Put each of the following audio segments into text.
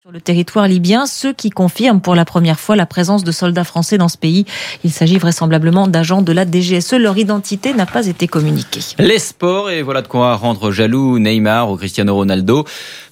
sur le territoire libyen, ce qui confirme pour la première fois la présence de soldats français dans ce pays. Il s'agit vraisemblablement d'agents de la DGSE. Leur identité n'a pas été communiquée. Les sports, et voilà de quoi rendre jaloux Neymar ou Cristiano Ronaldo.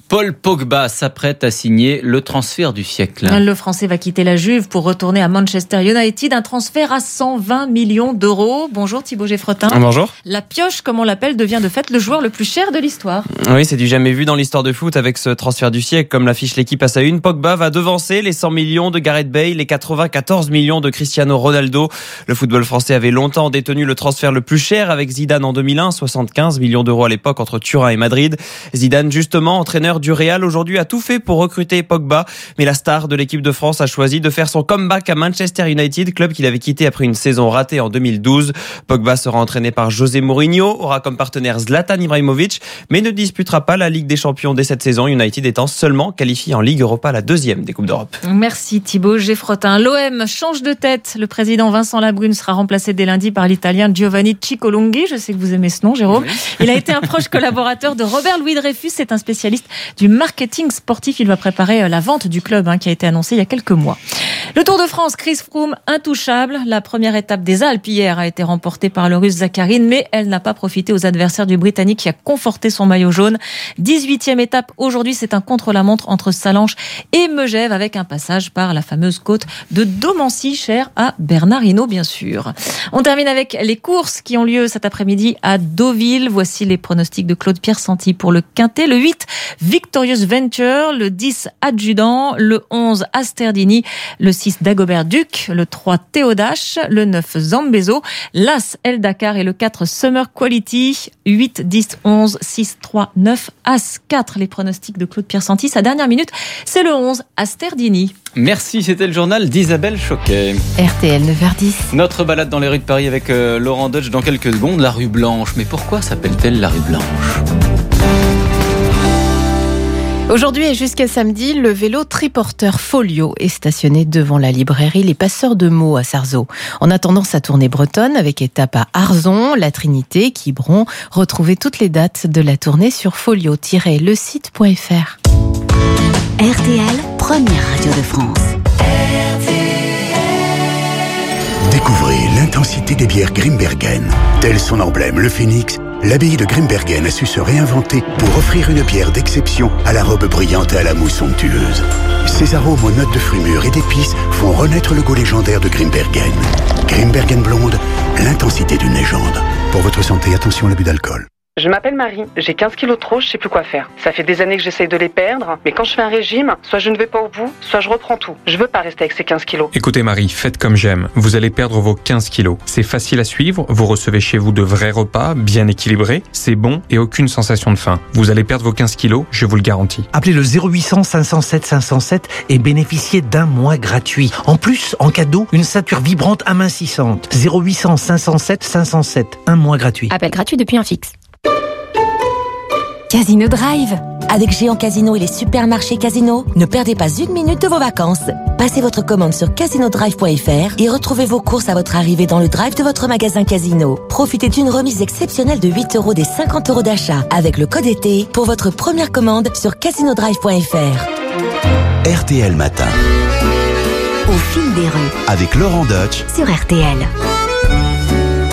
Paul Pogba s'apprête à signer le transfert du siècle. Le Français va quitter la Juve pour retourner à Manchester United. Un transfert à 120 millions d'euros. Bonjour Thibaut Geffretin. Bonjour. La pioche, comme on l'appelle, devient de fait le joueur le plus cher de l'histoire. Oui, c'est du jamais vu dans l'histoire de foot avec ce transfert du siècle. Comme l'affiche l'équipe à sa une, Pogba va devancer les 100 millions de Gareth Bale, les 94 millions de Cristiano Ronaldo. Le football français avait longtemps détenu le transfert le plus cher avec Zidane en 2001, 75 millions d'euros à l'époque entre Turin et Madrid. Zidane, justement, entraîneur du Real aujourd'hui a tout fait pour recruter Pogba, mais la star de l'équipe de France a choisi de faire son comeback à Manchester United, club qu'il avait quitté après une saison ratée en 2012. Pogba sera entraîné par José Mourinho, aura comme partenaire Zlatan Ibrahimovic, mais ne disputera pas la Ligue des Champions dès cette saison, United étant seulement qualifié en Ligue Europa, la deuxième des Coupes d'Europe. Merci Thibaut Geffrotin. L'OM change de tête. Le président Vincent Labrune sera remplacé dès lundi par l'italien Giovanni Ciccolonghi. Je sais que vous aimez ce nom, Jérôme. Il a été un proche collaborateur de Robert Louis Dreyfus. C'est un spécialiste du marketing sportif. Il va préparer euh, la vente du club hein, qui a été annoncée il y a quelques mois. Le Tour de France, Chris Froome intouchable. La première étape des Alpes hier a été remportée par le Russe Zakharine, mais elle n'a pas profité aux adversaires du Britannique qui a conforté son maillot jaune. 18e étape aujourd'hui, c'est un contre-la-montre entre Salanches et Megève avec un passage par la fameuse côte de Domancy, chère à Bernard Hinault, bien sûr. On termine avec les courses qui ont lieu cet après-midi à Deauville. Voici les pronostics de Claude Pierre Santi pour le Quintet. Le 8, Victorious Venture. Le 10, Adjudant. Le 11, Asterdini. Le 6, Dagobert Duc. Le 3, Théodache. Le 9, Zambezo. L'As, El Dakar. Et le 4, Summer Quality. 8, 10, 11, 6, 3, 9, As 4. Les pronostics de Claude Pierre Santi. Sa dernière minute, c'est le 11, Asterdini. Merci, c'était le journal d'Isabelle Choquet. RTL 9h10. Notre balade dans les rues de Paris avec euh, Laurent Dodge dans quelques secondes. La rue Blanche. Mais pourquoi s'appelle-t-elle la rue Blanche? Aujourd'hui et jusqu'à samedi, le vélo triporteur Folio est stationné devant la librairie Les Passeurs de mots à Sarzeau. En attendant sa tournée bretonne avec étape à Arzon, la Trinité, Quiberon, retrouvez toutes les dates de la tournée sur folio-lecite.fr. RTL, première radio de France. Découvrez l'intensité des bières Grimbergen. Tel son emblème, le phénix, l'abbaye de Grimbergen a su se réinventer pour offrir une bière d'exception à la robe brillante et à la mousse somptueuse. Ses arômes aux notes de fruits mûrs et d'épices font renaître le goût légendaire de Grimbergen. Grimbergen blonde, l'intensité d'une légende. Pour votre santé, attention à l'abus d'alcool. Je m'appelle Marie, j'ai 15 kilos de trop, je sais plus quoi faire. Ça fait des années que j'essaye de les perdre, mais quand je fais un régime, soit je ne vais pas au bout, soit je reprends tout. Je veux pas rester avec ces 15 kilos. Écoutez Marie, faites comme j'aime. Vous allez perdre vos 15 kilos. C'est facile à suivre, vous recevez chez vous de vrais repas, bien équilibrés, c'est bon et aucune sensation de faim. Vous allez perdre vos 15 kilos, je vous le garantis. Appelez le 0800 507 507 et bénéficiez d'un mois gratuit. En plus, en cadeau, une ceinture vibrante amincissante. 0800 507 507, un mois gratuit. Appel gratuit depuis un fixe. Casino Drive. Avec Géant Casino et les supermarchés Casino, ne perdez pas une minute de vos vacances. Passez votre commande sur casinodrive.fr et retrouvez vos courses à votre arrivée dans le drive de votre magasin Casino. Profitez d'une remise exceptionnelle de 8 euros des 50 euros d'achat avec le code été pour votre première commande sur casinodrive.fr. RTL Matin. Au fil des rues Avec Laurent Dutch. sur RTL.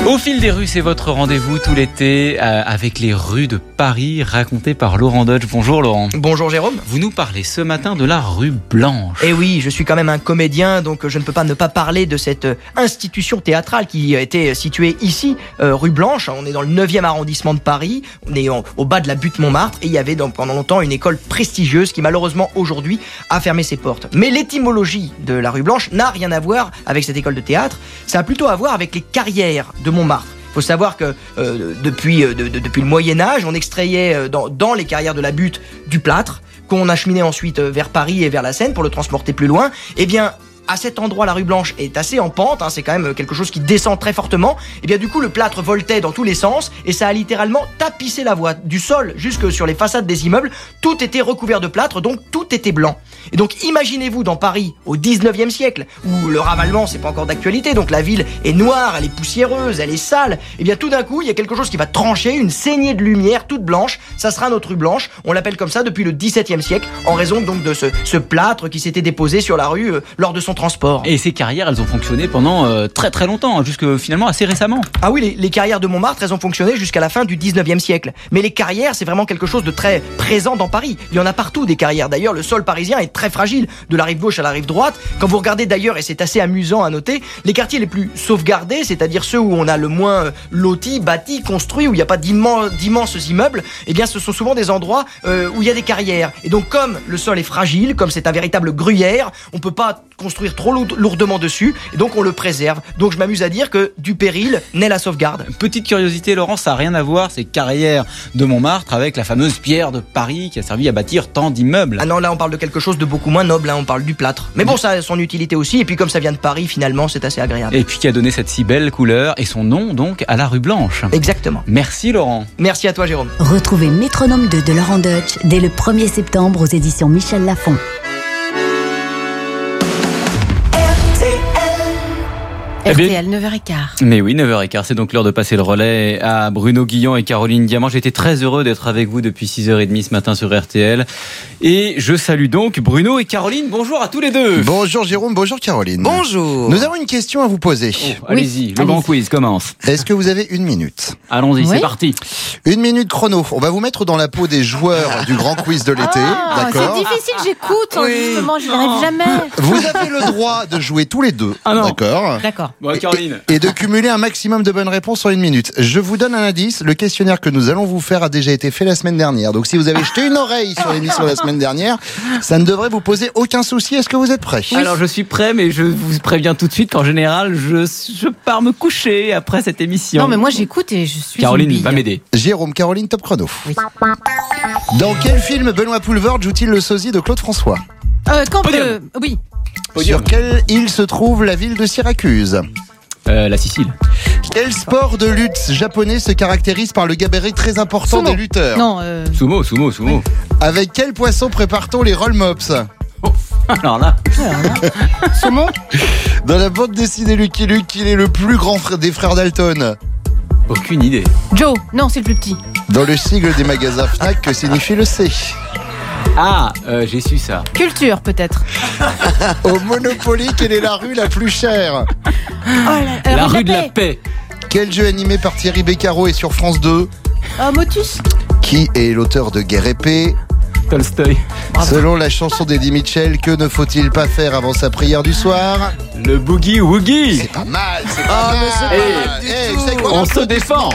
Au fil des rues, c'est votre rendez-vous tout l'été euh, avec les rues de Paris racontées par Laurent Dodge. Bonjour Laurent. Bonjour Jérôme. Vous nous parlez ce matin de la rue Blanche. Eh oui, je suis quand même un comédien, donc je ne peux pas ne pas parler de cette euh, institution théâtrale qui était située ici, euh, rue Blanche. On est dans le 9e arrondissement de Paris, on est en- au bas de la butte Montmartre, et il y avait donc pendant longtemps une école prestigieuse qui malheureusement aujourd'hui a fermé ses portes. Mais l'étymologie de la rue Blanche n'a rien à voir avec cette école de théâtre, ça a plutôt à voir avec les carrières de Montmartre. faut savoir que euh, depuis, euh, de- de- depuis le Moyen Âge, on extrayait euh, dans, les carrières de la butte du plâtre, qu'on acheminait ensuite vers Paris et vers la Seine pour le transporter plus loin. Eh bien, à cet endroit, la rue Blanche est assez en pente, hein, c'est quand même quelque chose qui descend très fortement. Et bien du coup, le plâtre voltait dans tous les sens et ça a littéralement tapissé la voie du sol jusque sur les façades des immeubles. Tout était recouvert de plâtre, donc tout était blanc. Et donc imaginez-vous dans Paris au 19e siècle, où le ravalement c'est pas encore d'actualité, donc la ville est noire, elle est poussiéreuse, elle est sale, et bien tout d'un coup il y a quelque chose qui va trancher, une saignée de lumière toute blanche, ça sera notre rue blanche, on l'appelle comme ça depuis le 17e siècle, en raison donc de ce, ce plâtre qui s'était déposé sur la rue euh, lors de son transport. Et ces carrières, elles ont fonctionné pendant euh, très très longtemps, hein, jusque finalement assez récemment. Ah oui, les, les carrières de Montmartre, elles ont fonctionné jusqu'à la fin du 19e siècle. Mais les carrières, c'est vraiment quelque chose de très présent dans Paris. Il y en a partout des carrières. D'ailleurs, le sol parisien est très fragile, de la rive gauche à la rive droite. Quand vous regardez d'ailleurs, et c'est assez amusant à noter, les quartiers les plus sauvegardés, c'est-à-dire ceux où on a le moins euh, loti, bâti, construit, où il n'y a pas d'immen- d'immenses immeubles, eh bien ce sont souvent des endroits euh, où il y a des carrières. Et donc comme le sol est fragile, comme c'est un véritable gruyère, on peut pas construire trop lourd- lourdement dessus, et donc on le préserve. Donc je m'amuse à dire que du péril naît la sauvegarde. Petite curiosité, Laurent, ça n'a rien à voir, ces carrières de Montmartre, avec la fameuse pierre de Paris qui a servi à bâtir tant d'immeubles. Ah non, là on parle de quelque chose de beaucoup moins noble, hein, on parle du plâtre. Mais bon, ça a son utilité aussi, et puis comme ça vient de Paris, finalement, c'est assez agréable. Et puis qui a donné cette si belle couleur et son nom donc à la rue Blanche. Exactement. Merci Laurent. Merci à toi, Jérôme. Retrouvez Métronome 2 de Laurent Deutsch dès le 1er septembre aux éditions Michel Lafon. RTL 9h15. Mais oui, 9h15, c'est donc l'heure de passer le relais à Bruno Guillon et Caroline Diamant. J'étais très heureux d'être avec vous depuis 6h30 ce matin sur RTL. Et je salue donc Bruno et Caroline. Bonjour à tous les deux. Bonjour Jérôme, bonjour Caroline. Bonjour. Nous avons une question à vous poser. Allez-y, le grand quiz commence. Est-ce que vous avez une minute Allons-y, Oui. c'est parti. Une minute chrono. On va vous mettre dans la peau des joueurs du grand quiz de l'été. Ah, D'accord c'est difficile, j'écoute, hein, justement, je n'y arrive jamais. Vous avez le droit de jouer tous les deux. Ah non. D'accord D'accord. Bon, Caroline. et de cumuler un maximum de bonnes réponses en une minute. Je vous donne un indice. Le questionnaire que nous allons vous faire a déjà été fait la semaine dernière. Donc si vous avez jeté une oreille sur l'émission la semaine dernière, ça ne devrait vous poser aucun souci. Est-ce que vous êtes prêts? Alors je suis prêt, mais je vous préviens tout de suite qu'en général, je, je pars me coucher après cette émission. Non, mais moi j'écoute et je suis. Caroline va m'aider. Jérôme, Caroline, top chrono. Oui. Dans quel film Benoît Poulvord joue-t-il le sosie de Claude François? Euh, quand Podium. euh, Oui. Sur quelle île se trouve la ville de Syracuse Euh, la Sicile. Quel sport de lutte japonais se caractérise par le gabarit très important Sumo. des lutteurs Non, euh, Sumo, sumo, sumo. Avec quel poisson prépare-t-on les roll mops Alors là, saumon Dans la bande dessinée Lucky Luke, qui est le plus grand frère des frères Dalton aucune idée. Joe. Non, c'est le plus petit. Dans le sigle des magasins Fnac, que signifie le C? Ah, euh, j'ai su ça. Culture, peut-être. Au Monopoly, quelle est la rue la plus chère Oh, la, euh, la rue de la paix. paix. Quel jeu animé par Thierry Beccaro est sur France 2 Euh, Motus. Qui est l'auteur de Guerre épée Tolstoy. Selon la chanson d'Eddie Mitchell, que ne faut-il pas faire avant sa prière du soir Le boogie woogie. C'est pas mal, c'est pas on se défend.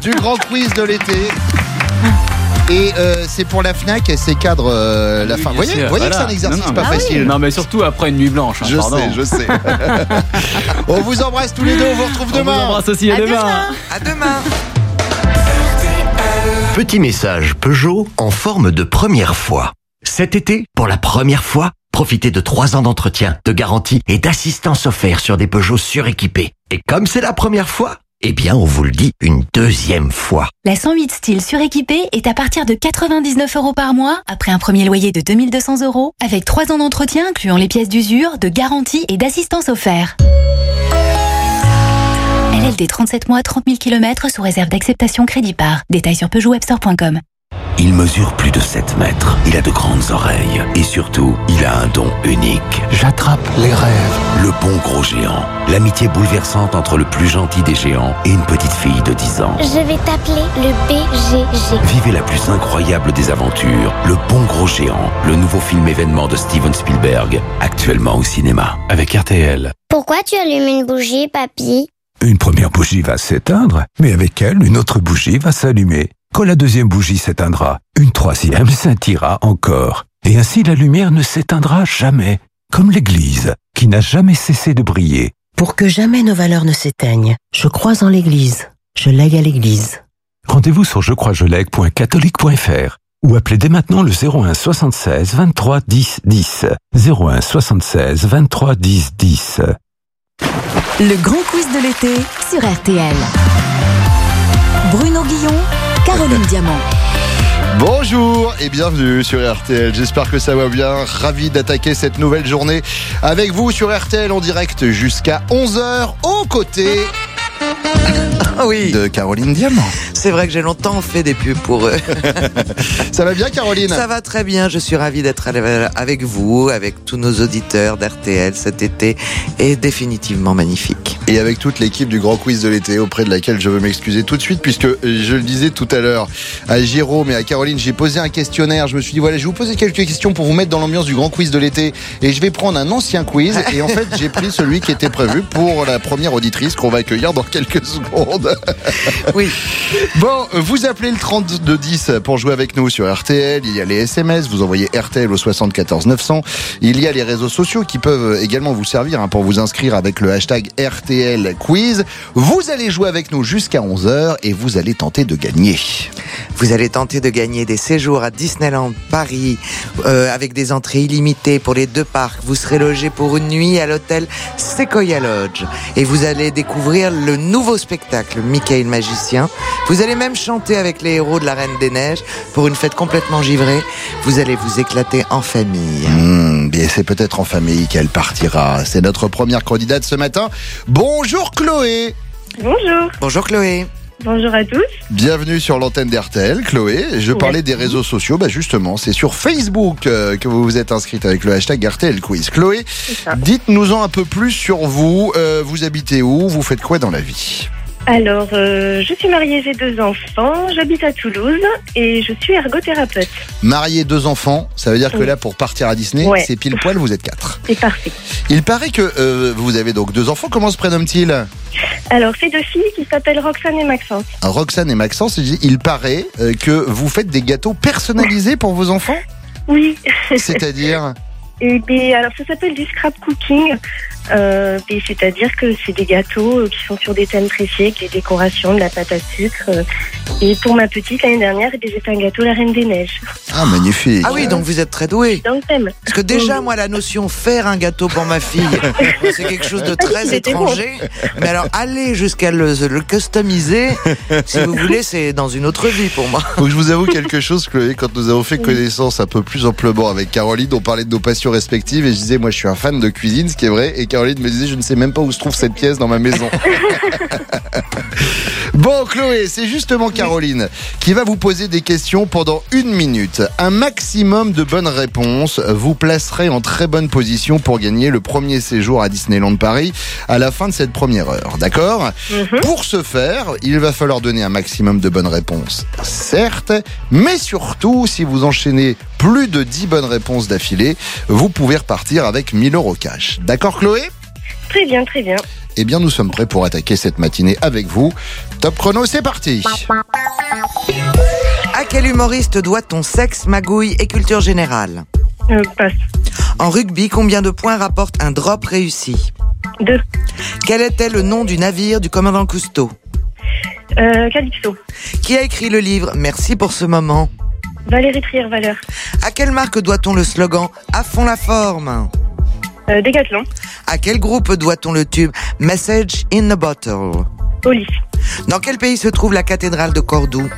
Du grand quiz de l'été. Et euh, c'est pour la FNAC et ses cadres euh, la Oui, fin. Vous voyez, sûr, vous voyez que voilà. c'est un exercice Non, non, pas mais- facile. Non, mais surtout après une nuit blanche. hein, Je pardon. sais, je sais. on vous embrasse tous les deux, on vous retrouve On vous demain. embrasse aussi à, À demain. demain. À demain. Petit message Peugeot en forme de première fois. Cet été, pour la première fois, profitez de 3 ans d'entretien, de garantie et d'assistance offerte sur des Peugeot suréquipés. Et comme c'est la première fois, eh bien on vous le dit une deuxième fois. La 108 style suréquipée est à partir de 99 euros par mois, après un premier loyer de 2200 euros, avec 3 ans d'entretien incluant les pièces d'usure, de garantie et d'assistance offert. LLD 37 mois, 30 000 km sous réserve d'acceptation crédit par. Détails sur peugeotwebstore.com. Il mesure plus de 7 mètres, il a de grandes oreilles et surtout, il a un don unique. J'attrape les rêves. Le bon gros géant. L'amitié bouleversante entre le plus gentil des géants et une petite fille de 10 ans. Je vais t'appeler le BGG. Vivez la plus incroyable des aventures, Le Bon Gros Géant, le nouveau film événement de Steven Spielberg, actuellement au cinéma, avec RTL. Pourquoi tu allumes une bougie, papy? Une première bougie va s'éteindre, mais avec elle, une autre bougie va s'allumer. Quand la deuxième bougie s'éteindra, une troisième scintillera encore. Et ainsi la lumière ne s'éteindra jamais, comme l'Église, qui n'a jamais cessé de briller. Pour que jamais nos valeurs ne s'éteignent, je crois en l'Église. Je lègue à l'Église. Rendez-vous sur jecroisjelègue.catholique.fr ou appelez dès maintenant le 01 76 23 10 10. 01 76 23 10 10. Le grand quiz de l'été sur RTL. Bruno Guillon, Caroline Diamant. Bonjour et bienvenue sur RTL. J'espère que ça va bien. Ravi d'attaquer cette nouvelle journée avec vous sur RTL en direct jusqu'à 11h aux côtés oui. de Caroline Diamant. C'est vrai que j'ai longtemps fait des pubs pour eux. Ça va bien Caroline? Ça va très bien. Je suis ravi d'être avec vous, avec tous nos auditeurs d'RTL cet été est définitivement magnifique. Et avec toute l'équipe du Grand Quiz de l'été auprès de laquelle je veux m'excuser tout de suite puisque euh, je le disais tout à l'heure à Jérôme et à Caroline, j'ai posé un questionnaire. Je me suis dit voilà, je vais vous poser quelques questions pour vous mettre dans l'ambiance du Grand Quiz de l'été et je vais prendre un ancien quiz et en fait j'ai pris celui qui était prévu pour la première auditrice qu'on va accueillir dans quelques secondes. Oui. Bon, vous appelez le 3210 pour jouer avec nous sur RTL. Il y a les SMS, vous envoyez RTL au 74 900. Il y a les réseaux sociaux qui peuvent également vous servir hein, pour vous inscrire avec le hashtag RTL Quiz. Vous allez jouer avec nous jusqu'à 11h et vous allez tenter de gagner. Vous allez tenter de gagner des séjours à Disneyland Paris euh, avec des entrées illimitées pour les deux parcs. Vous serez logé pour une nuit à l'hôtel Sequoia Lodge et vous allez découvrir le nouveau spectacle Mickey le magicien. Vous allez même chanter avec les héros de la Reine des Neiges pour une fête complètement givrée. Vous allez vous éclater en famille. Mmh, bien, c'est peut-être en famille qu'elle partira. C'est notre première candidate ce matin. Bonjour Chloé. Bonjour. Bonjour Chloé. Bonjour à tous. Bienvenue sur l'antenne d'RTL, Chloé. Je parlais des réseaux sociaux, bah justement, c'est sur Facebook euh, que vous vous êtes inscrite avec le hashtag RTL Quiz. Chloé, dites-nous-en un peu plus sur vous. Euh, vous habitez où? Vous faites quoi dans la vie? Alors, euh, je suis mariée, j'ai deux enfants, j'habite à Toulouse et je suis ergothérapeute. Marié, deux enfants, ça veut dire que Oui. là, pour partir à Disney, Ouais. c'est pile poil, vous êtes quatre. C'est parfait. Il paraît que euh, vous avez donc deux enfants. Comment se prénomment-ils Alors, c'est deux filles qui s'appellent Roxane et Maxence. Roxane et Maxence. Il paraît euh, que vous faites des gâteaux personnalisés pour vos enfants? Oui. C'est-à-dire? Et bien, alors ça s'appelle du scrap cooking. Euh, et c'est-à-dire que c'est des gâteaux euh, qui sont sur des thèmes précis, avec des décorations, de la pâte à sucre. euh. Et pour ma petite, l'année dernière, eh j'ai un gâteau La Reine des Neiges. Ah, magnifique. Ah oui, donc vous êtes très doué. Dans le thème. Parce que déjà, moi, la notion faire un gâteau pour ma fille, c'est quelque chose de très C'était bon. étranger. Mais alors, aller jusqu'à le, le customiser, si vous voulez, c'est dans une autre vie pour moi. Je vous avoue quelque chose, Chloé. Quand nous avons fait connaissance un peu plus amplement avec Caroline, on parlait de nos passions respectives et je disais, moi, je suis un fan de cuisine, ce qui est vrai. Et Caroline me disait, je ne sais même pas où se trouve cette pièce dans ma maison. bon, Chloé, c'est justement Caroline qui va vous poser des questions pendant une minute. Un maximum de bonnes réponses vous placerait en très bonne position pour gagner le premier séjour à Disneyland Paris à la fin de cette première heure. D'accord Pour ce faire, il va falloir donner un maximum de bonnes réponses, certes, mais surtout, si vous enchaînez plus de 10 bonnes réponses d'affilée, vous pouvez repartir avec 1000 euros cash. D'accord, Chloé? Très bien, très bien. Eh bien, nous sommes prêts pour attaquer cette matinée avec vous. Top chrono, c'est parti À quel humoriste doit-on sexe, magouille et culture générale? Euh, passe. En rugby, combien de points rapporte un drop réussi? Deux. Quel était le nom du navire du commandant Cousteau? Euh, Calypso. Qui a écrit le livre? Merci pour ce moment Valérie Trier-Valeur. À quelle marque doit-on le slogan À fond la forme Euh, Décathlon. À quel groupe doit-on le tube Message in a Bottle Police. Dans quel pays se trouve la cathédrale de Cordoue?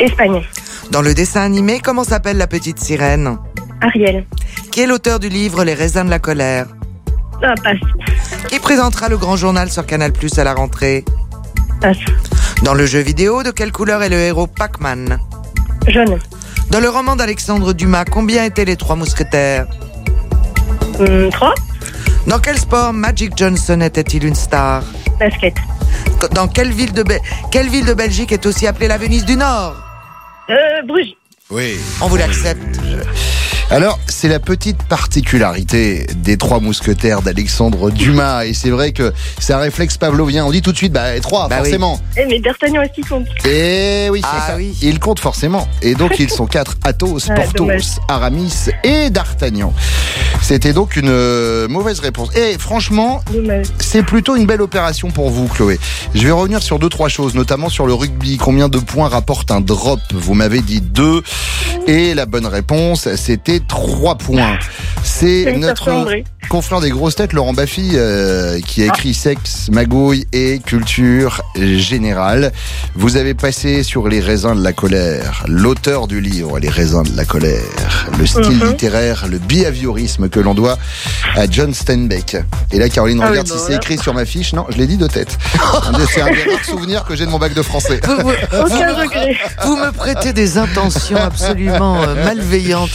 Espagne. Dans le dessin animé, comment s'appelle la petite sirène? Ariel. Qui est l'auteur du livre Les raisins de la colère? Ah, passe. Qui présentera le grand journal sur Canal Plus à la rentrée? Passe. Dans le jeu vidéo, de quelle couleur est le héros Pac-Man? Jaune. Dans le roman d'Alexandre Dumas, combien étaient les trois mousquetaires Hum, trois. Dans quel sport Magic Johnson était-il une star Basket. Dans quelle ville de, Be- quelle ville de Belgique est aussi appelée la Venise du Nord? Euh, Bruges. Oui. On vous l'accepte. Alors, c'est la petite particularité des trois mousquetaires d'Alexandre Dumas. Et c'est vrai que c'est un réflexe pavlovien. On dit tout de suite, bah, trois, Bah oui. forcément. Eh, mais D'Artagnan aussi compte? Et oui, c'est Ah ça. oui. Ils comptent forcément. Et donc, ils sont quatre Athos, Ah, Porthos, dommage. Aramis et D'Artagnan. C'était donc une euh, mauvaise réponse. Et franchement, c'est plutôt une belle opération pour vous, Chloé. Je vais revenir sur deux, trois choses, notamment sur le rugby. Combien de points rapporte un drop? Vous m'avez dit deux. Et la bonne réponse, c'était trois points. C'est notre. Confrère des grosses têtes, Laurent Baffy, euh, qui a écrit Sexe, magouille et culture générale. Vous avez passé sur Les raisins de la colère, l'auteur du livre Les raisins de la colère, le style Mhm. littéraire, le behaviorisme que l'on doit à John Steinbeck. Et là, Caroline Ah oui, regarde bah si c'est écrit sur ma fiche. Non, je l'ai dit de tête. c'est un des rares souvenirs que j'ai de mon bac de français. Aucun regret. Vous me prêtez des intentions absolument euh, malveillantes.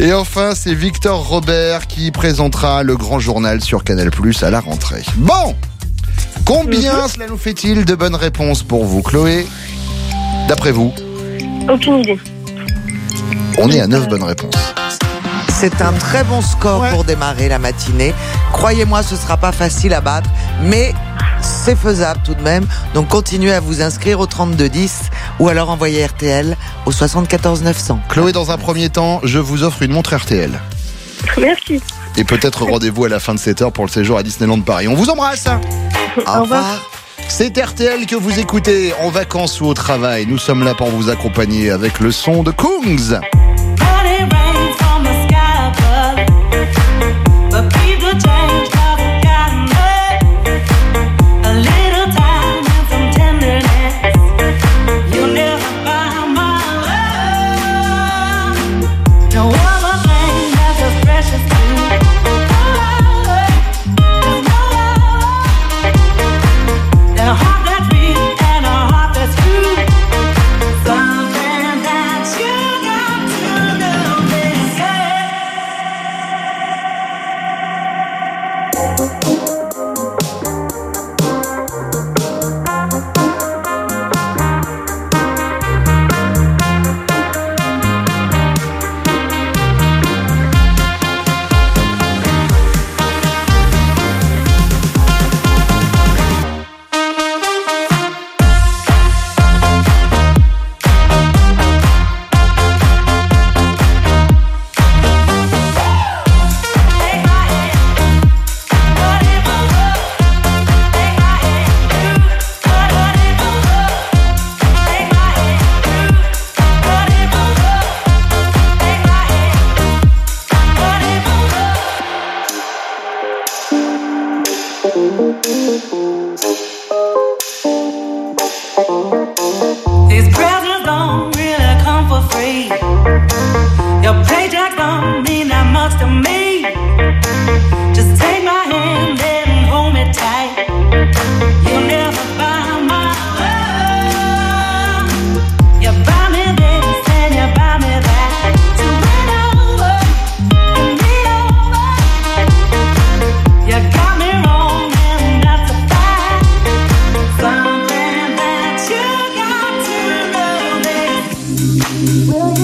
Et enfin, c'est Victor Robert qui présentera le grand journal sur Canal Plus à la rentrée. Bon Combien Mhm. cela nous fait-il de bonnes réponses pour vous, Chloé? D'après vous, Aucune idée. on est à 9 bonnes réponses. C'est un très bon score pour démarrer la matinée. Croyez-moi, ce sera pas facile à battre, mais c'est faisable tout de même. Donc continuez à vous inscrire au 3210 ou alors envoyez RTL au 74 900. Chloé, dans un premier temps, je vous offre une montre RTL. Merci. Et peut-être rendez-vous à la fin de cette heure pour le séjour à Disneyland Paris. On vous embrasse Au revoir. C'est RTL que vous écoutez en vacances ou au travail. Nous sommes là pour vous accompagner avec le son de Kungs. don't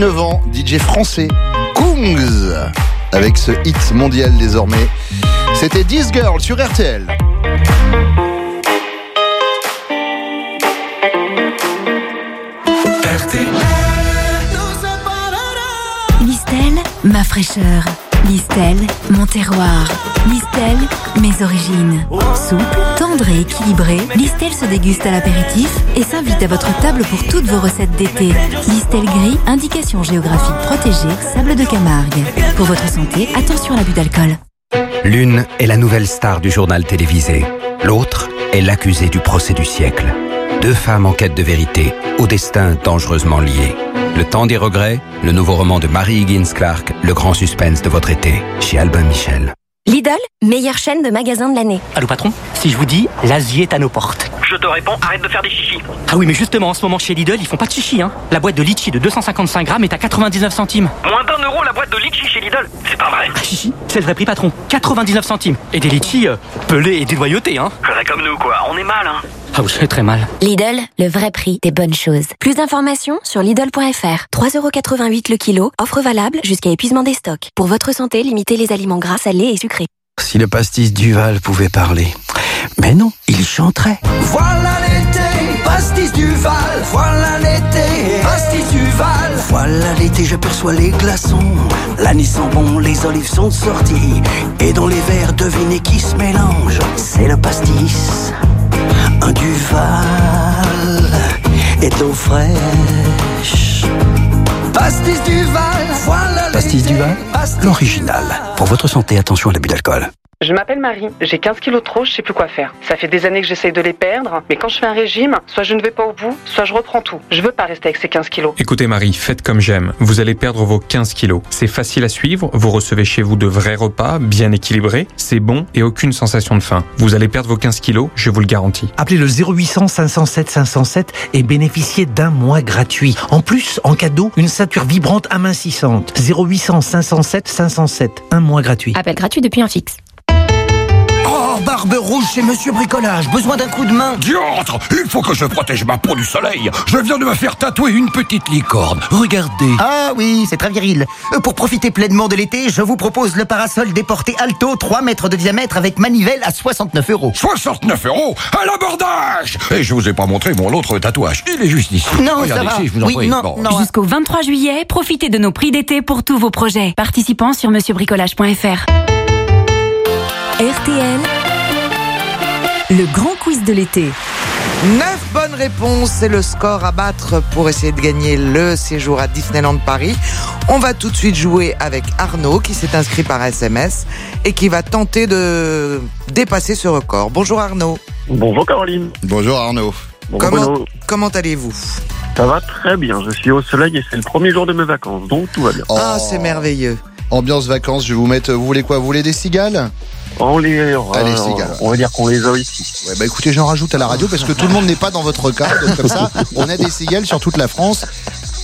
19 ans, DJ français, Kungs, avec ce hit mondial désormais. C'était This Girl sur RTL. Listel, ma fraîcheur. Listel, mon terroir. Listel, mes origines. Souple, tendre et équilibré, Listel se déguste à l'apéritif et s'invite à votre table pour toutes vos recettes d'été. Listel gris, indication géographique protégée, sable de Camargue. Pour votre santé, attention à l'abus d'alcool. L'une est la nouvelle star du journal télévisé. L'autre est l'accusée du procès du siècle. Deux femmes en quête de vérité, au destin dangereusement lié. Le temps des regrets, le nouveau roman de Marie Higgins Clark, le grand suspense de votre été, chez Albin Michel. Meilleure chaîne de magasins de l'année. Allô patron Si je vous dis, l'Asie est à nos portes. Je te réponds, arrête de faire des chichis. Ah oui, mais justement, en ce moment chez Lidl, ils font pas de chichi, hein. La boîte de litchi de 255 grammes est à 99 centimes. Moins d'un euro la boîte de litchi chez Lidl. C'est pas vrai. Ah, chichi, c'est le vrai prix, patron. 99 centimes. Et des litchis euh, pelés et dédoyautés, hein. Ferais comme nous, quoi. On est mal, hein. Ah oui, très mal. Lidl, le vrai prix des bonnes choses. Plus d'informations sur Lidl.fr. 3,88€ le kilo. Offre valable jusqu'à épuisement des stocks. Pour votre santé, limitez les aliments gras, salés et sucrés. Si le pastis Duval pouvait parler. Mais non, il chanterait. Voilà l'été, pastis du Val. Voilà l'été, pastis du Val. Voilà l'été, j'aperçois les glaçons. L'anis sent bon, les olives sont sorties. Et dans les verres, devinez qui se mélange. C'est le pastis, un Duval et de l'eau fraîche. Pastis du Voilà Pastis Duval, l'original. Pour votre santé, attention à l'abus d'alcool. Je m'appelle Marie, j'ai 15 kilos de trop, je sais plus quoi faire. Ça fait des années que j'essaye de les perdre, mais quand je fais un régime, soit je ne vais pas au bout, soit je reprends tout. Je veux pas rester avec ces 15 kilos. Écoutez Marie, faites comme j'aime. Vous allez perdre vos 15 kilos. C'est facile à suivre, vous recevez chez vous de vrais repas, bien équilibrés, c'est bon et aucune sensation de faim. Vous allez perdre vos 15 kilos, je vous le garantis. Appelez le 0800 507 507 et bénéficiez d'un mois gratuit. En plus, en cadeau, une ceinture vibrante amincissante. 0800 507 507. Un mois gratuit. Appel gratuit depuis un fixe. Barbe rouge chez Monsieur Bricolage. Besoin d'un coup de main. Diantre Il faut que je protège ma peau du soleil. Je viens de me faire tatouer une petite licorne. Regardez. Ah oui, c'est très viril. Euh, Pour profiter pleinement de l'été, je vous propose le parasol déporté Alto, 3 mètres de diamètre avec manivelle à 69 euros. 69 euros à l'abordage Et je vous ai pas montré mon autre tatouage. Il est juste ici. Non, ça Regardez va. ici, je vous en Oui, prie. non, Bon. non. Jusqu'au 23 juillet, profitez de nos prix d'été pour tous vos projets. Participants sur monsieurbricolage.fr. RTL, le grand quiz de l'été. 9 bonnes réponses, c'est le score à battre pour essayer de gagner le séjour à Disneyland Paris. On va tout de suite jouer avec Arnaud qui s'est inscrit par SMS et qui va tenter de dépasser ce record. Bonjour Arnaud. Bonjour Caroline. Bonjour Arnaud. Comment, comment allez-vous? Ça va très bien, je suis au soleil et c'est le premier jour de mes vacances, donc tout va bien. Ah, c'est merveilleux. Ambiance vacances, je vais vous mettre. Vous voulez quoi? Vous voulez des cigales? On les, euh, Allez, on va dire qu'on les a ici. Ouais, bah écoutez, j'en rajoute à la radio parce que tout le monde n'est pas dans votre cas. Donc comme ça, on a des cigales sur toute la France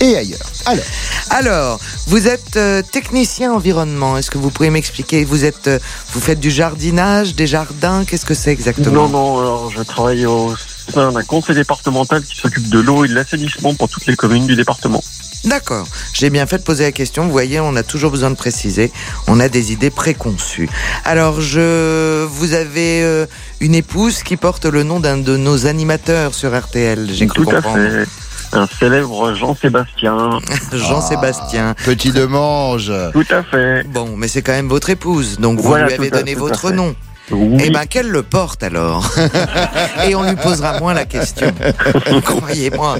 et ailleurs. Alors, Alors, vous êtes euh, technicien environnement. Est-ce que vous pouvez m'expliquer Vous êtes, euh, vous faites du jardinage, des jardins. Qu'est-ce que c'est exactement? Non, non, alors je travaille au sein d'un conseil départemental qui s'occupe de l'eau et de l'assainissement pour toutes les communes du département. D'accord. J'ai bien fait de poser la question. Vous voyez, on a toujours besoin de préciser. On a des idées préconçues. Alors, je, vous avez euh, une épouse qui porte le nom d'un de nos animateurs sur RTL. J'ai cru Tout à fait. Un célèbre Jean-Sébastien. Jean-Sébastien. Petit Demange. Tout à fait. Bon, mais c'est quand même votre épouse, donc vous Voilà, lui avez donné à votre nom. Oui. Eh ben, qu'elle le porte alors. Et on lui posera moins la question. Croyez-moi.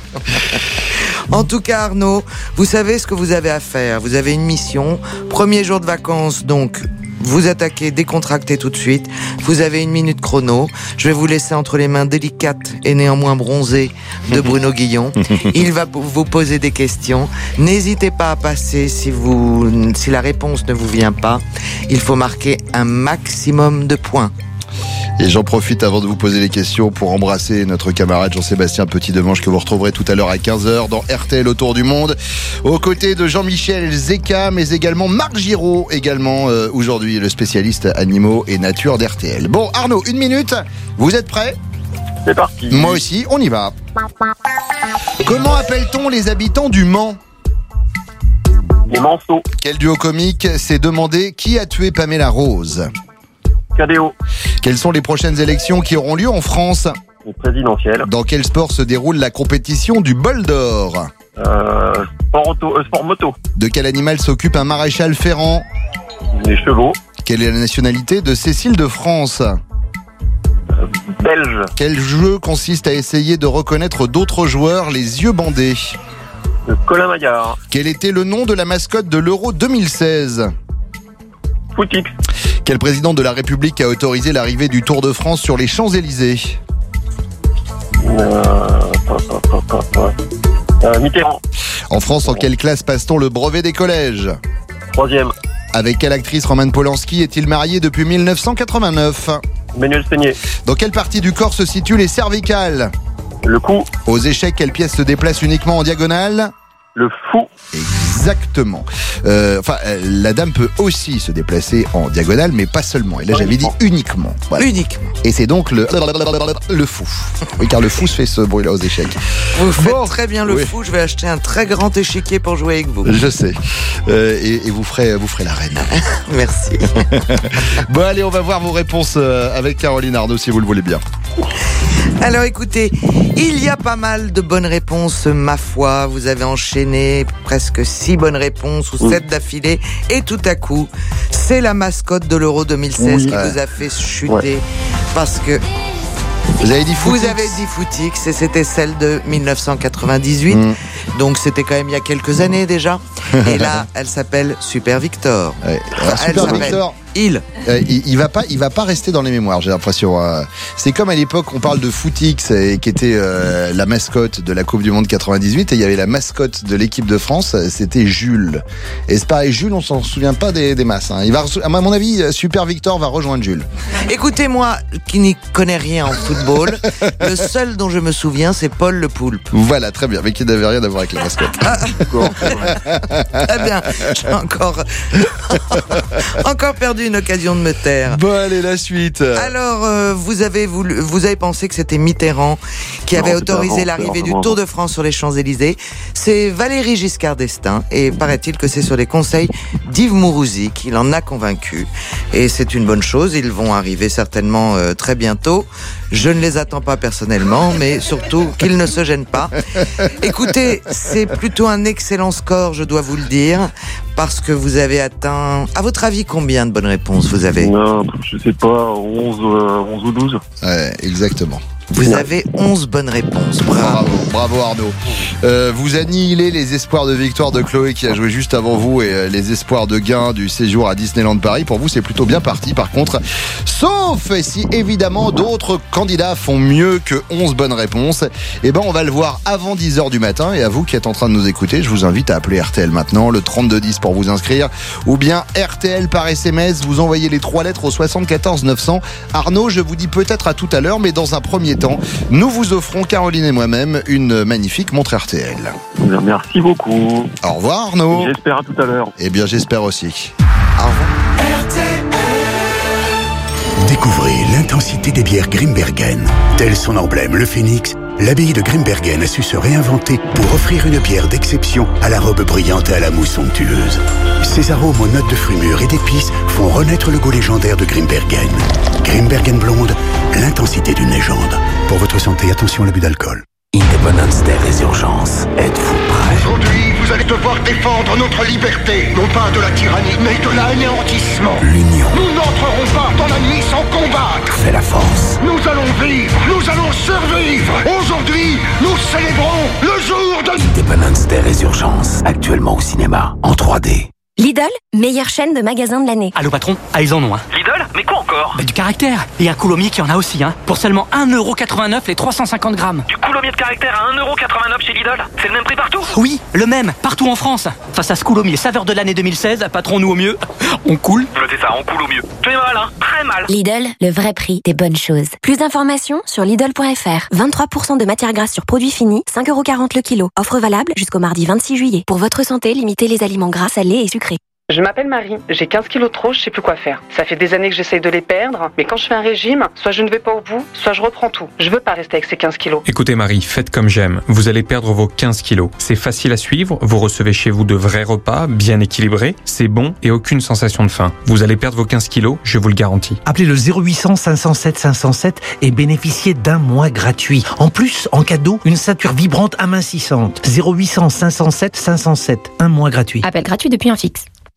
En tout cas, Arnaud, vous savez ce que vous avez à faire. Vous avez une mission. Premier jour de vacances, donc. Vous attaquez, décontractez tout de suite. Vous avez une minute chrono. Je vais vous laisser entre les mains délicates et néanmoins bronzées de Bruno Guillon. Il va vous poser des questions. N'hésitez pas à passer si vous, si la réponse ne vous vient pas. Il faut marquer un maximum de points. Et j'en profite avant de vous poser les questions pour embrasser notre camarade Jean-Sébastien Petit-Demange que vous retrouverez tout à l'heure à 15h dans RTL Autour du Monde, aux côtés de Jean-Michel Zeka, mais également Marc Giraud, également euh, aujourd'hui le spécialiste animaux et nature d'RTL. Bon, Arnaud, une minute, vous êtes prêts? C'est parti. Moi aussi, on y va. Comment appelle-t-on les habitants du Mans? Les manceaux. Quel duo comique s'est demandé qui a tué Pamela Rose? KDO. Quelles sont les prochaines élections qui auront lieu en France Les présidentielles. Dans quel sport se déroule la compétition du bol d'or Euh, sport, auto, euh, sport moto. De quel animal s'occupe un maréchal ferrant Les chevaux. Quelle est la nationalité de Cécile de France Belge. Quel jeu consiste à essayer de reconnaître d'autres joueurs les yeux bandés Le Colin Maillard. Quel était le nom de la mascotte de l'Euro 2016 Footix. Quel président de la République a autorisé l'arrivée du Tour de France sur les Champs-Élysées Euh, euh, Mitterrand. En France, en quelle classe passe-t-on le brevet des collèges Troisième. Avec quelle actrice Roman Polanski est-il marié depuis 1989 Manuel Seigné. Dans quelle partie du corps se situent les cervicales Le cou. Aux échecs, quelle pièce se déplace uniquement en diagonale Le fou. Exactement. Euh, Enfin, euh, la dame peut aussi se déplacer en diagonale, mais pas seulement. Et là, j'avais dit uniquement. Voilà. Uniquement. Et c'est donc le le fou. Oui, car le fou se fait ce bruit-là aux échecs. Vous faites très bien le oui. fou. Je vais acheter un très grand échiquier pour jouer avec vous. Je sais. Euh, et, et vous ferez, vous ferez la reine. Merci. bon, allez, on va voir vos réponses avec Caroline Arnaud, si vous le voulez bien. Alors écoutez, il y a pas mal de bonnes réponses, ma foi. Vous avez enchaîné presque six bonnes réponses ou sept d'affilée. Et tout à coup, c'est la mascotte de l'Euro 2016 Oui. qui Ouais. vous a fait chuter. Ouais. Parce que Vous avez dit vous Footix avez dit Footix et c'était celle de 1998. Mm. Donc c'était quand même il y a quelques années déjà. Et là, elle s'appelle Super Victor. Ouais. Alors, Elle Super Victor, Il. euh, il, il va pas, il va pas rester dans les mémoires, j'ai l'impression. euh. C'est comme à l'époque, on parle de Footix, euh, qui était euh, la mascotte de la Coupe du Monde 98, et il y avait la mascotte de l'équipe de France, c'était Jules. Et c'est pareil, Jules, on s'en souvient pas des, des masses. hein. Il va, à mon avis, Super Victor va rejoindre Jules. Écoutez-moi, qui n'y connais rien en football, le seul dont je me souviens, c'est Paul le Poulpe. Voilà, très bien, mais qui n'avait rien à voir avec la mascotte. Très bien, j'ai encore, encore perdu une occasion de me taire. Bon, allez, la suite. Alors, euh, vous avez voulu, vous avez pensé que c'était Mitterrand qui Non, avait autorisé l'arrivée du. Tour de France sur les Champs-Élysées. C'est Valéry Giscard d'Estaing et paraît-il que c'est sur les conseils d'Yves Mourouzi qu'il en a convaincu. Et c'est une bonne chose. Ils vont arriver certainement euh, très bientôt. Je ne les attends pas personnellement, mais surtout qu'ils ne se gênent pas. Écoutez, c'est plutôt un excellent score, je dois vous le dire, parce que vous avez atteint, à votre avis, combien de bonnes réponses vous avez Non, je sais pas, 11, euh, 11 ou 12. Ouais, exactement. Vous avez 11 bonnes réponses. Bravo. Bravo, bravo Arnaud. Euh, vous annihilez les espoirs de victoire de Chloé qui a joué juste avant vous et euh, les espoirs de gain du séjour à Disneyland Paris. Pour vous, c'est plutôt bien parti par contre. Sauf si évidemment d'autres candidats font mieux que 11 bonnes réponses. Eh ben, on va le voir avant 10h du matin. Et à vous qui êtes en train de nous écouter, je vous invite à appeler RTL maintenant, le 3210 pour vous inscrire. Ou bien RTL par SMS, vous envoyez les trois lettres au 74 900. Arnaud, je vous dis peut-être à tout à l'heure, mais dans un premier temps, nous vous offrons, Caroline et moi-même, une magnifique montre RTL. Merci beaucoup. Au revoir Arnaud. J'espère à tout à l'heure. Eh bien, j'espère aussi. Découvrez l'intensité des bières Grimbergen. Tel son emblème, le phénix, l'abbaye de Grimbergen a su se réinventer pour offrir une bière d'exception à la robe brillante et à la mousse somptueuse. Ses arômes aux notes de fruits mûrs et d'épices font renaître le goût légendaire de Grimbergen. Grimbergen blonde, l'intensité d'une légende. Pour votre santé, attention à l'abus d'alcool. Independence Day Résurgence. Êtes-vous prêts Aujourd'hui, vous allez devoir défendre notre liberté, non pas de la tyrannie, mais de l'anéantissement. L'union Nous n'entrerons pas dans la nuit sans combattre. fait la force. Nous allons vivre, nous allons survivre. Aujourd'hui, nous célébrons le jour de... Independence Day Résurgence. Actuellement au cinéma. En 3D. Lidl, meilleure chaîne de magasins de l'année. Allô patron Ah ils en ont hein Lidl Mais quoi encore Bah, Du caractère Et un coulommier qui en a aussi hein Pour seulement 1,89€ les 350 grammes Du coulommier de caractère à 1,89€ chez Lidl C'est le même prix partout Oui, le même, partout en France Face à ce coulommier saveur de l'année 2016, patron nous au mieux, on coule C'est ça, on coule au mieux. Tu mal, hein Très mal. Lidl, le vrai prix des bonnes choses. Plus d'informations sur Lidl.fr. 23% de matière grasse sur produits finis, 5,40€ le kilo. Offre valable jusqu'au mardi 26 juillet. Pour votre santé, limitez les aliments gras, salés et sucrés. Je m'appelle Marie, j'ai 15 kilos de trop, je sais plus quoi faire. Ça fait des années que j'essaye de les perdre, mais quand je fais un régime, soit je ne vais pas au bout, soit je reprends tout. Je veux pas rester avec ces 15 kilos. Écoutez Marie, faites comme j'aime. Vous allez perdre vos 15 kilos. C'est facile à suivre, vous recevez chez vous de vrais repas, bien équilibrés, c'est bon et aucune sensation de faim. Vous allez perdre vos 15 kilos, je vous le garantis. Appelez le 0800 507 507 et bénéficiez d'un mois gratuit. En plus, en cadeau, une ceinture vibrante amincissante. 0800 507 507, un mois gratuit. Appel gratuit depuis un fixe.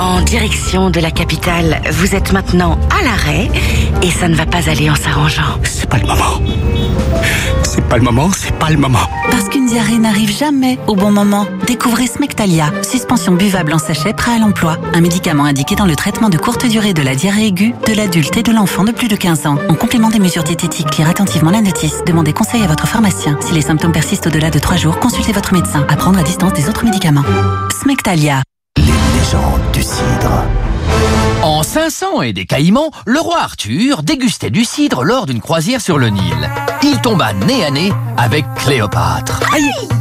En direction de la capitale, vous êtes maintenant à l'arrêt et ça ne va pas aller en s'arrangeant. C'est pas le moment. C'est pas le moment, c'est pas le moment. Parce qu'une diarrhée n'arrive jamais au bon moment. Découvrez Smectalia, suspension buvable en sachet prêt à l'emploi. Un médicament indiqué dans le traitement de courte durée de la diarrhée aiguë de l'adulte et de l'enfant de plus de 15 ans. En complément des mesures diététiques, lire attentivement la notice. Demandez conseil à votre pharmacien. Si les symptômes persistent au-delà de 3 jours, consultez votre médecin. À prendre à distance des autres médicaments. Smectalia. Légende du cidre. En 500 et des Caïmans, le roi Arthur dégustait du cidre lors d'une croisière sur le Nil. Il tomba nez à nez avec Cléopâtre.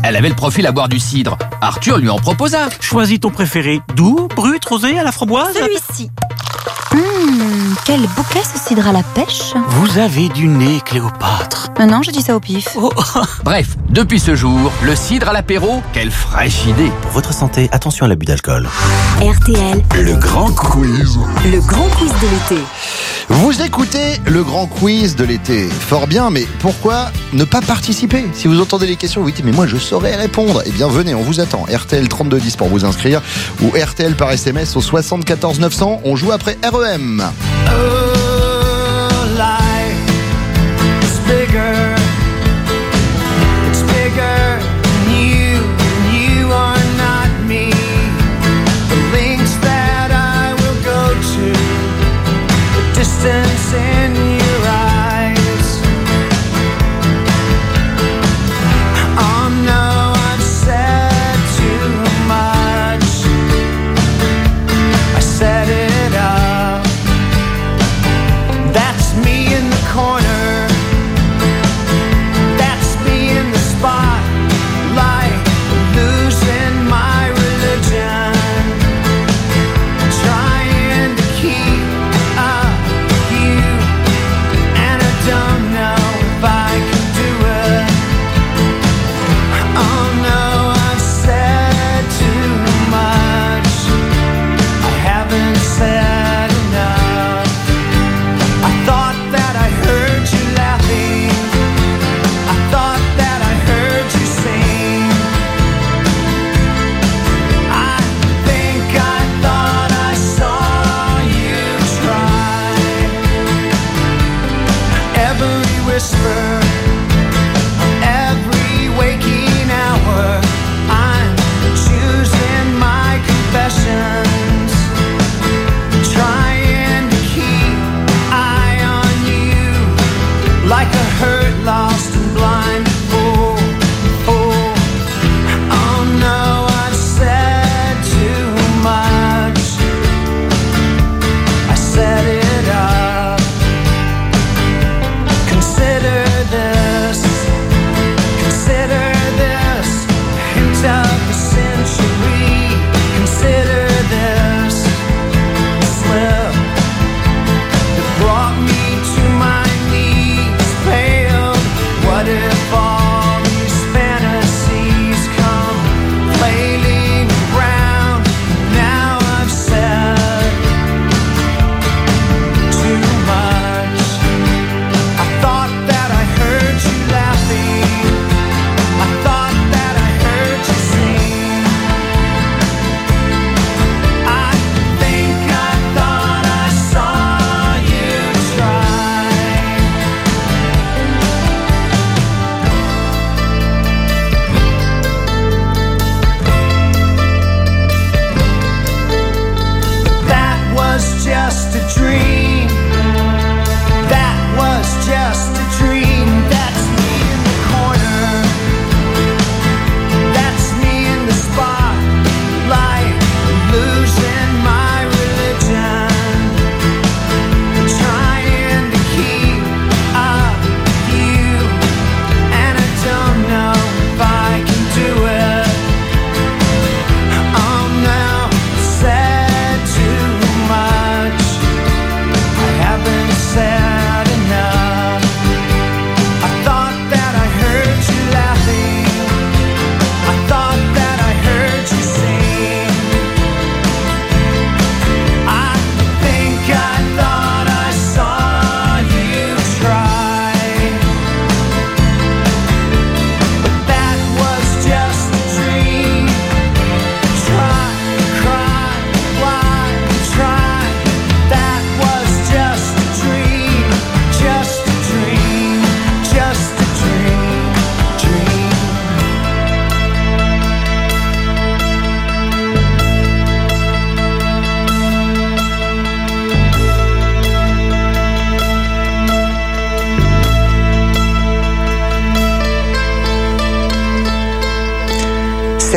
Elle avait le profil à boire du cidre. Arthur lui en proposa. Choisis ton préféré. Doux, brut, rosé, à la framboise Celui-ci. Hum, quel bouquet ce cidre à la pêche Vous avez du nez, Cléopâtre. Ah Non, je dis ça au pif. Bref, depuis ce jour, le cidre à l'apéro, quelle fraîche idée. Pour votre santé, attention à l'abus d'alcool. RTL, Le grand quiz. le grand quiz de l'été. Vous écoutez le grand quiz de l'été. Fort bien, mais pourquoi ne pas participer? Si vous entendez les questions, vous dites mais moi je saurais répondre. Eh bien venez, on vous attend. RTL 3210 pour vous inscrire ou RTL par SMS au 74 900. On joue après E It's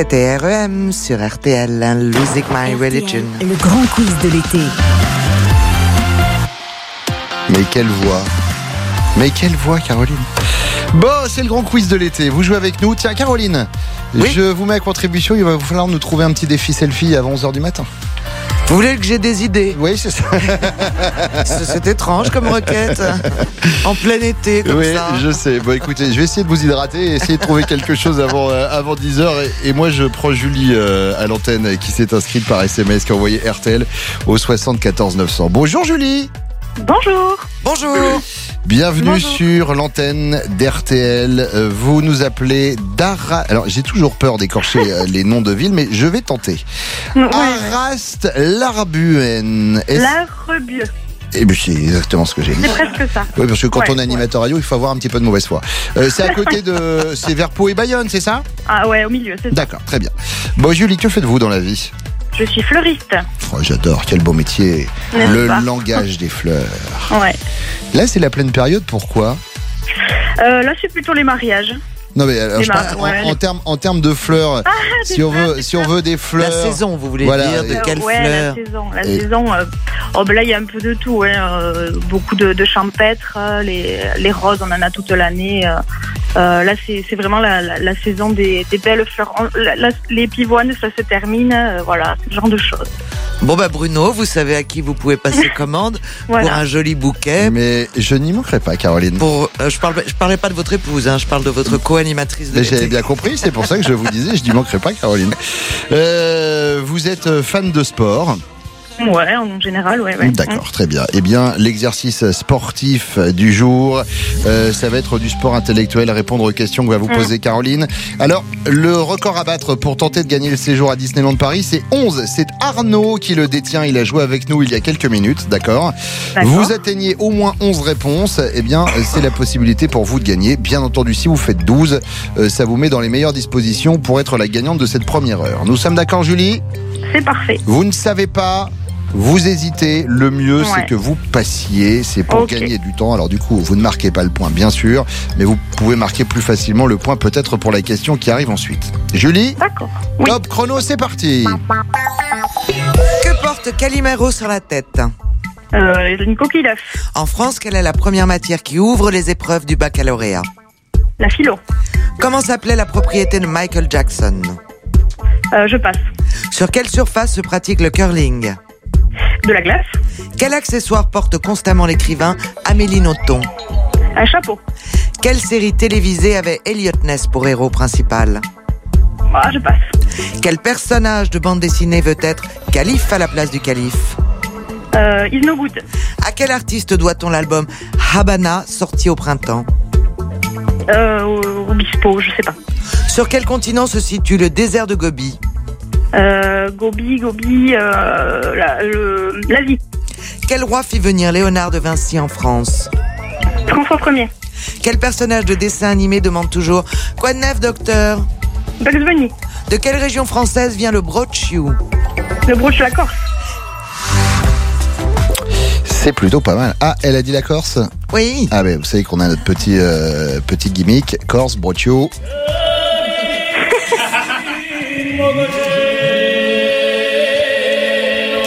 C'était REM sur RTL, hein, Losing My Religion. Le grand quiz de l'été. Mais quelle voix Mais quelle voix, Caroline Bon, c'est le grand quiz de l'été. Vous jouez avec nous. Tiens, Caroline, je vous mets à contribution. Il va vous falloir nous trouver un petit défi selfie avant 11h du matin. Vous voulez que j'ai des idées? Oui, c'est ça. C'est- étrange comme requête. En plein été, comme oui, ça. je sais. Bon, écoutez, je vais essayer de vous hydrater et essayer de trouver quelque chose avant, euh, avant 10h. Et, et moi, je prends Julie euh, à l'antenne qui s'est inscrite par SMS, qui a envoyé RTL au 74 900. Bonjour Julie Bonjour. Bonjour. Bienvenue Bonjour. sur l'antenne d'RTL. Euh, Vous nous appelez Dara. Alors, j'ai toujours peur d'écorcher les noms de villes, mais je vais tenter. Arast Larbuen. Est-ce- La rebue. Eh ben, c'est exactement ce que j'ai dit. C'est presque ça. Oui, parce que quand Ouais, on est animateur radio, il faut avoir un petit peu de mauvaise foi. Euh, c'est à côté de. C'est vers Pau et Bayonne, c'est ça? Ah ouais, au milieu, c'est ça. D'accord, très bien. Bon, Julie, que faites-vous dans la vie? Je suis fleuriste. Oh, J'adore, quel beau métier. N'est-ce Le pas? langage des fleurs. Ouais. Là, c'est la pleine période, pourquoi? Euh, là, c'est plutôt les mariages. Non mais alors, Les je mar- parle en- ouais, en, les- termes en termes de fleurs, Ah, si on veut des si on veut des fleurs, La saison, vous voulez Voilà, dire, de quelle ouais, fleur la saison. La Et- saison. euh, oh, ben là, il y a un peu de tout. hein, euh, beaucoup de, de champêtres. euh, Les, les roses, on en a toute l'année. euh, là, c'est c'est vraiment la, la, la saison des, des belles fleurs. On- la- la- les pivoines, ça se termine. euh, voilà, ce genre de choses. Bon bah Bruno, vous savez à qui vous pouvez passer commande Voilà. pour un joli bouquet. Mais je n'y manquerai pas, Caroline. Pour, euh, je parle, je parlais pas de votre épouse, hein, je parle de votre co-animatrice de Mais J'avais bien compris, c'est pour ça que je vous disais, je n'y manquerai pas, Caroline. Euh, vous êtes fan de sport Ouais, en général, ouais. ouais. D'accord, très bien. Eh bien, l'exercice sportif du jour, euh, ça va être du sport intellectuel, répondre aux questions que va vous Mm. poser Caroline. Alors, le record à battre pour tenter de gagner le séjour à Disneyland Paris, c'est 11. C'est Arnaud qui le détient. Il a joué avec nous il y a quelques minutes, d'accord? D'accord. Vous atteignez au moins 11 réponses, eh bien, c'est la possibilité pour vous de gagner. Bien entendu, si vous faites 12, euh, ça vous met dans les meilleures dispositions pour être la gagnante de cette première heure. Nous sommes d'accord, Julie? C'est parfait. vous ne savez pas, vous hésitez, le mieux c'est que vous passiez, c'est pour gagner du temps. Alors du coup, vous ne marquez pas le point bien sûr, mais vous pouvez marquer plus facilement le point peut-être pour la question qui arrive ensuite. Julie D'accord. Top chrono, c'est parti Que porte Calimero sur la tête? Euh, une coquille d'œuf. En France, quelle est la première matière qui ouvre les épreuves du baccalauréat? La philo. Comment s'appelait la propriété de Michael Jackson? Euh, je passe. Sur quelle surface se pratique le curling? De la glace. Quel accessoire porte constamment l'écrivain Amélie Nothomb? Un chapeau. Quelle série télévisée avait Elliot Ness pour héros principal? Ah, je passe. Quel personnage de bande dessinée veut être calife à la place du calife? Euh, Is No Good. À quel artiste doit-on l'album Habana sorti au printemps? Euh, au- Obispo, je sais pas. Sur quel continent se situe le désert de Gobi? Gobi, Gobi, euh, la- le- l'Asie. Quel roi fit venir Léonard de Vinci en France? François Ier. Quel personnage de dessin animé demande toujours Quoi de neuf, docteur? Bugs Bunny. De quelle région française vient le brocciou Le brooch de la Corse. C'est plutôt pas mal. Ah, elle a dit la Corse? Oui. Ah ben, vous savez qu'on a notre petit, euh, petit gimmick, Corse, Broccio.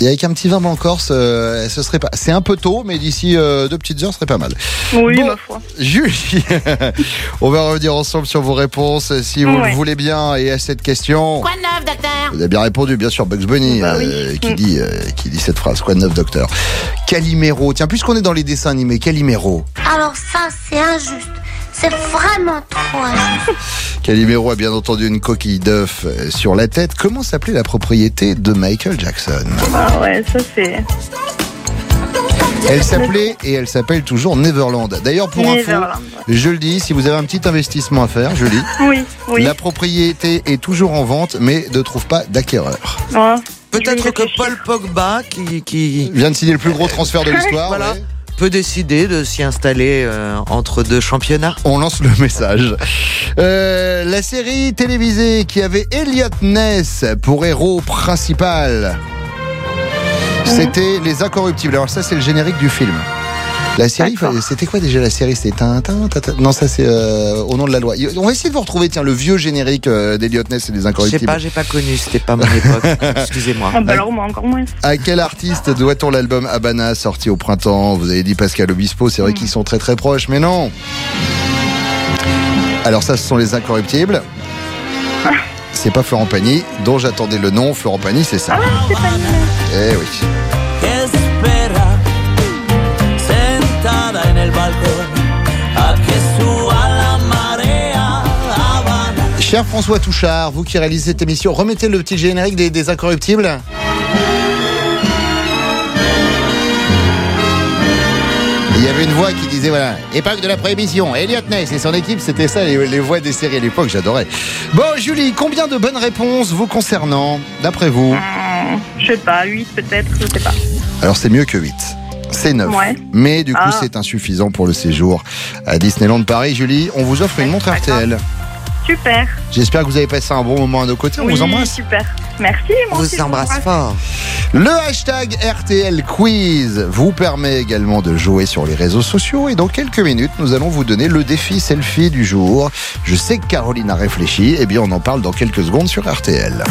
Et avec un petit vin en Corse, euh, ce serait pas. C'est un peu tôt, mais d'ici euh, deux petites heures, ce serait pas mal. Oui, Bon, ma foi. Julie, on va revenir ensemble sur vos réponses, si vous Ouais. le voulez bien. Et à cette question, Quoi de neuf, docteur? Vous avez bien répondu, bien sûr, Bugs Bunny, Bah oui. euh, qui, Mm. dit, euh, qui dit cette phrase. Quoi de neuf, docteur? Calimero. Tiens, puisqu'on est dans les dessins animés, Calimero. Alors ça, c'est injuste. C'est vraiment trop injuste. Calimero a bien entendu une coquille d'œuf euh, sur la tête. Comment s'appelait la propriété de Michael Jackson? Ah ouais, ça c'est. Elle s'appelait et elle s'appelle toujours Neverland. D'ailleurs, pour info, Neverland, je le dis, si vous avez un petit investissement à faire, je le dis, Oui, oui. la propriété est toujours en vente, mais ne trouve pas d'acquéreur. Oh, Peut-être que Paul Pogba, qui, qui Vient de signer le plus gros transfert de l'histoire. voilà, ouais. Peut décider de s'y installer euh, entre deux championnats? On lance le message. Euh, la série télévisée qui avait Elliot Ness pour héros principal. C'était Les Incorruptibles. Alors ça, c'est le générique du film. La série, c'était quoi déjà la série C'était Tintin, Tintin Non, ça c'est euh, au nom de la loi. On va essayer de vous retrouver, tiens, le vieux générique euh, d'Eliot Ness et des Je sais Incorruptibles. pas, j'ai pas connu, c'était pas mon époque. Excusez-moi. Ah bah alors, moi, encore moins. À quel artiste doit-on l'album Habana sorti au printemps Vous avez dit Pascal Obispo, c'est vrai qu'ils sont très très proches, mais non Alors ça, ce sont les Incorruptibles. C'est pas Florent Pagny, dont j'attendais le nom. Florent Pagny, c'est ça. Eh oui. Cher François Touchard, vous qui réalisez cette émission, remettez le petit générique des, des Incorruptibles. Il y avait une voix qui disait voilà, époque de la prohibition. Elliot Ness et son équipe, c'était ça les, les voix des séries à l'époque, j'adorais. Bon, Julie, combien de bonnes réponses vous concernant, d'après vous Hum, Je sais pas, 8 peut-être, je sais pas. Alors c'est mieux que 8. C'est 9. Ouais. Mais du coup, Ah. c'est insuffisant pour le séjour à Disneyland Paris. Julie, on vous offre une montre RTL. Super. J'espère que vous avez passé un bon moment à nos côtés. On oui, vous embrasse. super. Merci. On vous embrasse fort. Le hashtag RTL Quiz vous permet également de jouer sur les réseaux sociaux et dans quelques minutes, nous allons vous donner le défi selfie du jour. Je sais que Caroline a réfléchi, et bien on en parle dans quelques secondes sur RTL.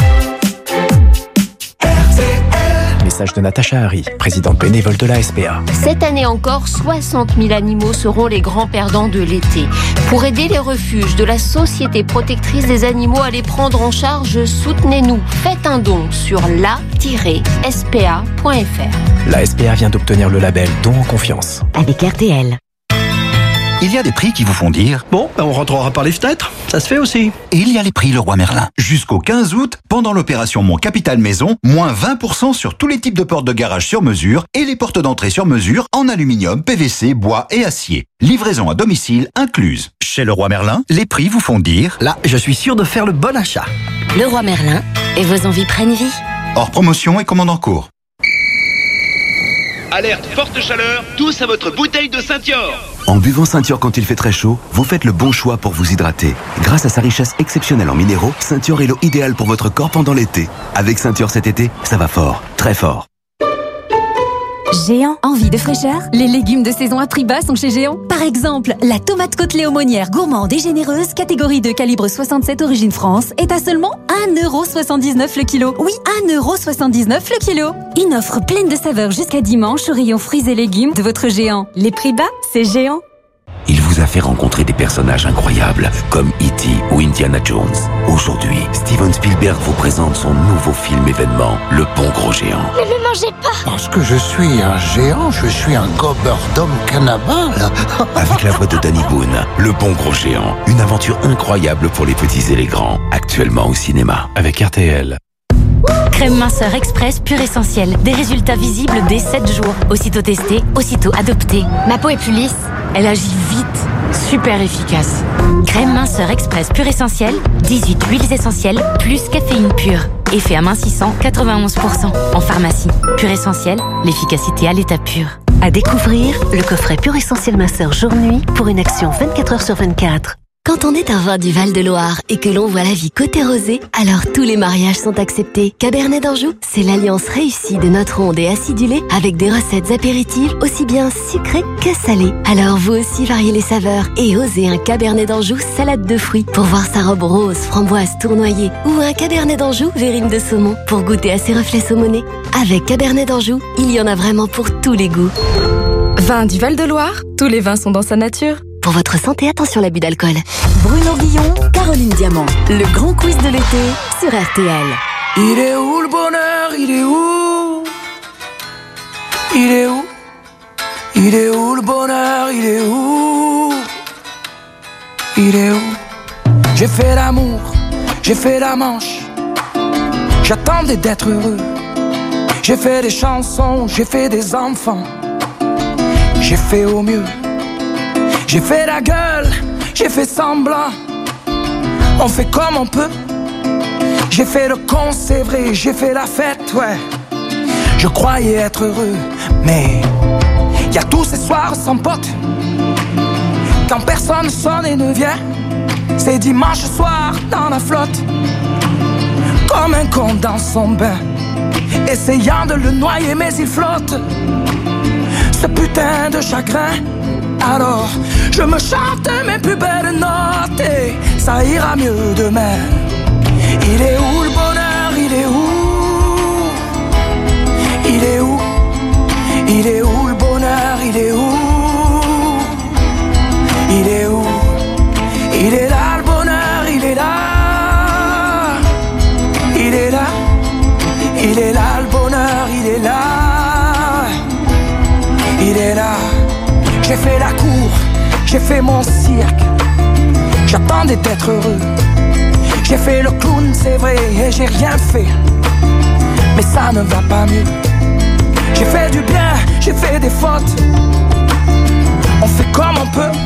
Message de Natacha Harry, présidente bénévole de la SPA. Cette année encore, 60 000 animaux seront les grands perdants de l'été. Pour aider les refuges de la Société protectrice des animaux à les prendre en charge, soutenez-nous. Faites un don sur la-spa.fr. La SPA vient d'obtenir le label Don en confiance. Avec RTL. Il y a des prix qui vous font dire Bon, ben on rentrera par les fenêtres, ça se fait aussi. Et il y a les prix Leroy Merlin. Jusqu'au 15 août, pendant l'opération Mon Capital Maison, moins 20% sur tous les types de portes de garage sur mesure et les portes d'entrée sur mesure en aluminium, PVC, bois et acier. Livraison à domicile incluse. Chez Leroy Merlin, les prix vous font dire Là, je suis sûr de faire le bon achat. Le roi Merlin et vos envies prennent vie. Hors promotion et commande en cours. Alerte forte chaleur, tous à votre bouteille de Saint-Yor. En buvant Ceinture quand il fait très chaud, vous faites le bon choix pour vous hydrater. Grâce à sa richesse exceptionnelle en minéraux, Ceinture est l'eau idéale pour votre corps pendant l'été. Avec Ceinture cet été, ça va fort, très fort. Géant, envie de fraîcheur? Les légumes de saison à prix bas sont chez Géant. Par exemple, la tomate côtelée aumônière gourmande et généreuse, catégorie de calibre 67 origine France, est à seulement 1,79€ le kilo. Oui, 1,79€ le kilo. Une offre pleine de saveurs jusqu'à dimanche au rayon fruits et légumes de votre Géant. Les prix bas, c'est Géant. Il vous a fait rencontrer des personnages incroyables comme E.T. ou Indiana Jones. Aujourd'hui, Steven Spielberg vous présente son nouveau film événement, Le Bon Gros Géant. Ne le mangez pas Parce que je suis un géant, je suis un gobeur d'homme cannibale. Avec la voix de Danny Boone, Le Bon Gros Géant. Une aventure incroyable pour les petits et les grands. Actuellement au cinéma. Avec RTL. Crème minceur express pur essentiel. Des résultats visibles dès 7 jours. Aussitôt testé, aussitôt adopté. Ma peau est plus lisse. Elle agit vite. Super efficace. Crème minceur express pur essentiel. 18 huiles essentielles plus caféine pure. Effet amincissant 91%. En pharmacie. Pur essentiel, l'efficacité à l'état pur. À découvrir le coffret Pur Essentiel Masseur jour-nuit pour une action 24 heures sur 24. Quand on est un vin du Val-de-Loire et que l'on voit la vie côté rosé, alors tous les mariages sont acceptés. Cabernet d'Anjou, c'est l'alliance réussie de notre onde et acidulée avec des recettes apéritives aussi bien sucrées que salées. Alors vous aussi variez les saveurs et osez un Cabernet d'Anjou salade de fruits pour voir sa robe rose, framboise tournoyée ou un Cabernet d'Anjou verrine de saumon pour goûter à ses reflets saumonés. Avec Cabernet d'Anjou, il y en a vraiment pour tous les goûts. Vin du Val-de-Loire, tous les vins sont dans sa nature. Pour votre santé, attention à l'abus d'alcool. Bruno Guillon, Caroline Diamant. Le grand quiz de l'été sur RTL. Il est où le bonheur? Il est où? Il est où? Il est où le bonheur? Il est où? Il est où? J'ai fait l'amour, j'ai fait la manche. J'attendais d'être heureux. J'ai fait des chansons, j'ai fait des enfants. J'ai fait au mieux. J'ai fait la gueule, j'ai fait semblant. On fait comme on peut. J'ai fait le con, c'est vrai, j'ai fait la fête, ouais. Je croyais être heureux, mais y a tous ces soirs sans pote. Quand personne sonne et ne vient, c'est dimanche soir dans la flotte. Comme un con dans son bain, essayant de le noyer, mais il flotte. ce putain de chagrin. Alors, je me chante mes plus belles notes et ça ira mieux demain. Il est où le bonheur Il est où Il est où Il est où le bonheur Il est où Il est où Il est là le bonheur, il est là. Il est là. Il est là J'ai fait la cour, j'ai fait mon cirque. J'attendais d'être heureux. J'ai fait le clown, c'est vrai, et j'ai rien fait. Mais ça ne va pas mieux. J'ai fait du bien, j'ai fait des fautes. On fait comme on peut.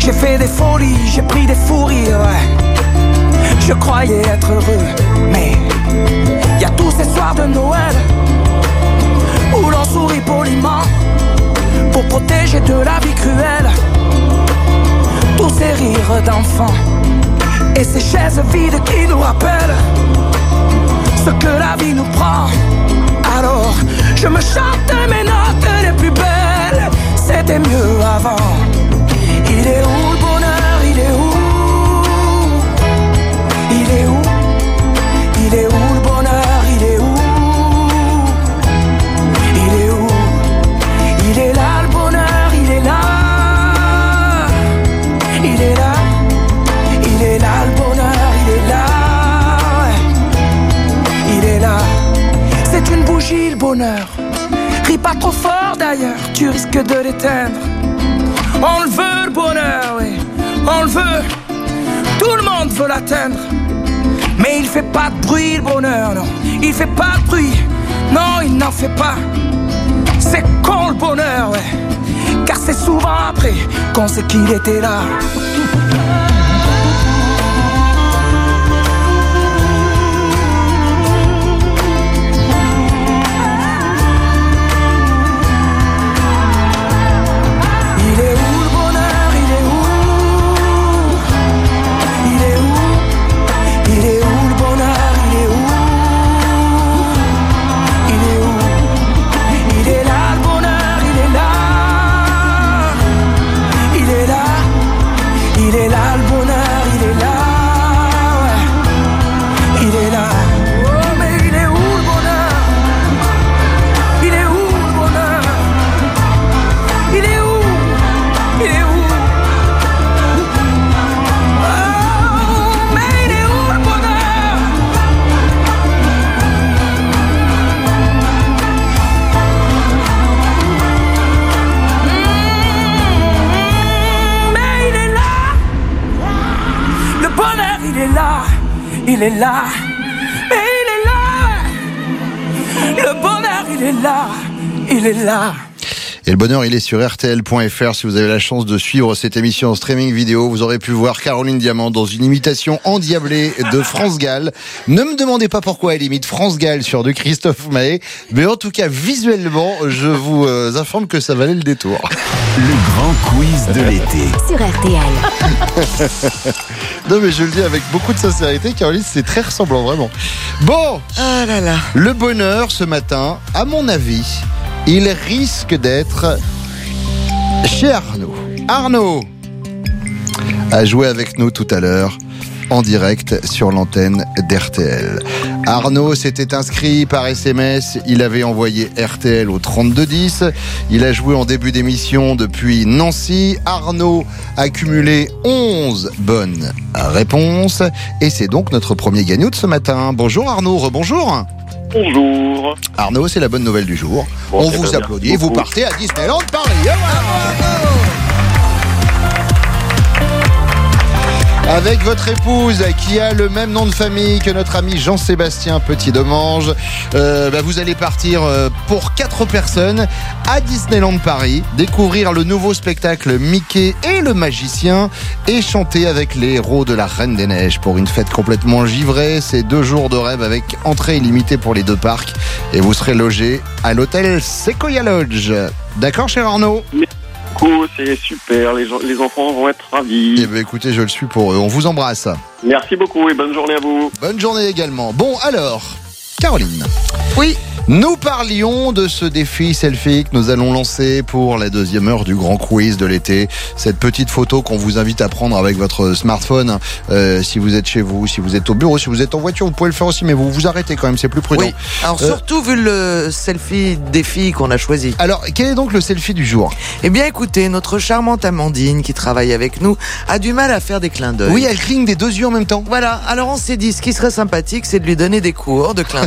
J'ai fait des folies, j'ai pris des fous rires, ouais. Je croyais être heureux, mais y a tous ces soirs de Noël où l'on sourit poliment pour protéger de la vie cruelle tous ces rires d'enfants et ces chaises vides qui nous rappellent ce que la vie nous prend. Alors, je me chante mes notes les plus belles, c'était mieux avant. Il est où le bonheur? Il est où bonheur. Ris pas trop fort d'ailleurs, tu risques de l'éteindre. On le veut le bonheur, oui. On le veut. Tout le monde veut l'atteindre. Mais il fait pas de bruit le bonheur, non. Il fait pas de bruit. Non, il n'en fait pas. C'est con le bonheur, ouais. Car c'est souvent après qu'on sait qu'il était là. Il est là. Mais il est là. Le bonheur, il est là. Il est là Et le bonheur, il est sur RTL.fr. Si vous avez la chance de suivre cette émission en streaming vidéo, vous aurez pu voir Caroline Diamant dans une imitation endiablée de France Gall. Ne me demandez pas pourquoi elle imite France Gall sur de Christophe Maé, mais en tout cas, visuellement, je vous euh, informe que ça valait le détour. Le grand quiz de l'été. Sur RTL. non, mais je le dis avec beaucoup de sincérité, Caroline, c'est très ressemblant, vraiment. Bon, Ah là là. le bonheur ce matin, à mon avis, il risque d'être chez Arnaud. Arnaud a joué avec nous tout à l'heure en direct sur l'antenne d'RTL. Arnaud s'était inscrit par SMS, il avait envoyé RTL au 3210, il a joué en début d'émission depuis Nancy. Arnaud a cumulé 11 bonnes réponses et c'est donc notre premier gagnant de ce matin. Bonjour Arnaud, rebonjour. Bonjour. Arnaud, c'est la bonne nouvelle du jour. Bon, On vous applaudit, vous partez à Disneyland Paris. Voilà. Avec votre épouse qui a le même nom de famille que notre ami Jean-Sébastien Petit-Demange, euh, bah, vous allez partir euh, pour quatre personnes à Disneyland Paris, découvrir le nouveau spectacle Mickey et le magicien et chanter avec les héros de la Reine des Neiges pour une fête complètement givrée. C'est deux jours de rêve avec entrée illimitée pour les deux parcs et vous serez logé à l'hôtel Sequoia Lodge. D'accord, cher Arnaud? C'est super, les, gens- les enfants vont être ravis. Eh ben écoutez, je le suis pour eux. On vous embrasse. Merci beaucoup et bonne journée à vous. Bonne journée également. Bon, alors, Caroline. Oui. Nous parlions de ce défi selfie que nous allons lancer pour la deuxième heure du grand quiz de l'été. Cette petite photo qu'on vous invite à prendre avec votre smartphone. Euh, si vous êtes chez vous, si vous êtes au bureau, si vous êtes en voiture, vous pouvez le faire aussi, mais vous vous arrêtez quand même, c'est plus prudent. Oui. Alors Euh, surtout vu le selfie défi qu'on a choisi. Alors, quel est donc le selfie du jour? Eh bien écoutez, notre charmante Amandine qui travaille avec nous a du mal à faire des clins d'œil. Oui, elle cligne des deux yeux en même temps. Voilà, alors on s'est dit ce qui serait sympathique c'est de lui donner des cours de clin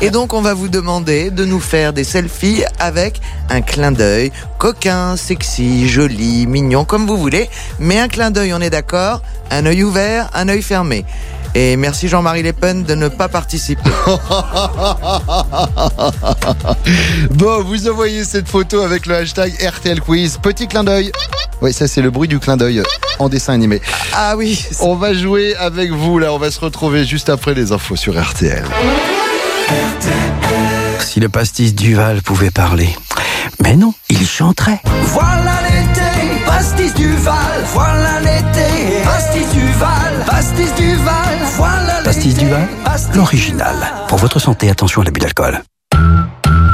Et donc on va vous demander de nous faire des selfies avec un clin d'œil coquin, sexy, joli, mignon, comme vous voulez. Mais un clin d'œil, on est d'accord Un œil ouvert, un œil fermé. Et merci Jean-Marie Le Pen de ne pas participer. Bon, vous envoyez cette photo avec le hashtag RTL Quiz. Petit clin d'œil. Oui, ça c'est le bruit du clin d'œil en dessin animé. Ah oui. On va jouer avec vous là. On va se retrouver juste après les infos sur RTL. Si le pastis Duval pouvait parler. Mais non, il chanterait. Voilà l'été, pastis du Val, voilà l'été, pastis du Val, pastis du Val, voilà Pastis Duval, l'original. Pour votre santé, attention à l'abus d'alcool.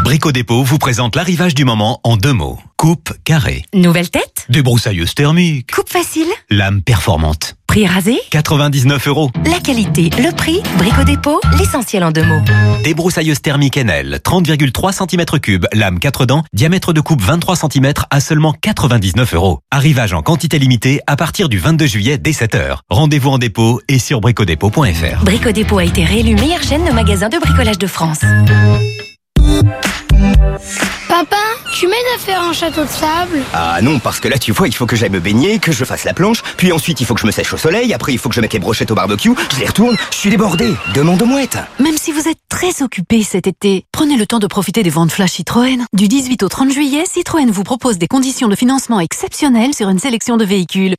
Brico Dépôt vous présente l'arrivage du moment en deux mots. Coupe carré. Nouvelle tête Débroussailleuse thermique. Coupe facile Lame performante. Prix rasé 99 euros. La qualité, le prix, Brico Dépôt, l'essentiel en deux mots. Débroussailleuse thermique Enel. 30,3 cm3. Lame 4 dents. Diamètre de coupe 23 cm à seulement 99 euros. Arrivage en quantité limitée à partir du 22 juillet dès 7h. Rendez-vous en dépôt et sur bricodépôt.fr. Brico Dépôt a été réélu meilleure chaîne de magasins de bricolage de France. Papa, tu m'aides à faire un château de sable? Ah non, parce que là, tu vois, il faut que j'aille me baigner, que je fasse la planche, puis ensuite il faut que je me sèche au soleil, après il faut que je mette les brochettes au barbecue, je les retourne, je suis débordé. Demande aux mouettes. Même si vous êtes très occupé cet été, prenez le temps de profiter des ventes flash Citroën. Du 18 au 30 juillet, Citroën vous propose des conditions de financement exceptionnelles sur une sélection de véhicules.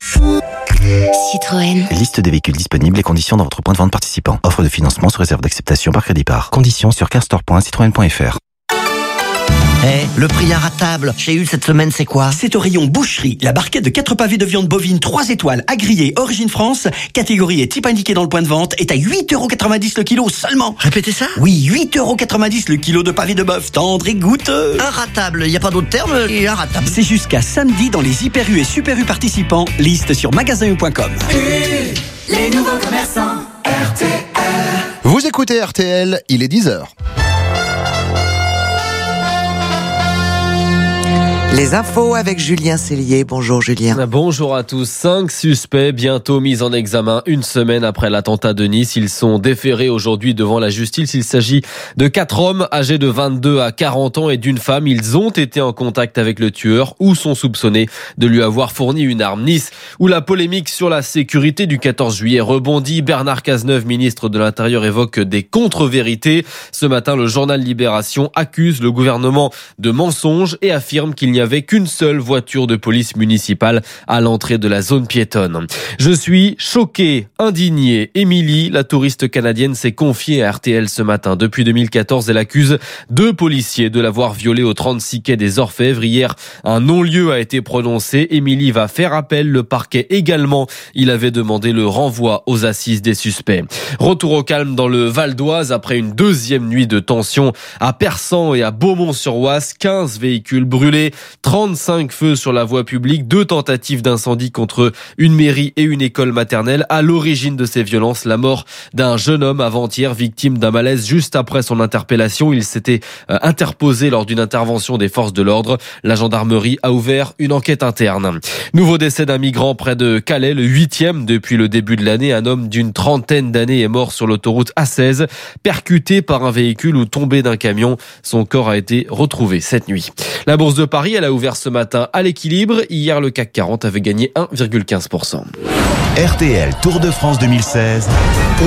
Citroën. Liste des véhicules disponibles et conditions dans votre point de vente participant. Offre de financement sous réserve d'acceptation par crédit par. Conditions sur carstore.citroën.fr. Eh, le prix inratable chez Hull cette semaine, c'est quoi? C'est au rayon boucherie. La barquette de 4 pavés de viande bovine 3 étoiles à griller Origine France, catégorie et type indiqué dans le point de vente, est à 8,90€ le kilo seulement. Répétez ça? Oui, 8,90€ le kilo de pavé de bœuf tendre et goûteux. Inratable, y a pas d'autre terme? Et inratable. C'est jusqu'à samedi dans les Hyper U et Super U participants. Liste sur magasin.com. Les nouveaux commerçants, RTL. Vous écoutez RTL, il est 10h. Les infos avec Julien Cellier. Bonjour Julien. Bonjour à tous. Cinq suspects bientôt mis en examen une semaine après l'attentat de Nice. Ils sont déférés aujourd'hui devant la justice. Il s'agit de quatre hommes âgés de 22 à 40 ans et d'une femme. Ils ont été en contact avec le tueur ou sont soupçonnés de lui avoir fourni une arme. Nice, où la polémique sur la sécurité du 14 juillet rebondit. Bernard Cazeneuve, ministre de l'Intérieur, évoque des contre-vérités. Ce matin, le journal Libération accuse le gouvernement de mensonges et affirme qu'il n'y avait qu'une seule voiture de police municipale à l'entrée de la zone piétonne. Je suis choqué, indigné. Émilie, la touriste canadienne, s'est confiée à RTL ce matin. Depuis 2014, elle accuse deux policiers de l'avoir violée au 36 quai des Orfèvres. Hier, un non-lieu a été prononcé. Émilie va faire appel. Le parquet également. Il avait demandé le renvoi aux assises des suspects. Retour au calme dans le Val d'Oise après une deuxième nuit de tension à Persan et à Beaumont-sur-Oise. 15 véhicules brûlés. 35 feux sur la voie publique, deux tentatives d'incendie contre une mairie et une école maternelle. À l'origine de ces violences, la mort d'un jeune homme avant-hier, victime d'un malaise juste après son interpellation. Il s'était euh, interposé lors d'une intervention des forces de l'ordre. La gendarmerie a ouvert une enquête interne. Nouveau décès d'un migrant près de Calais, le huitième depuis le début de l'année. Un homme d'une trentaine d'années est mort sur l'autoroute A16, percuté par un véhicule ou tombé d'un camion. Son corps a été retrouvé cette nuit. La bourse de Paris, elle a ouvert ce matin à l'équilibre. Hier, le CAC 40 avait gagné 1,15%. RTL Tour de France 2016.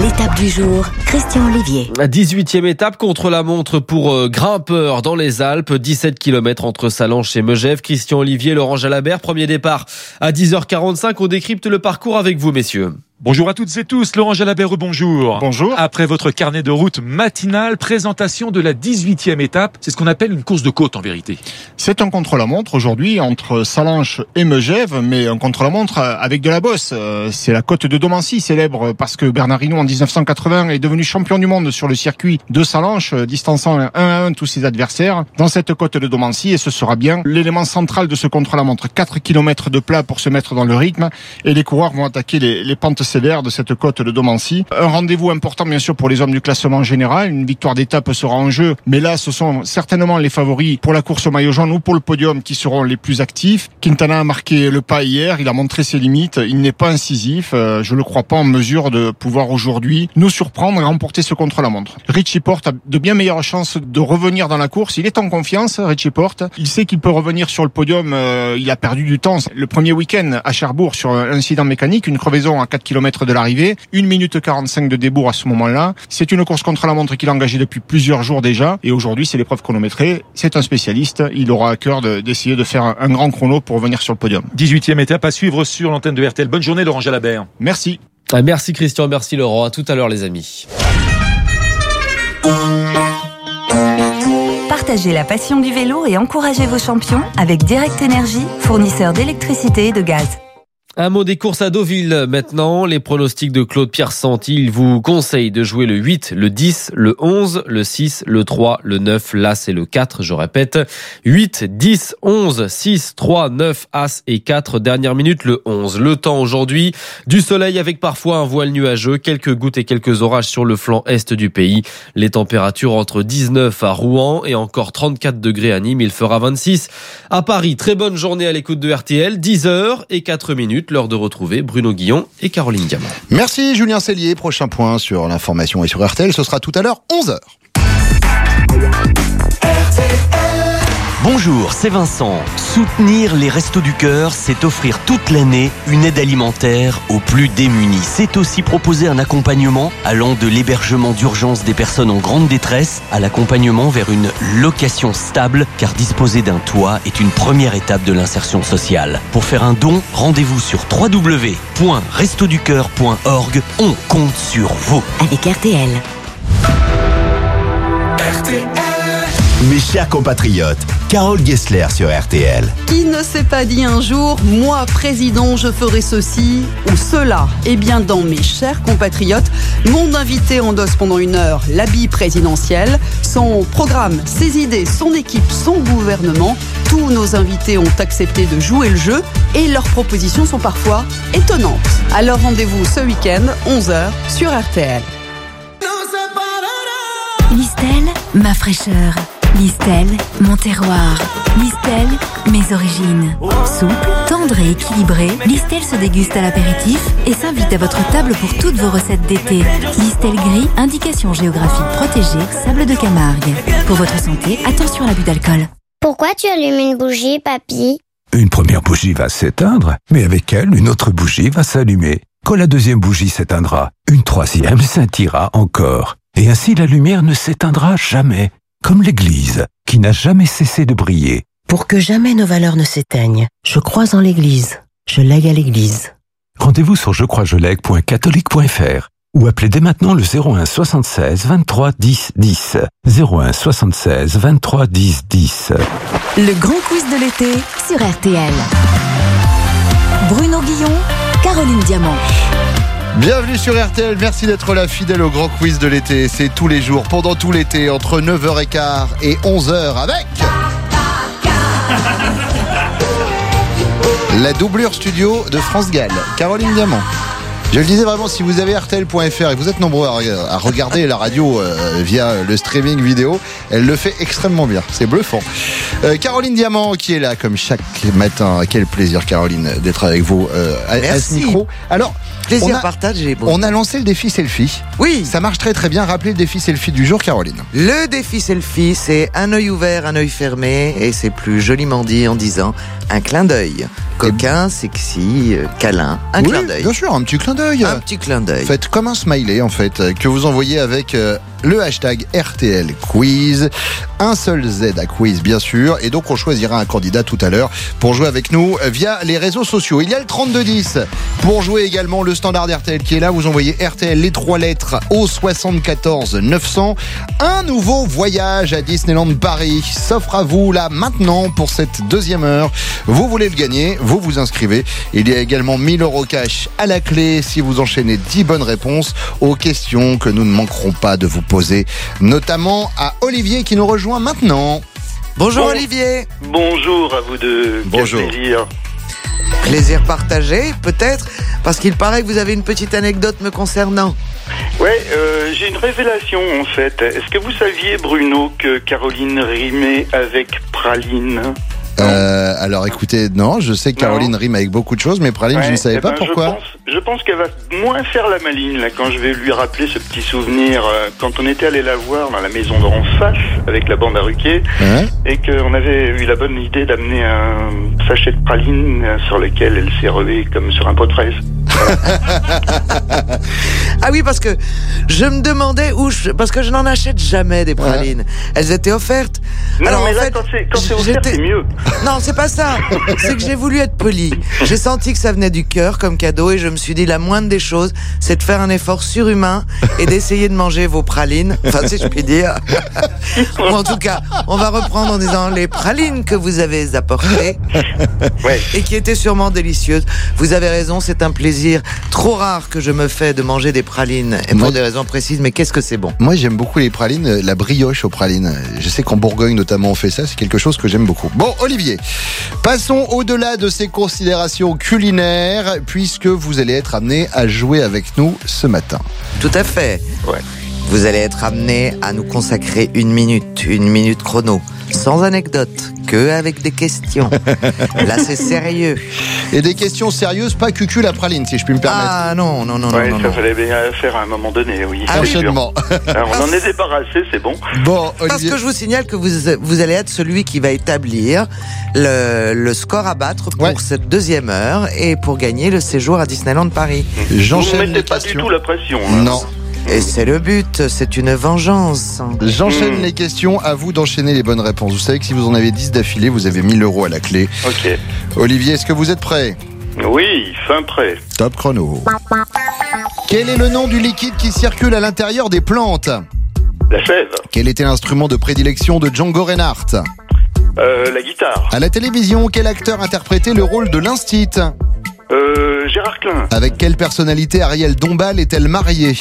L'étape du jour, Christian Olivier. La 18e étape contre la montre pour euh, grimpeurs dans les Alpes. 17 km entre Salanches et Megève. Christian Olivier, Laurent Jalabert, premier départ à 10h45. On décrypte le parcours avec vous, messieurs. Bonjour à toutes et tous, Laurent Jalabert, bonjour. Bonjour. Après votre carnet de route matinal, présentation de la 18e étape, c'est ce qu'on appelle une course de côte en vérité. C'est un contre-la-montre aujourd'hui entre Salanches et Megève, mais un contre-la-montre avec de la bosse. Euh, C'est la côte de Domancy, célèbre parce que Bernard Hinault en 1980 est devenu champion du monde sur le circuit de Salanches, euh, distançant 1 à 1 tous ses adversaires dans cette côte de Domancy et ce sera bien l'élément central de ce contre-la-montre. 4 km de plat pour se mettre dans le rythme et les coureurs vont attaquer les, les pentes sévères de cette côte de Domancy. Un rendez-vous important bien sûr pour les hommes du classement général. Une victoire d'étape sera en jeu, mais là ce sont certainement les favoris pour la course au maillot jaune ou pour le podium qui seront les plus actifs. Quintana a marqué le pas hier, il a montré ses limites, il n'est pas incisif, euh, je le crois pas en mesure de pouvoir aujourd'hui nous surprendre et remporter ce contre-la-montre. Richie Porte a de bien meilleures chances de revenir dans la course, il est en confiance Richie Porte, il sait qu'il peut revenir sur le podium, euh, il a perdu du temps le premier week-end à Cherbourg sur un incident mécanique, une crevaison à 4 km de l'arrivée, 1 minute 45 de débours à ce moment-là. C'est une course contre la montre qu'il a engagée depuis plusieurs jours déjà et aujourd'hui c'est l'épreuve chronométrée. C'est un spécialiste, il aura à cœur de- d'essayer de faire un, un grand chrono pour revenir sur le podium. 18e étape à suivre sur l'antenne de RTL. Bonne journée Laurent Jalabert. Merci. Ah, Merci Christian, merci Laurent. À tout à l'heure les amis. Partagez la passion du vélo et encouragez vos champions avec Direct Énergie, fournisseur d'électricité et de gaz. Un mot des courses à Deauville maintenant. Les pronostics de Claude Pierre Santi. Il vous conseille de jouer le 8, le 10, le 11, le 6, le 3, le 9, l'As et le 4. Je répète. 8, 10, 11, 6, 3, 9, As et 4. Dernière minute, le 11. Le temps aujourd'hui. Du soleil avec parfois un voile nuageux. Quelques gouttes et quelques orages sur le flanc est du pays. Les températures entre 19 à Rouen et encore 34 degrés à Nîmes. Il fera 26 à Paris. Très bonne journée à l'écoute de RTL. 10 heures et 4 minutes. L'heure de retrouver Bruno Guillon et Caroline Diamant. Merci Julien Cellier. Prochain point sur l'information et sur RTL, ce sera tout à l'heure 11h. Bonjour, c'est Vincent. Soutenir les Restos du Cœur, c'est offrir toute l'année une aide alimentaire aux plus démunis. C'est aussi proposer un accompagnement allant de l'hébergement d'urgence des personnes en grande détresse à l'accompagnement vers une location stable, car disposer d'un toit est une première étape de l'insertion sociale. Pour faire un don, rendez-vous sur www.restoducœur.org. On compte sur vous. Avec RTL. Mes chers compatriotes, Carole Gessler sur RTL. Qui ne s'est pas dit un jour, moi président, je ferai ceci ou cela? Eh bien, dans mes chers compatriotes, mon invité endosse pendant une heure l'habit présidentiel, son programme, ses idées, son équipe, son gouvernement. Tous nos invités ont accepté de jouer le jeu et leurs propositions sont parfois étonnantes. Alors rendez-vous ce week-end, 11h, sur RTL. Listel, ma fraîcheur. Listel, mon terroir. Listel, mes origines. Souple, tendre et équilibré, Listel se déguste à l'apéritif et s'invite à votre table pour toutes vos recettes d'été. Listel gris, indication géographique protégée, sable de Camargue. Pour votre santé, attention à l'abus d'alcool. Pourquoi tu allumes une bougie, papy? Une première bougie va s'éteindre, mais avec elle, une autre bougie va s'allumer. Quand la deuxième bougie s'éteindra, une troisième scintillera encore. Et ainsi la lumière ne s'éteindra jamais, comme l'Église, qui n'a jamais cessé de briller. Pour que jamais nos valeurs ne s'éteignent, je crois en l'Église. Je lègue à l'Église. Rendez-vous sur jecroisjelègue.catholique.fr ou appelez dès maintenant le 01 76 23 10 10. 01 76 23 10 10. Le grand quiz de l'été sur RTL. Bruno Guillon, Caroline Diamant. Bienvenue sur RTL, merci d'être là fidèle au grand quiz de l'été. C'est tous les jours, pendant tout l'été, entre 9h15 et 11h avec... La doublure studio de France Gall, Caroline Diamant. Je le disais vraiment, si vous avez RTL.fr et vous êtes nombreux à, à regarder la radio euh, via le streaming vidéo, elle le fait extrêmement bien. C'est bluffant. Euh, Caroline Diamant qui est là comme chaque matin. Quel plaisir, Caroline, d'être avec vous euh, à, à ce micro. Alors, Plaisir on a, partagé. bon. on a lancé le défi selfie. Oui. Ça marche très très bien. Rappelez le défi selfie du jour, Caroline. Le défi selfie, c'est un œil ouvert, un œil fermé, et c'est plus joliment dit en disant un clin d'œil. Coquin, sexy, câlin, un Oui, clin d'œil. Bien sûr, un petit clin d'œil. Un petit clin d'œil. Faites comme un smiley en fait, que vous envoyez avec euh, le hashtag RTL Quiz. Un seul Z à quiz, bien sûr. Et donc, on choisira un candidat tout à l'heure pour jouer avec nous via les réseaux sociaux. Il y a le 3210 pour jouer également le standard RTL qui est là. Vous envoyez RTL les trois lettres au 74 900. Un nouveau voyage à Disneyland Paris s'offre à vous là maintenant pour cette deuxième heure. Vous voulez le gagner, vous vous inscrivez. Il y a également 1000 euros cash à la clé si vous enchaînez 10 bonnes réponses aux questions que nous ne manquerons pas de vous poser, notamment à Olivier qui nous rejoint maintenant. Bonjour Bon- Olivier. Bonjour à vous deux. Quel Bonjour. plaisir. Plaisir partagé, peut-être, parce qu'il paraît que vous avez une petite anecdote me concernant. Ouais, euh, j'ai une révélation en fait. Est-ce que vous saviez, Bruno, que Caroline rimait avec praline? Euh, alors écoutez, non, je sais que Caroline rime avec beaucoup de choses, mais Praline, je ne savais eh pas ben, je pourquoi. pense- Je pense, qu'elle va moins faire la maline là quand je vais lui rappeler ce petit souvenir euh, quand on était allé la voir dans la maison d'en face avec la bande à Ruquier et qu'on avait eu la bonne idée d'amener un sachet de praline sur lequel elle s'est relevée comme sur un pot de fraises. Ah oui, parce que je me demandais où je... Parce que je n'en achète jamais des pralines. Elles étaient offertes. Non, Alors, mais en là, fait, quand c'est quand c'est offert, c'est mieux. Non, c'est pas ça. C'est que j'ai voulu être poli. J'ai senti que ça venait du cœur comme cadeau et je me suis dit la moindre des choses, c'est de faire un effort surhumain et d'essayer de manger vos pralines. Enfin, si je puis dire. Ou en tout cas, on va reprendre en disant les pralines que vous avez apportées et qui étaient sûrement délicieuses. Vous avez raison, c'est un plaisir trop rare que je me fais de manger des pralines et pour des raisons précises. Mais qu'est-ce que c'est bon Moi, j'aime beaucoup les pralines, euh, la brioche aux pralines. Je sais qu'en Bourgogne, notamment, on fait ça. C'est quelque chose que j'aime beaucoup. Bon, Olivier, passons au-delà de ces considérations culinaires, puisque vous allez être amené à jouer avec nous ce matin. Tout à fait. Vous allez être amené à nous consacrer une minute, une minute chrono, sans anecdote, que avec des questions. Là, c'est sérieux. Et des questions sérieuses, pas cucul à praline, si je puis me permettre. Ah non, non, non, ouais, non, ça non. fallait bien faire à un moment donné, oui. Ah oui. Ah, on en est débarrassé, c'est bon. Bon, Parce que je vous signale que vous, vous allez être celui qui va établir le, le score à battre pour cette deuxième heure et pour gagner le séjour à Disneyland Paris. Vous ne mettez pas du tout la pression. hein. Non. Et c'est le but, c'est une vengeance. J'enchaîne Hmm. les questions, à vous d'enchaîner les bonnes réponses. Vous savez que si vous en avez 10 d'affilée, vous avez 1000 euros à la clé. Ok. Olivier, est-ce que vous êtes prêt? Oui, fin prêt. Top chrono. Quel est le nom du liquide qui circule à l'intérieur des plantes? La sève. Quel était l'instrument de prédilection de Django Reinhardt? Euh, la guitare. À la télévision, quel acteur interprétait le rôle de l'instit? Euh, Gérard Klein. Avec quelle personnalité Ariel Dombal est-elle mariée?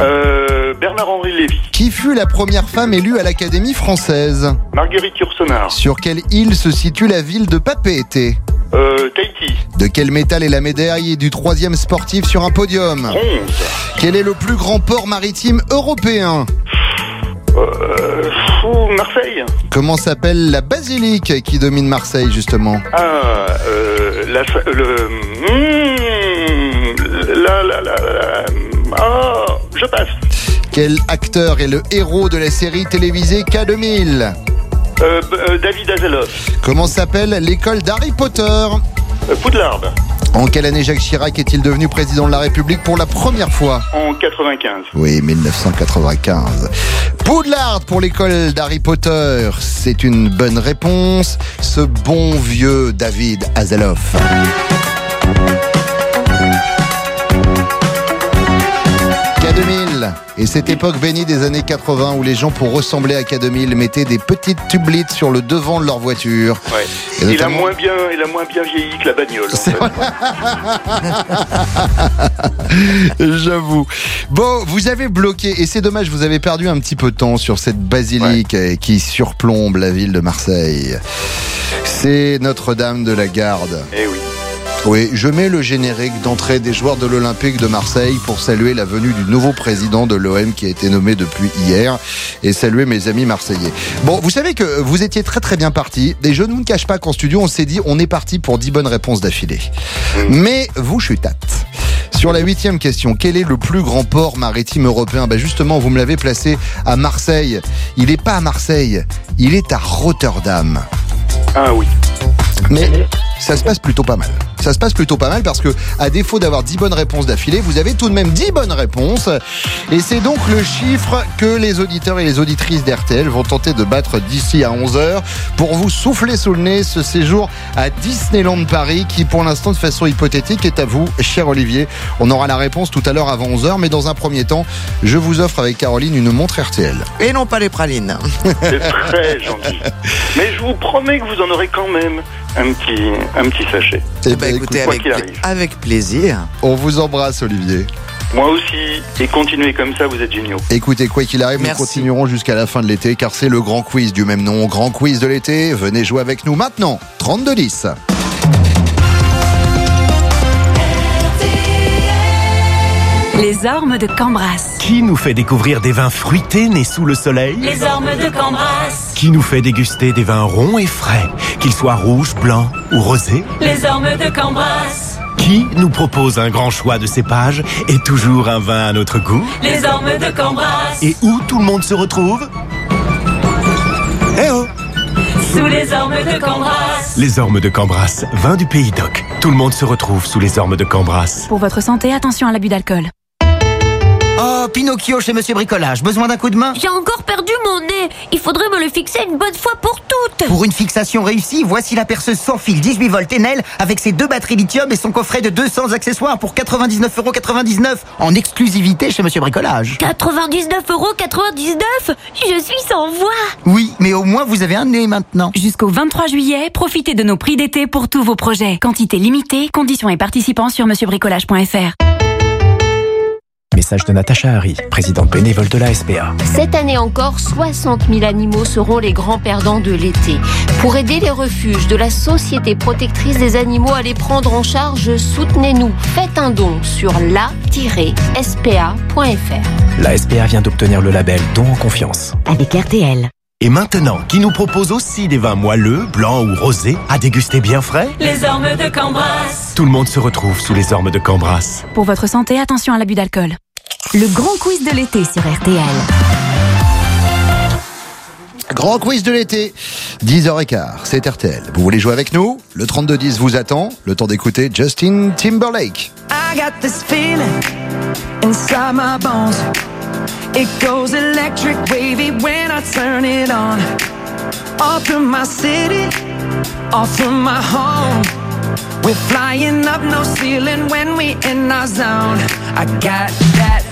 Euh, Bernard-Henri Lévy. Qui fut la première femme élue à l'Académie française Marguerite Yourcenar. Sur quelle île se situe la ville de Papeete Euh, Tahiti. De quel métal est la médaille du troisième sportif sur un podium Bronze. Quel est le plus grand port maritime européen Euh, fou, Marseille. Comment s'appelle la basilique qui domine Marseille justement Ah, euh, la, le, hmm, la, la, la, la, ah, je passe. Quel acteur est le héros de la série télévisée K2000 Euh, euh, David Azeloff. Comment s'appelle l'école d'Harry Potter Euh, Poudlard. En quelle année Jacques Chirac est-il devenu président de la République pour la première fois En 95. Oui, 1995. Poudlard pour l'école d'Harry Potter. C'est une bonne réponse. Ce bon vieux David Azeloff. K2000 et cette époque bénie des années 80 où les gens pour ressembler à K2000 mettaient des petites tublites sur le devant de leur voiture. Ouais. Et Il a moins bien, il a moins bien vieilli que la bagnole. en fait. J'avoue. Bon, vous avez bloqué, et c'est dommage, vous avez perdu un petit peu de temps sur cette basilique euh, qui surplombe la ville de Marseille. C'est Notre-Dame de la Garde. Eh oui. Oui, je mets le générique d'entrée des joueurs de l'Olympique de Marseille pour saluer la venue du nouveau président de l'OM qui a été nommé depuis hier et saluer mes amis marseillais. Bon, vous savez que vous étiez très très bien parti et je ne vous cache pas qu'en studio on s'est dit on est parti pour 10 bonnes réponses d'affilée. Mais vous chutate. Sur la huitième question, quel est le plus grand port maritime européen? Bah Justement, vous me l'avez placé à Marseille. Il n'est pas à Marseille, il est à Rotterdam. Ah oui. Mais ça se passe plutôt pas mal. ça se passe plutôt pas mal parce que, à défaut d'avoir 10 bonnes réponses d'affilée, vous avez tout de même 10 bonnes réponses. Et c'est donc le chiffre que les auditeurs et les auditrices d'RTL vont tenter de battre d'ici à 11h pour vous souffler sous le nez ce séjour à Disneyland Paris qui, pour l'instant, de façon hypothétique, est à vous, cher Olivier. On aura la réponse tout à l'heure avant 11h, mais dans un premier temps, je vous offre avec Caroline une montre RTL. Et non pas les pralines. C'est très gentil. Mais je vous promets que vous en aurez quand même un petit, un petit sachet. Eh Bah, écoutez, quoi avec, qu'il pla- arrive. avec plaisir. On vous embrasse, Olivier. Moi aussi. Et continuez comme ça, vous êtes géniaux. Écoutez, quoi qu'il arrive, Merci. nous continuerons jusqu'à la fin de l'été car c'est le grand quiz du même nom. Grand quiz de l'été. Venez jouer avec nous maintenant. 32-10. Les ormes de Cambras. Qui nous fait découvrir des vins fruités nés sous le soleil Les ormes de Cambras. Qui nous fait déguster des vins ronds et frais, qu'ils soient rouges, blancs ou rosés Les ormes de Cambras. Qui nous propose un grand choix de cépages et toujours un vin à notre goût Les ormes de Cambras. Et où tout le monde se retrouve Eh oh Sous les ormes de Cambras. Les ormes de Cambras, vin du pays d'Oc. Tout le monde se retrouve sous les ormes de Cambras. Pour votre santé, attention à l'abus d'alcool. Oh, Pinocchio chez Monsieur Bricolage. Besoin d'un coup de main J'ai encore perdu mon nez. Il faudrait me le fixer une bonne fois pour toutes. Pour une fixation réussie, voici la perceuse sans fil 18 volts Enel avec ses deux batteries lithium et son coffret de 200 accessoires pour 99,99€ en exclusivité chez Monsieur Bricolage. 99,99€ Je suis sans voix. Oui, mais au moins vous avez un nez maintenant. Jusqu'au 23 juillet, profitez de nos prix d'été pour tous vos projets. Quantité limitée, conditions et participants sur monsieurbricolage.fr. Message de Natacha Harry, présidente bénévole de la SPA. Cette année encore, 60 000 animaux seront les grands perdants de l'été. Pour aider les refuges de la Société protectrice des animaux à les prendre en charge, soutenez-nous. Faites un don sur la-spa.fr. La SPA vient d'obtenir le label Don en confiance. Avec RTL. Et maintenant, qui nous propose aussi des vins moelleux, blancs ou rosés, à déguster bien frais? Les ormes de Cambras. Tout le monde se retrouve sous les ormes de Cambras. Pour votre santé, attention à l'abus d'alcool. Le grand quiz de l'été sur RTL. Grand quiz de l'été. 10h15, c'est RTL. Vous voulez jouer avec nous? Le 32-10 vous attend. Le temps d'écouter Justin Timberlake. I got this feeling inside my bones. It goes electric wavy when I turn it on. All through my city, all through my home. We're flying up no ceiling when we in our zone. I got that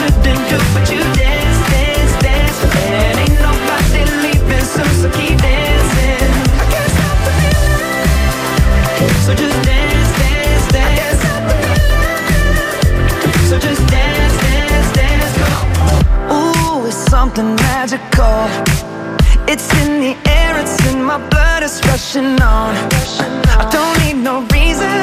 Shouldn't do, but you dance, dance, dance. And ain't nobody leaving so keep dancing. I can't stop. So just dance, dance, dance. So just dance, dance, dance. Ooh, it's something magical. It's in the air, it's in my blood, it's rushing on. I don't need no reason,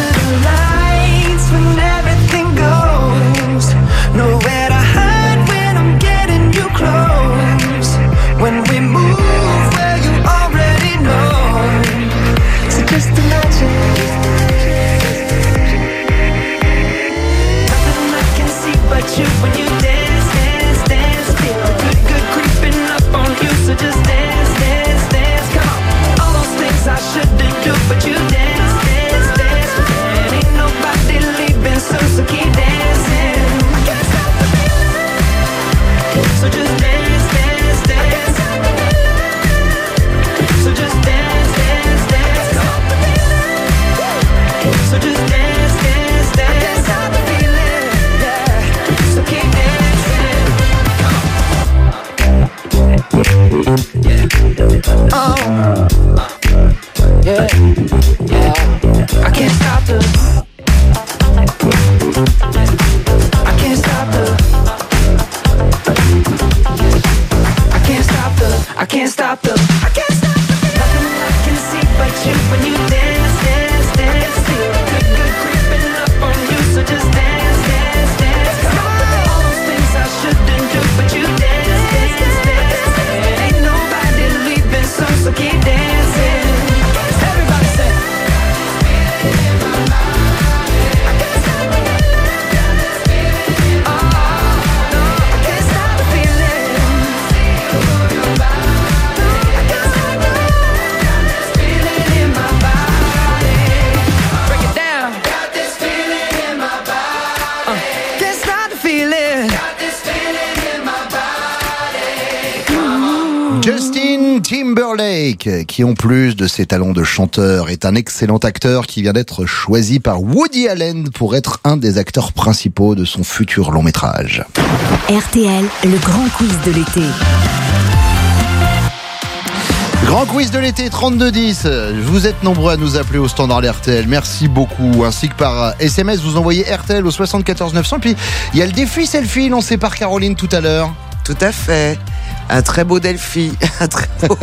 You Uh. Qui en plus de ses talents de chanteur, est un excellent acteur qui vient d'être choisi par Woody Allen pour être un des acteurs principaux de son futur long métrage. RTL, le grand quiz de l'été. Grand quiz de l'été 3210. Vous êtes nombreux à nous appeler au standard RTL. Merci beaucoup. Ainsi que par SMS, vous envoyez RTL au 74 900. Puis il y a le défi selfie lancé par Caroline tout à l'heure. Tout à fait. Un très beau Delphi. Un très beau-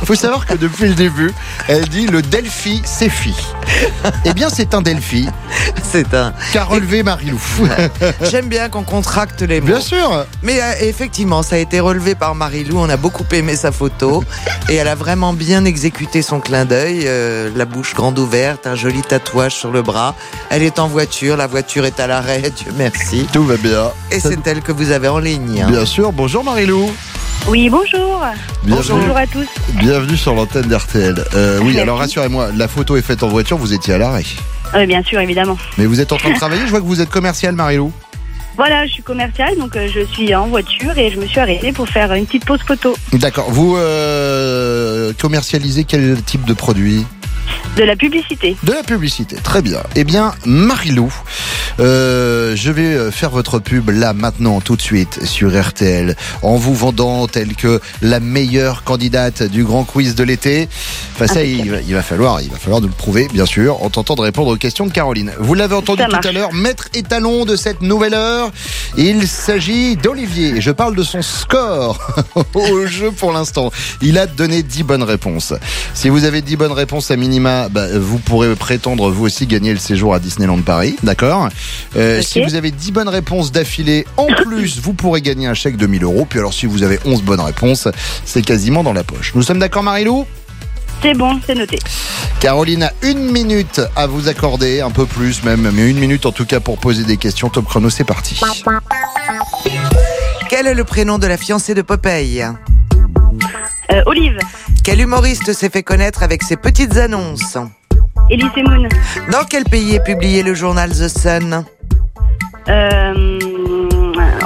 Il faut savoir que depuis le début, elle dit le Delphi, c'est fi. Eh bien, c'est un Delphi. C'est un. Qu'a relevé Marilou. J'aime bien qu'on contracte les mots. Bien sûr. Mais euh, effectivement, ça a été relevé par Marilou. On a beaucoup aimé sa photo. et elle a vraiment bien exécuté son clin d'œil. euh, la bouche grande ouverte, un joli tatouage sur le bras. Elle est en voiture. La voiture est à l'arrêt. Dieu merci. Tout va bien. Et c'est elle que vous avez en ligne. hein. Bien sûr. Bonjour Marilou. Oui, bonjour. Bienvenue. Bonjour à tous. Bienvenue sur l'antenne d'RTL. Euh, oui, Merci. alors rassurez-moi, la photo est faite en voiture, vous étiez à l'arrêt. Oui, bien sûr, évidemment. Mais vous êtes en train de travailler, je vois que vous êtes commercial, Marilou. Voilà, je suis commerciale, donc euh, je suis en voiture et je me suis arrêtée pour faire une petite pause photo D'accord. Vous euh, commercialisez quel type de produit? De la publicité. De la publicité, très bien. Eh bien, Marilou, euh, je vais euh, faire votre pub là, maintenant, tout de suite, sur RTL, en vous vendant telle que la meilleure candidate du grand quiz de l'été. Enfin, ça, il, va- il va falloir, il va falloir nous le prouver, bien sûr, en tentant de répondre aux questions de Caroline. Vous l'avez entendu Ça tout marche. à l'heure, maître étalon de cette nouvelle heure, il s'agit d'Olivier. Je parle de son score au jeu pour l'instant. Il a donné 10 bonnes réponses. Si vous avez 10 bonnes réponses à minima, bah, vous pourrez prétendre vous aussi gagner le séjour à Disneyland Paris. D'accord Euh. Si vous avez 10 bonnes réponses d'affilée, en plus, vous pourrez gagner un chèque de 1000 euros. Puis alors, si vous avez 11 bonnes réponses, c'est quasiment dans la poche. Nous sommes d'accord, Marilou? C'est bon, c'est noté. Caroline a une minute à vous accorder, un peu plus même, mais une minute en tout cas pour poser des questions. Top chrono, c'est parti. Quel est le prénom de la fiancée de Popeye? Euh, Olive, Quel humoriste s'est fait connaître avec ses petites annonces Elise et Moon, Dans quel pays est publié le journal The Sun euh,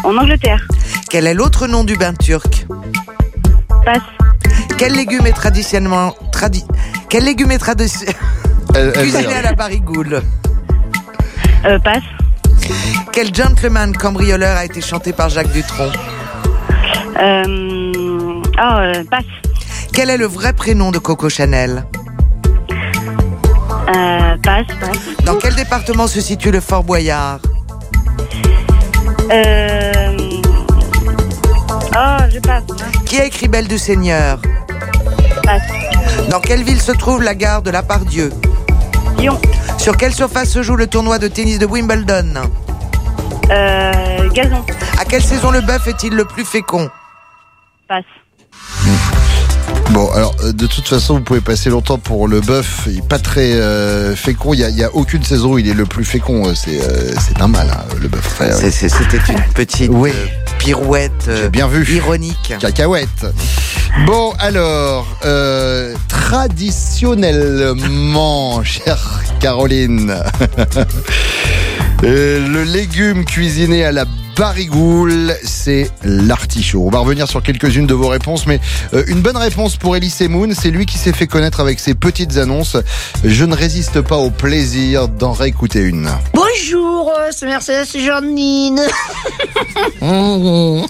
en Angleterre. Quel est l'autre nom du bain turc Passe. Quel légume est traditionnellement tradi... Quel légume est traditionnellement Elle- elle cuisiné à la parigoule Euh, passe. Quel gentleman cambrioleur a été chanté par Jacques Dutronc Euh, ah, euh, passe. Quel est le vrai prénom de Coco Chanel Euh, passe, passe. Dans quel département se situe le Fort Boyard Euh, ah, je passe. Qui a écrit Belle du Seigneur Passe. Dans quelle ville se trouve la gare de la Pardieu Lyon. Sur quelle surface se joue le tournoi de tennis de Wimbledon Euh, gazon. À quelle saison le bœuf est-il le plus fécond Passe. Bon, alors euh, de toute façon, vous pouvez passer longtemps pour le bœuf. Il est pas très euh, fécond. Il y a, aucune saison où il est le plus fécond. Euh, C'est euh, un mal, hein, le bœuf. Enfin, C'était une petite Oui. pirouette euh, bien vu. ironique. Cacahuète. Bon, alors, traditionnellement, chère Caroline, le légume cuisiné à la barigoule, c'est l'artichaut. On va revenir sur quelques-unes de vos réponses, mais euh, une bonne réponse pour Elise Moon, c'est lui qui s'est fait connaître avec ses petites annonces. Je ne résiste pas au plaisir d'en réécouter une. Bonjour, euh, c'est Mercedes Jeannine.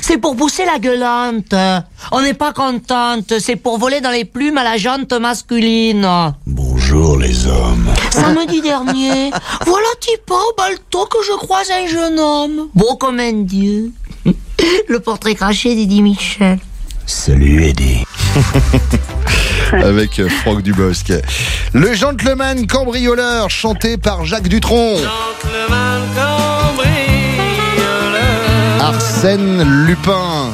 C'est pour pousser la gueulante. On n'est pas contente. C'est pour voler dans les plumes à la jante masculine. Bonjour les hommes. Samedi dernier, voilà Tipa au balto que je croise un jeune homme. Beau comme un dieu. Le portrait craché d'Eddie Michel. Salut Eddie. avec euh, Franck Dubosc. Le gentleman cambrioleur chanté par Jacques Dutronc. Arsène Lupin.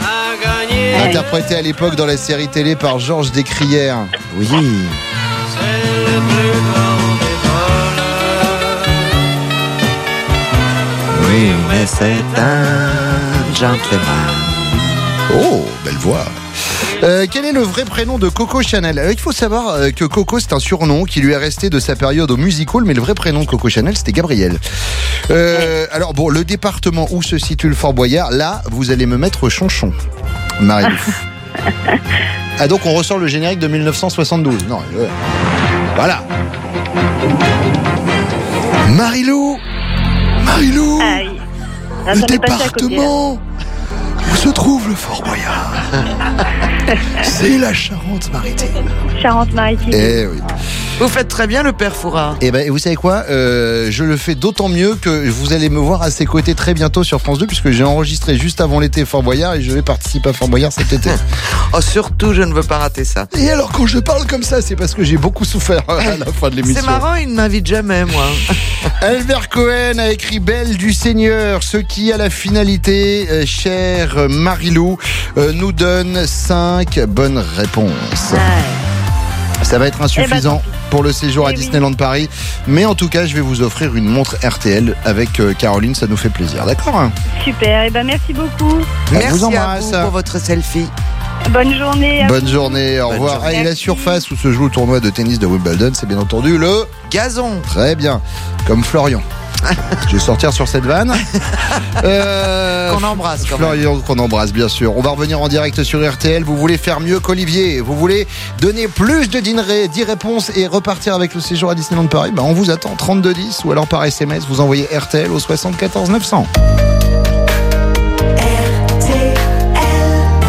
Interprété à l'époque dans la série télé par Georges Descrières. Oui. Oui, mais c'est un gentleman. Oh, belle voix. Euh, quel est le vrai prénom de Coco Chanel Alors, Il faut savoir euh, que Coco c'est un surnom qui lui est resté de sa période au musical, mais le vrai prénom de Coco Chanel c'était Gabriel. Euh, alors bon, le département où se situe le Fort Boyard, là vous allez me mettre Chonchon, Marie. Ah donc on ressort le générique de 1972. Non, voilà. Marilou Marilou Aïe. Ah, Le département où se trouve le Fort Boyard C'est la Charente-Maritime. Charente-Maritime. Eh oui. Vous faites très bien le père Fouras. Et ben, et vous savez quoi Euh, Je le fais d'autant mieux que vous allez me voir à ses côtés très bientôt sur France 2 puisque j'ai enregistré juste avant l'été Fort Boyard et je vais participer à Fort Boyard cet été. Oh, surtout, je ne veux pas rater ça. Et alors quand je parle comme ça, c'est parce que j'ai beaucoup souffert à la fin de l'émission. C'est marrant, il ne m'invite jamais, moi. Albert Cohen a écrit Belle du Seigneur, ce qui à la finalité, euh, chère Marilou, euh, nous donne 5 bonnes réponses. Ça va être insuffisant pour le séjour à Disneyland Paris, mais en tout cas, je vais vous offrir une montre RTL avec euh, Caroline, ça nous fait plaisir, d'accord hein Super. Et ben merci beaucoup. On Merci vous à embrasse. vous pour votre selfie. Bonne journée. Bonne vous. journée, au revoir. journée. Ah, et la surface où se joue le tournoi de tennis de Wimbledon, c'est bien entendu le Gazon. Très bien, comme Florian. Je vais sortir sur cette vanne. Euh, Qu'on embrasse quand même. Florian, qu'on embrasse, bien sûr. On va revenir en direct sur RTL. Vous voulez faire mieux qu'Olivier? Vous voulez donner plus de 10 10 réponses et repartir avec le séjour à Disneyland Paris? Ben, On vous attend 3210 ou alors par SMS, vous envoyez RTL au 74 900.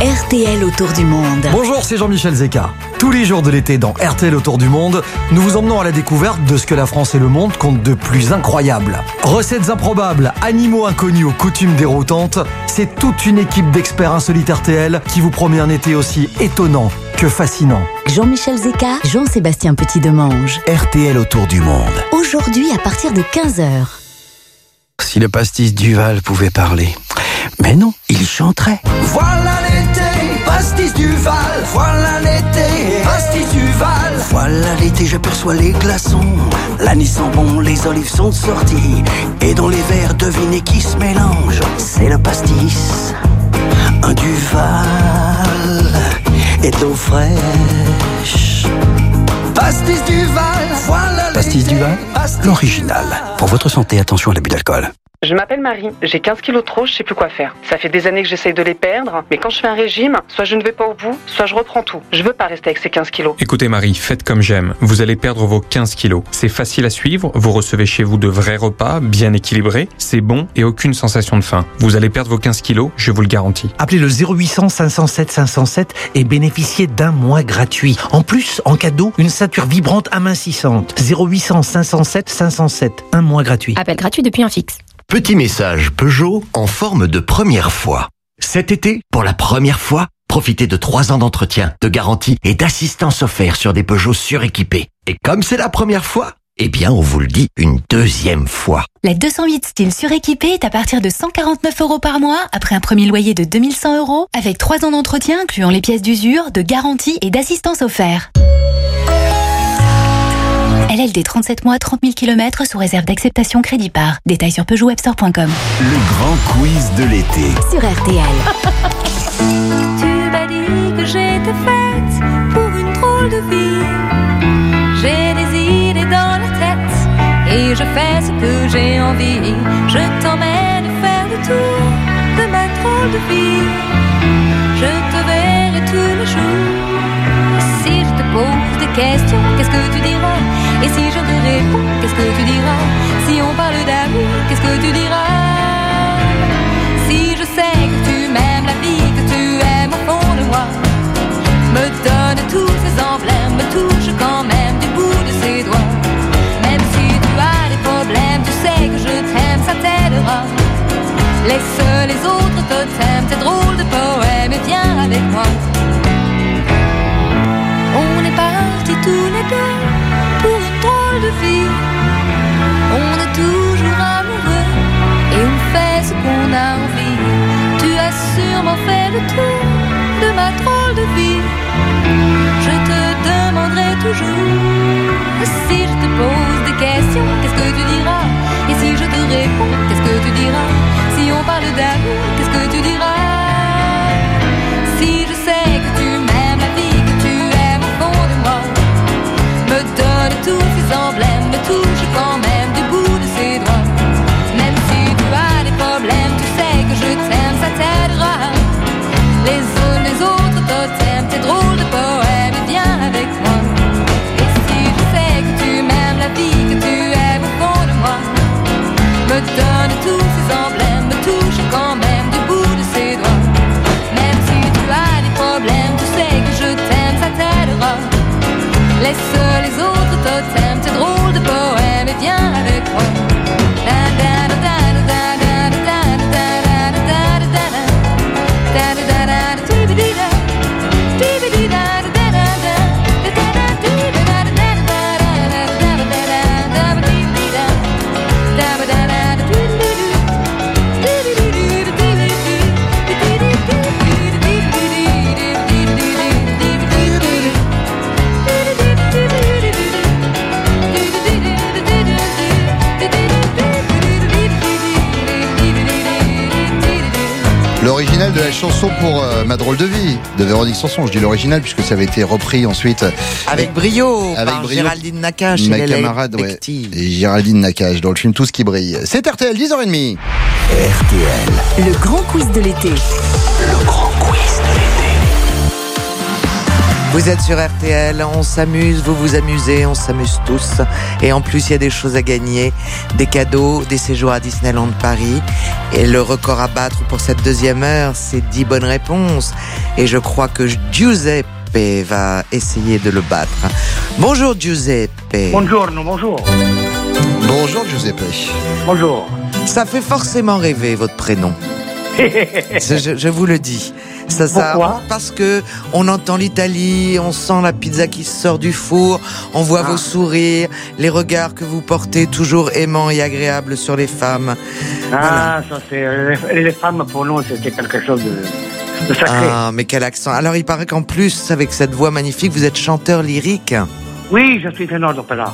RTL autour du monde. Bonjour, c'est Jean-Michel Zeka. Tous les jours de l'été dans RTL Autour du Monde, nous vous emmenons à la découverte de ce que la France et le monde comptent de plus incroyable. Recettes improbables, animaux inconnus aux coutumes déroutantes, c'est toute une équipe d'experts insolites RTL qui vous promet un été aussi étonnant que fascinant. Jean-Michel Zeka, Jean-Sébastien Petit-Demange. RTL autour du monde. Aujourd'hui à partir de 15h. Si le pastis Duval pouvait parler. Mais non, il chanterait. Voilà l'été, pastis du Val. Voilà l'été, pastis du Val. Voilà l'été, j'aperçois les glaçons. L'année sent bon, les olives sont sorties. Et dans les verres, devinez qui se mélange. C'est le pastis, un Duval et de l'eau fraîche. Pastis du Val. Voilà Pastis Duval, l'original. Pour votre santé, attention à l'abus d'alcool. Je m'appelle Marie, j'ai 15 kilos de trop, je sais plus quoi faire. Ça fait des années que j'essaye de les perdre, mais quand je fais un régime, soit je ne vais pas au bout, soit je reprends tout. Je veux pas rester avec ces 15 kilos. Écoutez Marie, faites comme j'aime. Vous allez perdre vos 15 kilos. C'est facile à suivre, vous recevez chez vous de vrais repas, bien équilibrés, c'est bon et aucune sensation de faim. Vous allez perdre vos 15 kilos, je vous le garantis. Appelez le 0800 507 507 et bénéficiez d'un mois gratuit. En plus, en cadeau, une ceinture vibrante amincissante. 0800 507 507, un mois gratuit. Appel gratuit depuis un fixe. Petit message Peugeot en forme de première fois. Cet été, pour la première fois, profitez de 3 ans d'entretien, de garantie et d'assistance offerte sur des Peugeot suréquipés. Et comme c'est la première fois, eh bien on vous le dit une deuxième fois. La 208 style suréquipée est à partir de 149 euros par mois après un premier loyer de 2100 euros avec 3 ans d'entretien incluant les pièces d'usure, de garantie et d'assistance offert. LLD 37 mois, 30 000 km sous réserve d'acceptation crédit par. Détails sur peugeotwebstore.com. Le grand quiz de l'été. Sur RTL. Tu m'as dit que j'étais faite pour une drôle de vie. J'ai des idées dans la tête et je fais ce que j'ai envie. Je t'emmène faire le tour de ma drôle de vie. Je te verrai tous les jours. Si je te pose des questions, qu'est-ce que tu diras? Et si je te réponds, qu'est-ce que tu diras? Si on parle d'amour, qu'est-ce que tu diras? Si je sais que tu m'aimes la vie, que tu aimes au fond de moi, me donne tous ces emblèmes, me touche quand même du bout de ses doigts. Même si tu as des problèmes, tu sais que je t'aime, ça t'aidera. Laisse les autres te t'aiment, tes drôles de poèmes et viens avec moi. On est partis tous les deux drôle de vie. On est toujours amoureux et on fait ce qu'on a envie. Tu as sûrement fait le tour de ma drôle de vie. Je te demanderai toujours si je te pose des questions, qu'est-ce que tu diras? Et si je te réponds, qu'est-ce que tu diras? Si on parle d'amour, qu'est-ce que tu diras? emblèmes me touchent quand même du bout de ses doigts. Même si tu as des problèmes, tu sais que je t'aime, ça t'aidera. Les uns les autres t'aiment, tes drôles de poèmes, et viens avec moi. Et si je sais que tu m'aimes, la vie que tu aimes au fond de moi, me donne tout. L'original de la chanson pour euh, Ma drôle de vie de Véronique Sanson. Je dis l'original puisque ça avait été repris ensuite. Avec brio, Avec par brio. Géraldine Nakache et Ma Léla camarade, ouais. Et Géraldine Nakache dans le film Tout ce qui brille. C'est RTL, 10h30. RTL. Le grand quiz de l'été. Le grand Vous êtes sur RTL, on s'amuse, vous vous amusez, on s'amuse tous. Et en plus, il y a des choses à gagner, des cadeaux, des séjours à Disneyland Paris. Et le record à battre pour cette deuxième heure, c'est 10 bonnes réponses. Et je crois que Giuseppe va essayer de le battre. Bonjour Giuseppe. Buongiorno, bonjour. Bonjour Giuseppe. Bonjour. Ça fait forcément rêver votre prénom. Je, vous le dis. Ça, ça, Pourquoi Parce que on entend l'Italie, on sent la pizza qui sort du four, on voit Ah. vos sourires, les regards que vous portez toujours aimants et agréables sur les femmes. Ah, ça c'est. Les, les femmes pour nous, c'était quelque chose de, de sacré. Ah, mais quel accent. Alors il paraît qu'en plus, avec cette voix magnifique, vous êtes chanteur lyrique. Oui, je suis ténor d'opéra.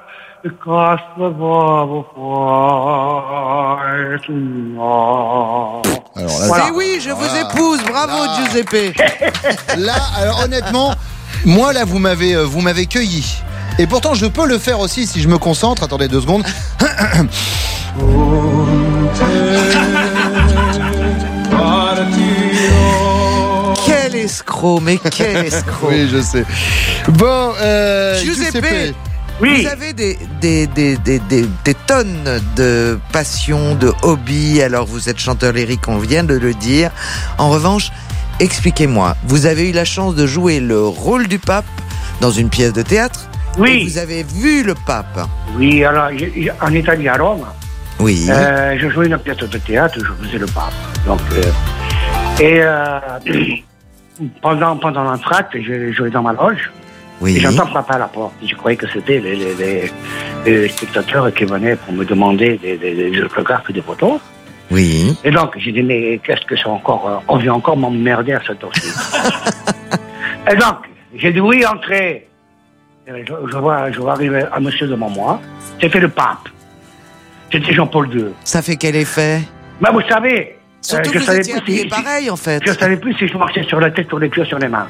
Alors là, C'est oui, je vous épouse, bravo Giuseppe. Là, alors honnêtement, moi là, vous m'avez, euh, vous m'avez cueilli. Et pourtant, je peux le faire aussi si je me concentre. Attendez deux secondes. Quel escroc, mais quel escroc. oui, je sais. Bon, euh, Giuseppe, Oui. vous avez des, des, des, des, tonnes de passion, de hobbies. Alors vous êtes chanteur lyrique, on vient de le dire. En revanche, expliquez-moi, vous avez eu la chance de jouer le rôle du pape dans une pièce de théâtre Oui. Et vous avez vu le pape Oui, alors, en Italie, à Rome, Oui. euh, je jouais une pièce de théâtre, je faisais le pape. Donc, euh, et euh, pendant, pendant l'entracte, je jouais dans ma loge. Oui. J'entends papa à la porte. Je croyais que c'était les, les, les- les spectateurs qui venaient pour me demander des, des, des autographes et des photos. Oui. Et donc, j'ai dit, mais qu'est-ce que c'est encore euh, On vient encore m'emmerder à cette heure-ci. et donc, j'ai dit, oui, entrez. Je, je vois, je vois arriver un monsieur devant moi. C'était le pape. C'était Jean-Paul II. Ça fait quel effet? Mais vous savez, Surtout euh, que je vous savais étiez plus si- pareil, en fait. Je savais plus si je marchais sur la tête ou les pieds sur les mains.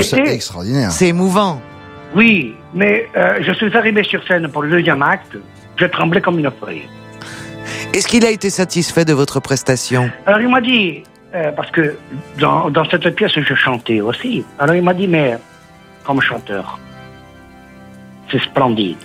Trouve ça extraordinaire. C'est émouvant. Oui, mais euh, je suis arrivé sur scène pour le deuxième acte. Je tremblais comme une feuille. Est-ce qu'il a été satisfait de votre prestation? Alors il m'a dit, euh, parce que dans, dans cette pièce je chantais aussi. Alors il m'a dit, mais comme chanteur, c'est splendide.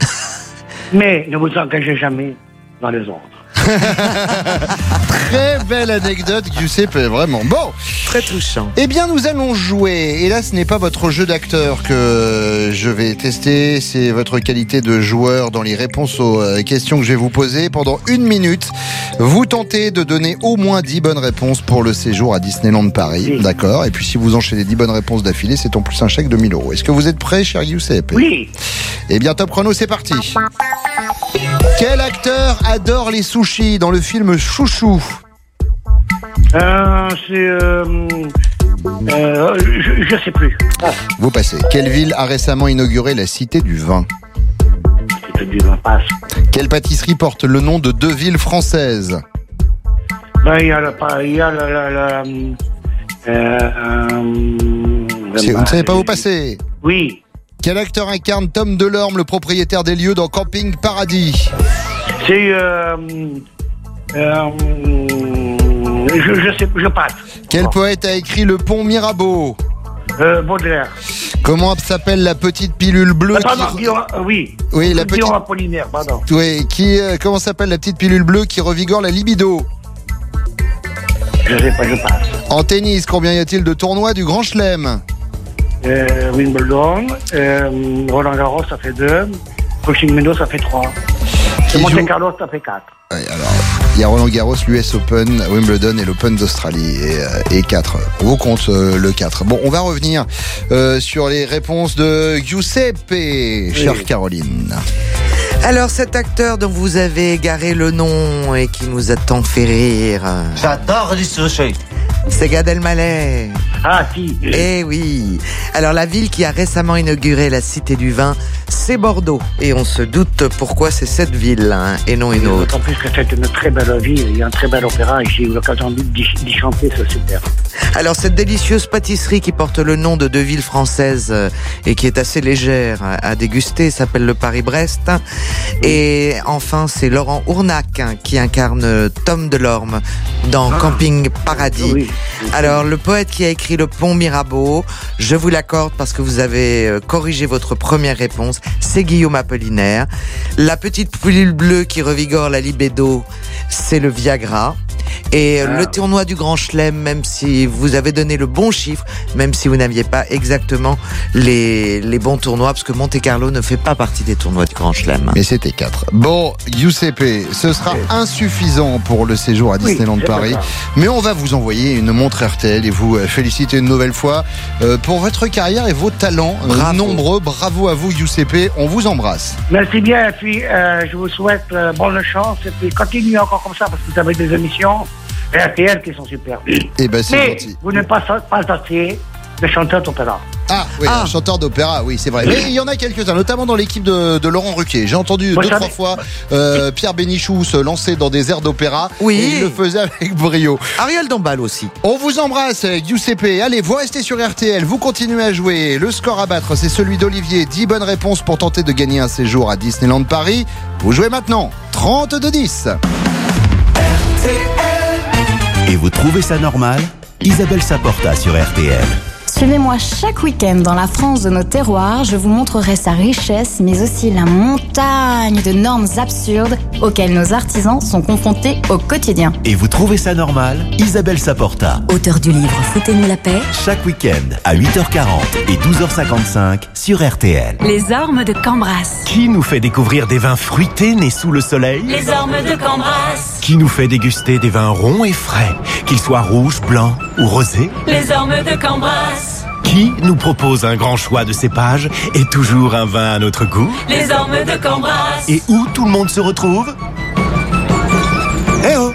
mais ne vous engagez jamais dans les ordres. Très belle anecdote, Giuseppe, vraiment. Bon. Très touchant. Eh bien, nous allons jouer. Et là, ce n'est pas votre jeu d'acteur que je vais tester, c'est votre qualité de joueur dans les réponses aux euh, questions que je vais vous poser. Pendant une minute, vous tentez de donner au moins 10 bonnes réponses pour le séjour à Disneyland Paris. D'accord Et puis, si vous enchaînez 10 bonnes réponses d'affilée, c'est en plus un chèque de 1000 euros. Est-ce que vous êtes prêt, cher Giuseppe? Oui. Eh bien, top chrono, c'est parti. Quel acteur adore les sushis dans le film Chouchou Euh, c'est... Euh, euh, je, je sais plus. Ah, Vous passez. Quelle ville a récemment inauguré la Cité du Vin Cité du Vin passe. Quelle pâtisserie porte le nom de deux villes françaises Ben, il y a le... pas- Il y a le... le- le, euh, Si vous ne savez pas où passer. Oui. Quel acteur incarne Tom Delorme, le propriétaire des lieux dans Camping Paradis C'est... Euh, euh, Je, je sais, je passe. Quel poète a écrit Le Pont Mirabeau Euh, Baudelaire. Comment s'appelle la petite pilule bleue pardon, qui... Guillaume, euh, oui. Oui, la petite- Guillaume Apollinaire, pardon. Oui, qui, euh, comment s'appelle la petite pilule bleue qui revigore la libido Je sais pas, je passe. En tennis, combien y a-t-il de tournois du Grand Chelem Euh, Wimbledon, euh, Roland Garros, ça fait deux. Coaching Meadows, ça fait trois. Et Monte Carlo, ça fait quatre. Ouais, alors, il y a Roland Garros, l'US Open, Wimbledon et l'Open d'Australie. Et, euh, et 4. On vous compte euh, le 4. Bon, on va revenir euh, sur les réponses de Giuseppe, chère Caroline. Alors cet acteur dont vous avez égaré le nom et qui nous a tant fait rire. J'adore les sushis. C'est Gad Elmaleh. Ah si. Eh oui. Alors la ville qui a récemment inauguré la Cité du Vin, c'est Bordeaux. Et on se doute pourquoi c'est cette ville hein, et non une autre. En plus que c'est une très belle ville, il y a un très bel opéra et j'ai eu l'occasion d'y chanter, c'est super. Alors cette délicieuse pâtisserie qui porte le nom de deux villes françaises euh, et qui est assez légère à déguster s'appelle le Paris-Brest. Et enfin c'est Laurent Ournac hein, qui incarne euh, Tom Delorme dans Camping Paradis. Alors le poète qui a écrit le pont Mirabeau, je vous l'accorde parce que vous avez euh, corrigé votre première réponse, c'est Guillaume Apollinaire. La petite pilule bleue qui revigore la libido, c'est le Viagra. Et euh, Ah. le tournoi du Grand Chelem, même si vous avez donné le bon chiffre, même si vous n'aviez pas exactement les, les bons tournois, parce que Monte Carlo ne fait pas partie des tournois du Grand Chelem. Mais c'était 4. Bon, Giuseppe, ce sera insuffisant pour le séjour à Disneyland Paris. Mais on va vous envoyer une montre RTL et vous euh, féliciter une nouvelle fois euh, pour votre carrière et vos talents euh, nombreux. Bravo à vous, Giuseppe. On vous embrasse. Merci bien, et puis euh, je vous souhaite euh, bonne chance, et puis continuez encore comme ça, parce que vous avez des émissions RTL qui sont super. Eh ben, c'est Mais gentil. vous n'êtes pas, pas assez de chanteurs d'opéra. Ah oui, un chanteur d'opéra, oui, c'est vrai. Mais il y en a quelques-uns, notamment dans l'équipe de, de Laurent Ruquier. J'ai entendu deux, trois fois euh, Pierre Bénichou se lancer dans des airs d'opéra. Oui. Et il le faisait avec brio. Ariel Dombal aussi. On vous embrasse, Giuseppe. Allez, vous restez sur RTL, vous continuez à jouer. Le score à battre, c'est celui d'Olivier. 10 bonnes réponses pour tenter de gagner un séjour à Disneyland Paris. Vous jouez maintenant. 30 de 10. Et vous trouvez ça normal? Isabelle Saporta sur RTL. Suivez-moi chaque week-end dans la France de nos terroirs. Je vous montrerai sa richesse, mais aussi la montagne de normes absurdes auxquelles nos artisans sont confrontés au quotidien. Et vous trouvez ça normal? Isabelle Saporta. Auteur du livre Foutez-nous la paix. Chaque week-end à 8h40 et 12h55 sur RTL. Les ormes de Cambras. Qui nous fait découvrir des vins fruités nés sous le soleil? Les ormes de Cambras. Qui nous fait déguster des vins ronds et frais, qu'ils soient rouges, blancs ou rosés? Les ormes de Cambras. Qui nous propose un grand choix de cépages et toujours un vin à notre goût Les ormes de Cambras. Et où tout le monde se retrouve Eh oh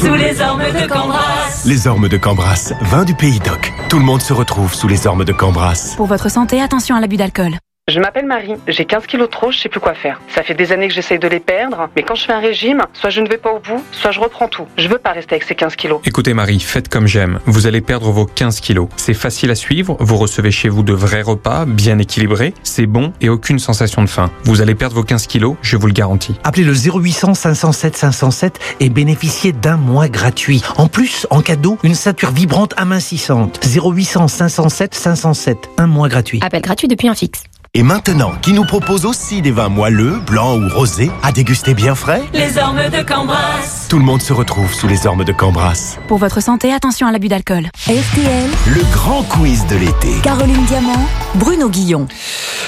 Sous les ormes de Cambras. Les ormes de Cambras, vin du pays d'Oc. Tout le monde se retrouve sous les ormes de Cambras. Pour votre santé, attention à l'abus d'alcool. Je m'appelle Marie, j'ai 15 kilos de trop, je sais plus quoi faire. Ça fait des années que j'essaye de les perdre, mais quand je fais un régime, soit je ne vais pas au bout, soit je reprends tout. Je veux pas rester avec ces 15 kilos. Écoutez Marie, faites comme j'aime. Vous allez perdre vos 15 kilos. C'est facile à suivre, vous recevez chez vous de vrais repas, bien équilibrés, c'est bon et aucune sensation de faim. Vous allez perdre vos 15 kilos, je vous le garantis. Appelez le 0800 507 507 et bénéficiez d'un mois gratuit. En plus, en cadeau, une ceinture vibrante amincissante. 0800 507 507. Un mois gratuit. Appel gratuit depuis un fixe. Et maintenant, qui nous propose aussi des vins moelleux, blancs ou rosés, à déguster bien frais Les ormes de Cambras. Tout le monde se retrouve sous les ormes de Cambras. Pour votre santé, attention à l'abus d'alcool. RTL, Le grand quiz de l'été. Caroline Diamant, Bruno Guillon.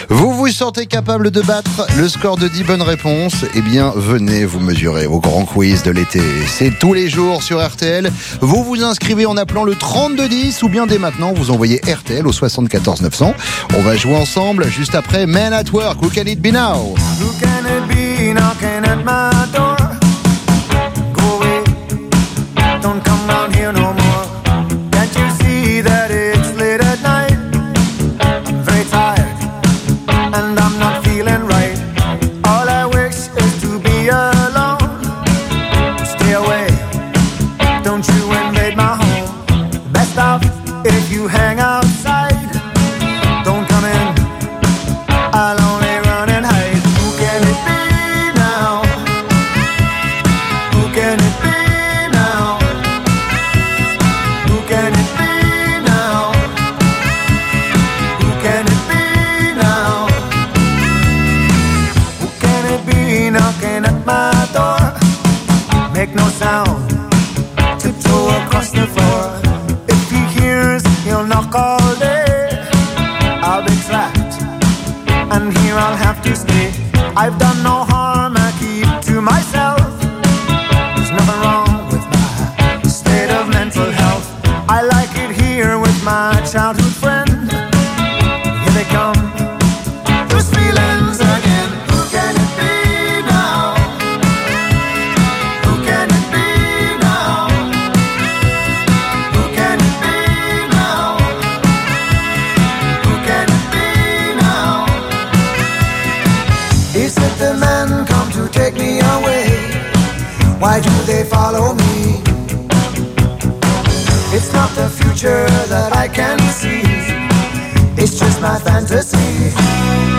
Vous vous sentez capable de battre le score de 10 bonnes réponses? Eh bien, venez vous mesurer au grand quiz de l'été. C'est tous les jours sur RTL. Vous vous inscrivez en appelant le 3210 ou bien dès maintenant, vous envoyez RTL au 74 900. On va jouer ensemble juste après Men at Work. Who can it be now? me. I've done no harm. I can see. It's just my fantasy.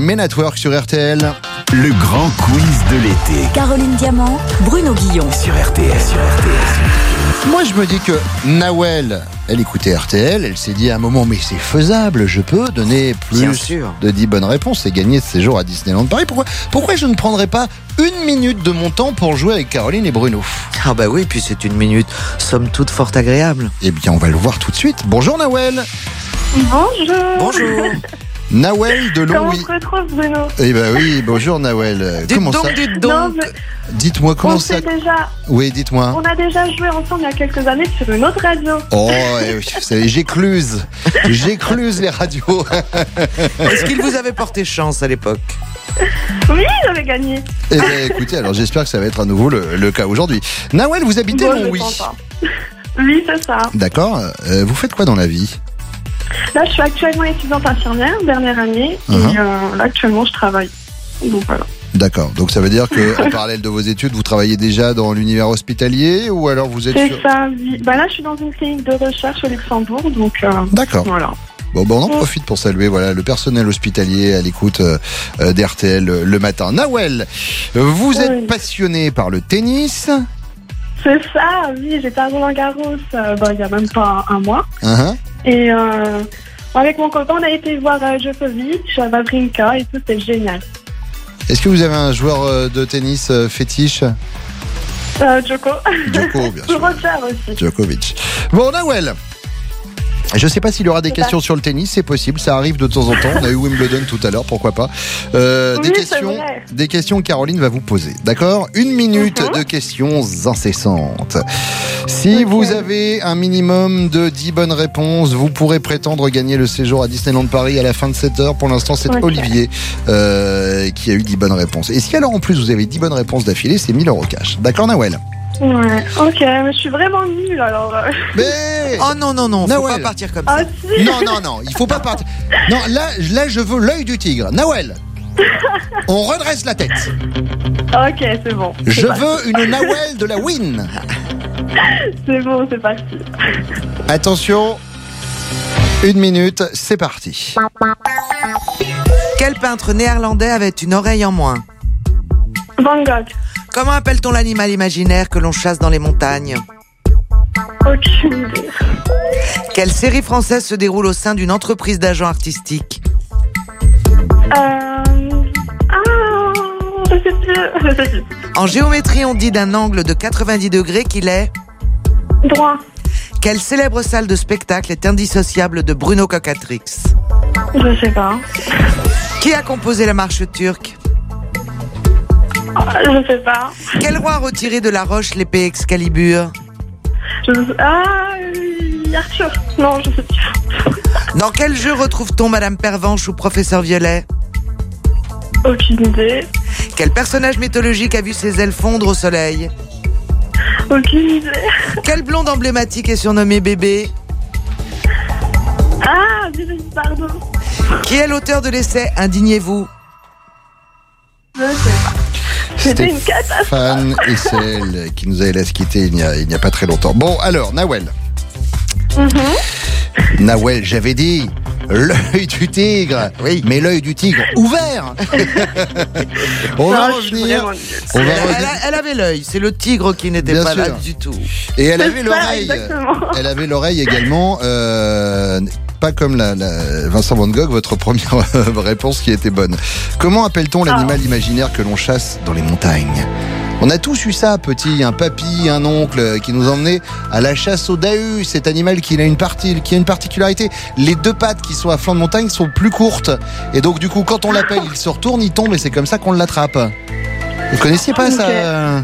Et Men at Work sur RTL. Le grand quiz de l'été. Caroline Diamant, Bruno Guillon. Sur RTL, sur RTL. Moi, je me dis que Nawel, elle écoutait RTL, elle s'est dit à un moment, mais c'est faisable, je peux donner plus sûr. de 10 bonnes réponses et gagner ce séjour à Disneyland Paris. Pourquoi, pourquoi je ne prendrais pas une minute de mon temps pour jouer avec Caroline et Bruno? Ah bah oui, puis c'est une minute, somme toute fort agréable. Eh bien, on va le voir tout de suite. Bonjour Nawel Bonjour. Bonjour. Nawel de Comment on se retrouve, Bruno? Eh ben oui, bonjour Nawel. Euh, Comment ça Non, mais Dites-moi comment on ça. déjà, Oui, dites-moi. on a déjà joué ensemble il y a quelques années sur une autre radio. Oh, vous savez, j'écluse. J'écluse les radios. Est-ce qu'il vous avait porté chance à l'époque? Oui, j'avais gagné. Eh bien, écoutez, alors j'espère que ça va être à nouveau le, le cas aujourd'hui. Nawel, vous habitez Bon, pas. Oui, c'est ça. D'accord. Euh, vous faites quoi dans la vie? Là, je suis actuellement étudiante infirmière, dernière année, et euh, là, actuellement, je travaille. Donc voilà. D'accord. Donc ça veut dire que en parallèle de vos études, vous travaillez déjà dans l'univers hospitalier ou alors vous êtes C'est sur... ça, oui. Bah là, je suis dans une clinique de recherche au Luxembourg, donc euh, D'accord. voilà. Bon, ben, on en profite pour saluer voilà le personnel hospitalier à l'écoute euh, euh, d'RTL le matin. Nawel, vous êtes passionné par le tennis. C'est ça, oui, j'étais à Roland Garros euh, bah, il y a même pas un, mois. Hein, Et euh, avec mon copain, on a été voir euh, Djokovic, Wawrinka et tout, c'était génial. Est-ce que vous avez un joueur euh, de tennis fétiche? Euh, Djoko. Djoko, bien sûr. Roger aussi. Djokovic. Bon, Nawel. Je sais pas s'il y aura des questions sur le tennis, c'est possible, ça arrive de temps en temps. On a eu Wimbledon tout à l'heure, pourquoi pas. Euh, Oui, des questions, des questions que Caroline va vous poser. D'accord? Une minute Mhm. de questions incessantes. Si vous avez un minimum de 10 bonnes réponses, vous pourrez prétendre gagner le séjour à Disneyland Paris à la fin de cette heure. Pour l'instant, c'est. Olivier euh, qui a eu 10 bonnes réponses. Et si alors en plus vous avez 10 bonnes réponses d'affilée, c'est 1000 euros cash. D'accord, Nawel? Ouais, ok, mais je suis vraiment nulle alors. euh. Mais Oh non, non, non, faut Nawel. pas partir comme Ah ça. si Non, non, non, il faut pas partir. Non, là, là, je veux l'œil du tigre. Nawel, on redresse la tête. Ok, c'est bon. Je parti. veux une Nawel de la win. C'est bon, c'est parti. Attention, une minute, c'est parti. Quel peintre néerlandais avait une oreille en moins? Van Gogh. Comment appelle-t-on l'animal imaginaire que l'on chasse dans les montagnes Aucune idée. Quelle série française se déroule au sein d'une entreprise d'agents artistiques Euh... Ah, je sais plus. Je sais plus. En géométrie, on dit d'un angle de 90 degrés qu'il est Droit. Quelle célèbre salle de spectacle est indissociable de Bruno Cocatrix? Je sais pas. Qui a composé la marche turque? Je sais pas. Quel roi a retiré de la roche l'épée Excalibur Je... Ah, euh, Arthur. Non, je sais pas. Dans quel jeu retrouve-t-on Madame Pervenche ou Professeur Violet Aucune idée. Quel personnage mythologique a vu ses ailes fondre au soleil Aucune idée. Quel blonde emblématique est surnommé bébé Ah, Brigitte Bardot. Qui est l'auteur de l'essai Indignez-vous Je sais pas. C'était une catastrophe. Fan et celle qui nous a laissé quitter il n'y a, pas très longtemps. Bon, alors, Nawel. Nawel, j'avais dit l'œil du tigre. Oui. Mais l'œil du tigre ouvert. On va Non, revenir. vraiment nulle. On va elle, revenir. a- elle avait l'œil, c'est le tigre qui n'était pas là du tout. Et elle avait l'oreille. Elle avait l'oreille également. euh, pas comme la, la- Vincent Van Gogh, votre première réponse qui était bonne. Comment appelle-t-on l'animal imaginaire que l'on chasse dans les montagnes? On a tous eu ça, petit, un papy, un oncle qui nous emmenait à la chasse au dahu, cet animal qui a une partie, qui a une particularité. Les deux pattes qui sont à flanc de montagne sont plus courtes. Et donc, du coup, quand on l'appelle, il se retourne, il tombe et c'est comme ça qu'on l'attrape. Vous connaissiez pas ça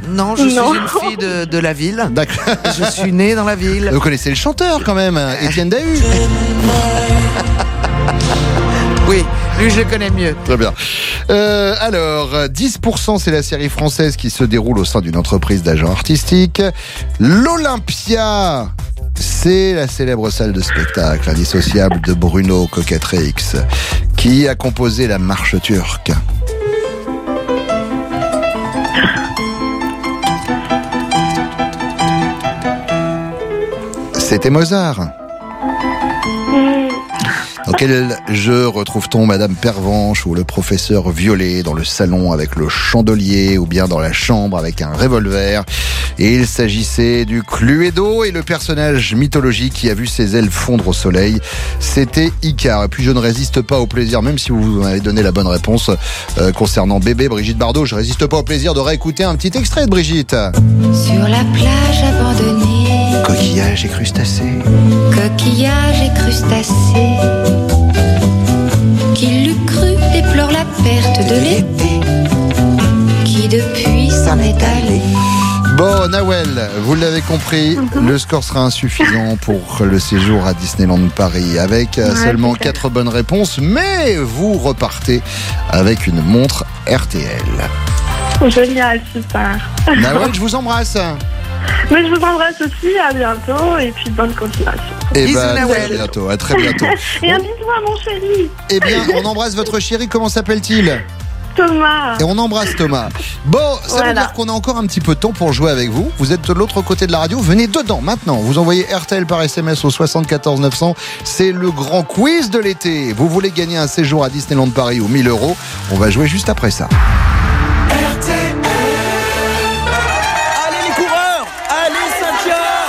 Non, je Non. suis une fille de, de la ville. D'accord. Je suis née dans la ville. Vous connaissez le chanteur quand même, Étienne Dahu Oui, lui je le connais mieux. Très bien. Euh, alors, 10% c'est la série française qui se déroule au sein d'une entreprise d'agents artistiques. L'Olympia c'est la célèbre salle de spectacle indissociable de Bruno Coquetrix qui a composé la marche turque. C'était Mozart. Dans quel jeu retrouve-t-on Madame Pervenche ou le professeur Violet dans le salon avec le chandelier ou bien dans la chambre avec un revolver? Et il s'agissait du Cluedo et le personnage mythologique qui a vu ses ailes fondre au soleil, c'était Icar. Et puis je ne résiste pas au plaisir, même si vous m'avez donné la bonne réponse euh, concernant bébé Brigitte Bardot, je résiste pas au plaisir de réécouter un petit extrait de Brigitte. Sur la plage abandonnée, Coquillage et crustacés. coquillages et crustacés. Qui l'eût cru déplore la perte de l'été, qui depuis s'en est allé. Bon, Nawel, vous l'avez compris, le score sera insuffisant pour le séjour à Disneyland Paris avec euh, Ouais, seulement peut-être. 4 bonnes réponses, mais vous repartez avec une montre RTL. Génial, super. Nawel, je vous embrasse. Mais je vous embrasse aussi, à bientôt, et puis bonne continuation. Et ben, à très bientôt, à très bientôt. Et un bisou à mon chéri, Eh bien, on embrasse votre chéri, comment s'appelle-t-il? Thomas. Et on embrasse Thomas. Bon, ça veut Voilà. dire qu'on a encore un petit peu de temps pour jouer avec vous. Vous êtes de l'autre côté de la radio. Venez dedans maintenant. Vous envoyez RTL par SMS au 74 900. C'est le grand quiz de l'été. Vous voulez gagner un séjour à Disneyland Paris ou 1000 euros? On va jouer juste après ça.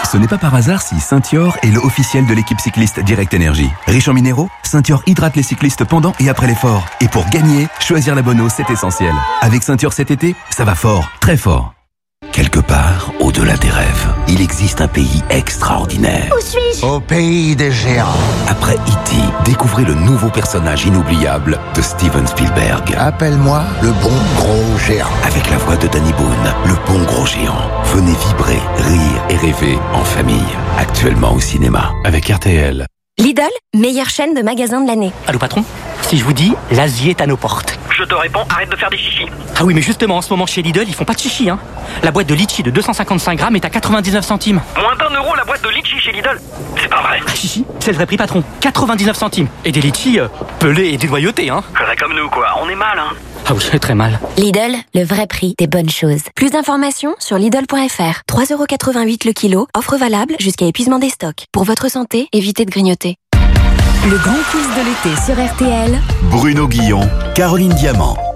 Ce n'est pas par hasard si Saint-Yor est le officiel de l'équipe cycliste Direct Energy. Riche en minéraux, Saint-Yor hydrate les cyclistes pendant et après l'effort. Et pour gagner, choisir la bonne eau, c'est essentiel. Avec Saint-Yor cet été, ça va fort, très fort. Quelque part, au-delà des rêves, il existe un pays extraordinaire. Où suis-je? Au pays des géants. Après E.T., découvrez le nouveau personnage inoubliable de Steven Spielberg. Appelle-moi le bon gros géant. Avec la voix de Danny Boone, le bon gros géant. Venez vibrer, rire et rêver en famille. Actuellement au cinéma. Avec RTL. Lidl, meilleure chaîne de magasins de l'année. Allô patron? Si je vous dis, l'Asie est à nos portes. Je te réponds, arrête de faire des chichis. Ah oui, mais justement, en ce moment chez Lidl, ils font pas de chichi, hein. La boîte de litchi de 255 grammes est à 99 centimes. Moins d'un euro la boîte de litchi chez Lidl. C'est pas vrai. Ah, chichi, c'est le vrai prix patron. 99 centimes. Et des litchis euh, pelés et dénoyautés, hein. Comme nous, quoi. On est mal, hein. Ah oui, très mal. Lidl, le vrai prix des bonnes choses. Plus d'informations sur Lidl.fr. 3,88€ le kilo. Offre valable jusqu'à épuisement des stocks. Pour votre santé, évitez de grignoter. Le grand quiz de l'été sur RTL. Bruno Guillon, Caroline Diamant.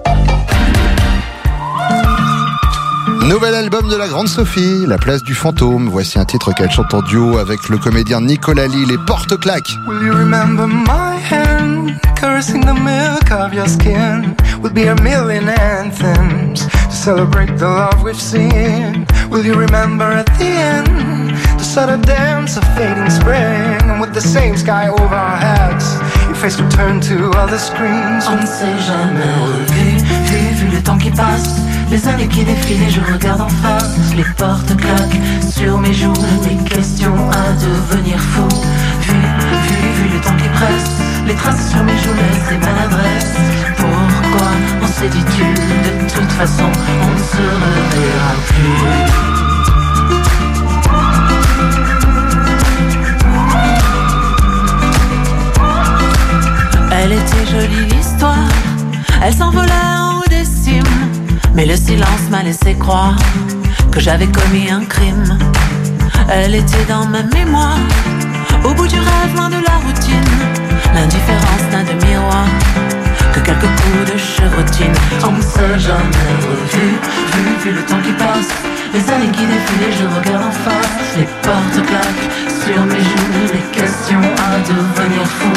Nouvel album de la Grande Sophie, La place du fantôme. Voici un titre qu'elle chante en duo avec le comédien Nicolas Lee, Les Porte Claques. Will you remember my hand caressing the milk of your skin? Will be a million anthems to celebrate the love we've seen. Will you remember at the end the sudden dance of fading spring? And with the same sky over our heads, you face would turn to other screens. On ne s'est jamais revu, vu, vu le temps qui passe. Les années qui défilent et je regarde en face. Les portes claquent sur mes joues. Les questions à devenir fou. Vu, vu, vu le temps qui presse. Les traces sur mes joues laissent des maladresses. Pourquoi on s'est dit tu De toute façon, on ne se reverra plus. Elle était jolie l'histoire, elle s'envolait Mais le silence m'a laissé croire que j'avais commis un crime. Elle était dans ma mémoire, au bout du rêve, loin de la routine. L'indifférence n'a de miroir que quelques coups de chevrotine. On ne s'est jamais revu, vu, vu le temps qui passe. Les années qui défilent je regarde en face. Les portes claquent sur mes joues, les questions à devenir fou.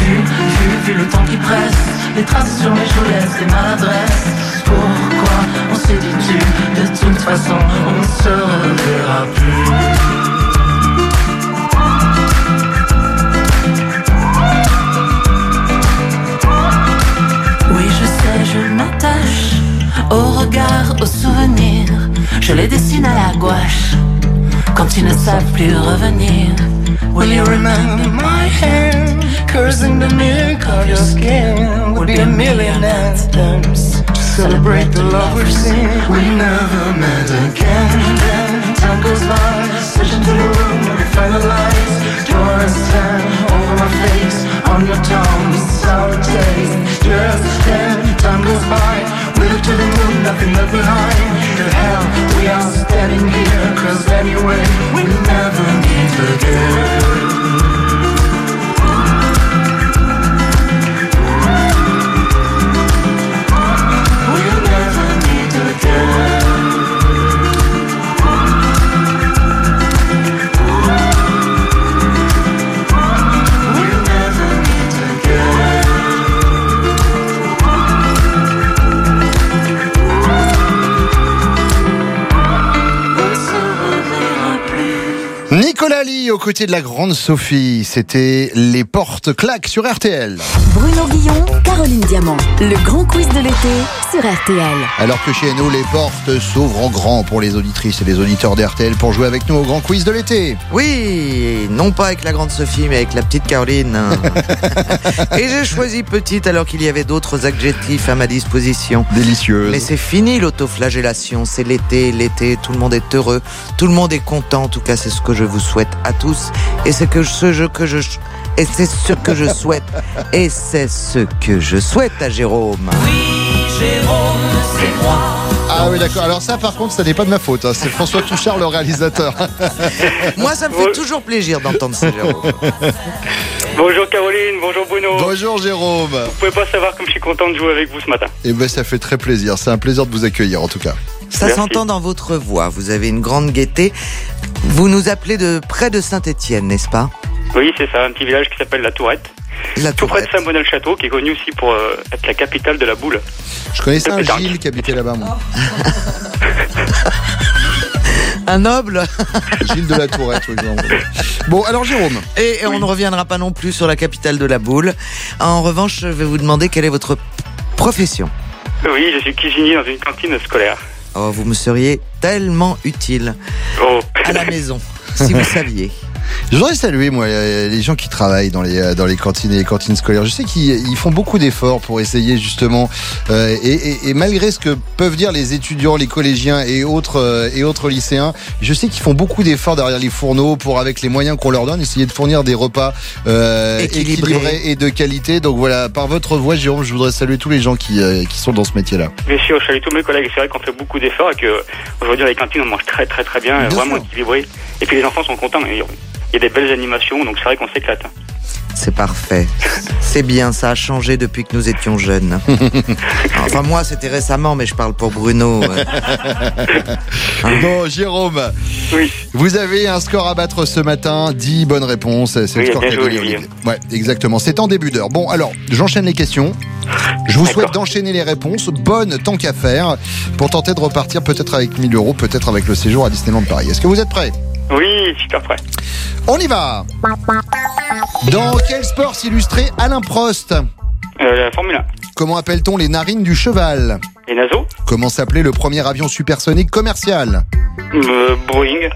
Vu, vu, vu le temps qui presse. Les traces sur mes joues laissent des maladresses. On s'est dit tu De toute façon, on se reverra plus. Oui, je sais, je m'attache au regard, au souvenir. Je les dessine à la gouache quand ils ne savent plus revenir. Will you remember my hand? Cursing the milk of your skin would be a million anthems celebrate the love we've seen. We never met again. Then time goes by, searching through the room, we find the lights. A stand over my face, on your tongue, sour taste. Just then, time goes by. We look to the moon, nothing left behind. To hell, we are standing here. Cause anyway, we never meet again. Nicolas Lee aux côtés de la grande Sophie. C'était Les Portes claquent sur RTL. Bruno Guillon, Caroline Diamant. Le grand quiz de l'été sur RTL. Alors que chez nous, les portes s'ouvrent en grand pour les auditrices et les auditeurs d'RTL pour jouer avec nous au grand quiz de l'été. Oui, non pas avec la grande Sophie, mais avec la petite Caroline. Et j'ai choisi petite alors qu'il y avait d'autres adjectifs à ma disposition. Délicieuse. Mais c'est fini l'autoflagellation, c'est l'été, l'été, tout le monde est heureux, tout le monde est content, en tout cas c'est ce que je vous souhaite à tous. Et c'est que ce jeu que je... Et c'est ce que je souhaite. Et c'est ce que je souhaite à Jérôme. Jérôme, c'est moi. Ah oui d'accord, alors ça par contre ça n'est pas de ma faute, hein. c'est François Touchard le réalisateur. Moi ça me fait toujours plaisir d'entendre ça Jérôme. Bonjour Caroline, bonjour Bruno. Bonjour Jérôme. Vous pouvez pas savoir comme je suis content de jouer avec vous ce matin. Et ben ça fait très plaisir, c'est un plaisir de vous accueillir en tout cas. Ça s'entend dans votre voix, vous avez une grande gaieté. Vous nous appelez de près de Saint-Étienne, n'est-ce pas? Oui, c'est ça, un petit village qui s'appelle La Tourette. La Tout près de Saint-Bonnet-le-Château, qui est connu aussi pour euh, être la capitale de la boule. Je connaissais un pétanque. Gilles qui habitait là-bas moi. Un noble Gilles de la Tourette, oui. Bon alors Jérôme. Et on ne reviendra pas non plus sur la capitale de la boule. En revanche, je vais vous demander quelle est votre profession. Oui, je suis cuisinier dans une cantine scolaire. Oh, vous me seriez tellement utile Oh. à la maison, si vous saviez. Je voudrais saluer moi euh, les gens qui travaillent dans les euh, dans les cantines et les cantines scolaires. Je sais qu'ils ils font beaucoup d'efforts pour essayer justement euh, et, et- et malgré ce que peuvent dire les étudiants, les collégiens et autres euh, et autres lycéens, je sais qu'ils font beaucoup d'efforts derrière les fourneaux pour avec les moyens qu'on leur donne essayer de fournir des repas euh, Équilibrés. équilibrés et de qualité. Donc voilà, par votre voix Jérôme, je voudrais saluer tous les gens qui euh, qui sont dans ce métier-là. Bien sûr, je salue tous mes collègues. C'est vrai qu'on fait beaucoup d'efforts et que aujourd'hui, dans les cantines, on mange très, très, très bien, Bien vraiment sûr. équilibré. Et puis les enfants sont contents. Et Il y a des belles animations, donc c'est vrai qu'on s'éclate. C'est parfait. C'est bien, ça a changé depuis que nous étions jeunes. Enfin, moi, c'était récemment, mais je parle pour Bruno. euh. Bon, Jérôme, vous avez un score à battre ce matin, 10 bonnes réponses. C'est Oui, le score bien qu'a joué, donné Olivier. Olivier. Ouais, exactement. C'est en début d'heure. Bon, alors, j'enchaîne les questions. Je vous souhaite d'enchaîner les réponses, bonnes tant qu'à faire, pour tenter de repartir peut-être avec 1000 euros, peut-être avec le séjour à Disneyland Paris. Est-ce que vous êtes prêts? Oui, super prêt. On y va Dans quel sport s'illustrait Alain Prost? Euh, la Formule 1. Comment appelle-t-on les narines du cheval? Les naseaux Comment s'appelait le premier avion supersonique commercial? Euh, Boeing.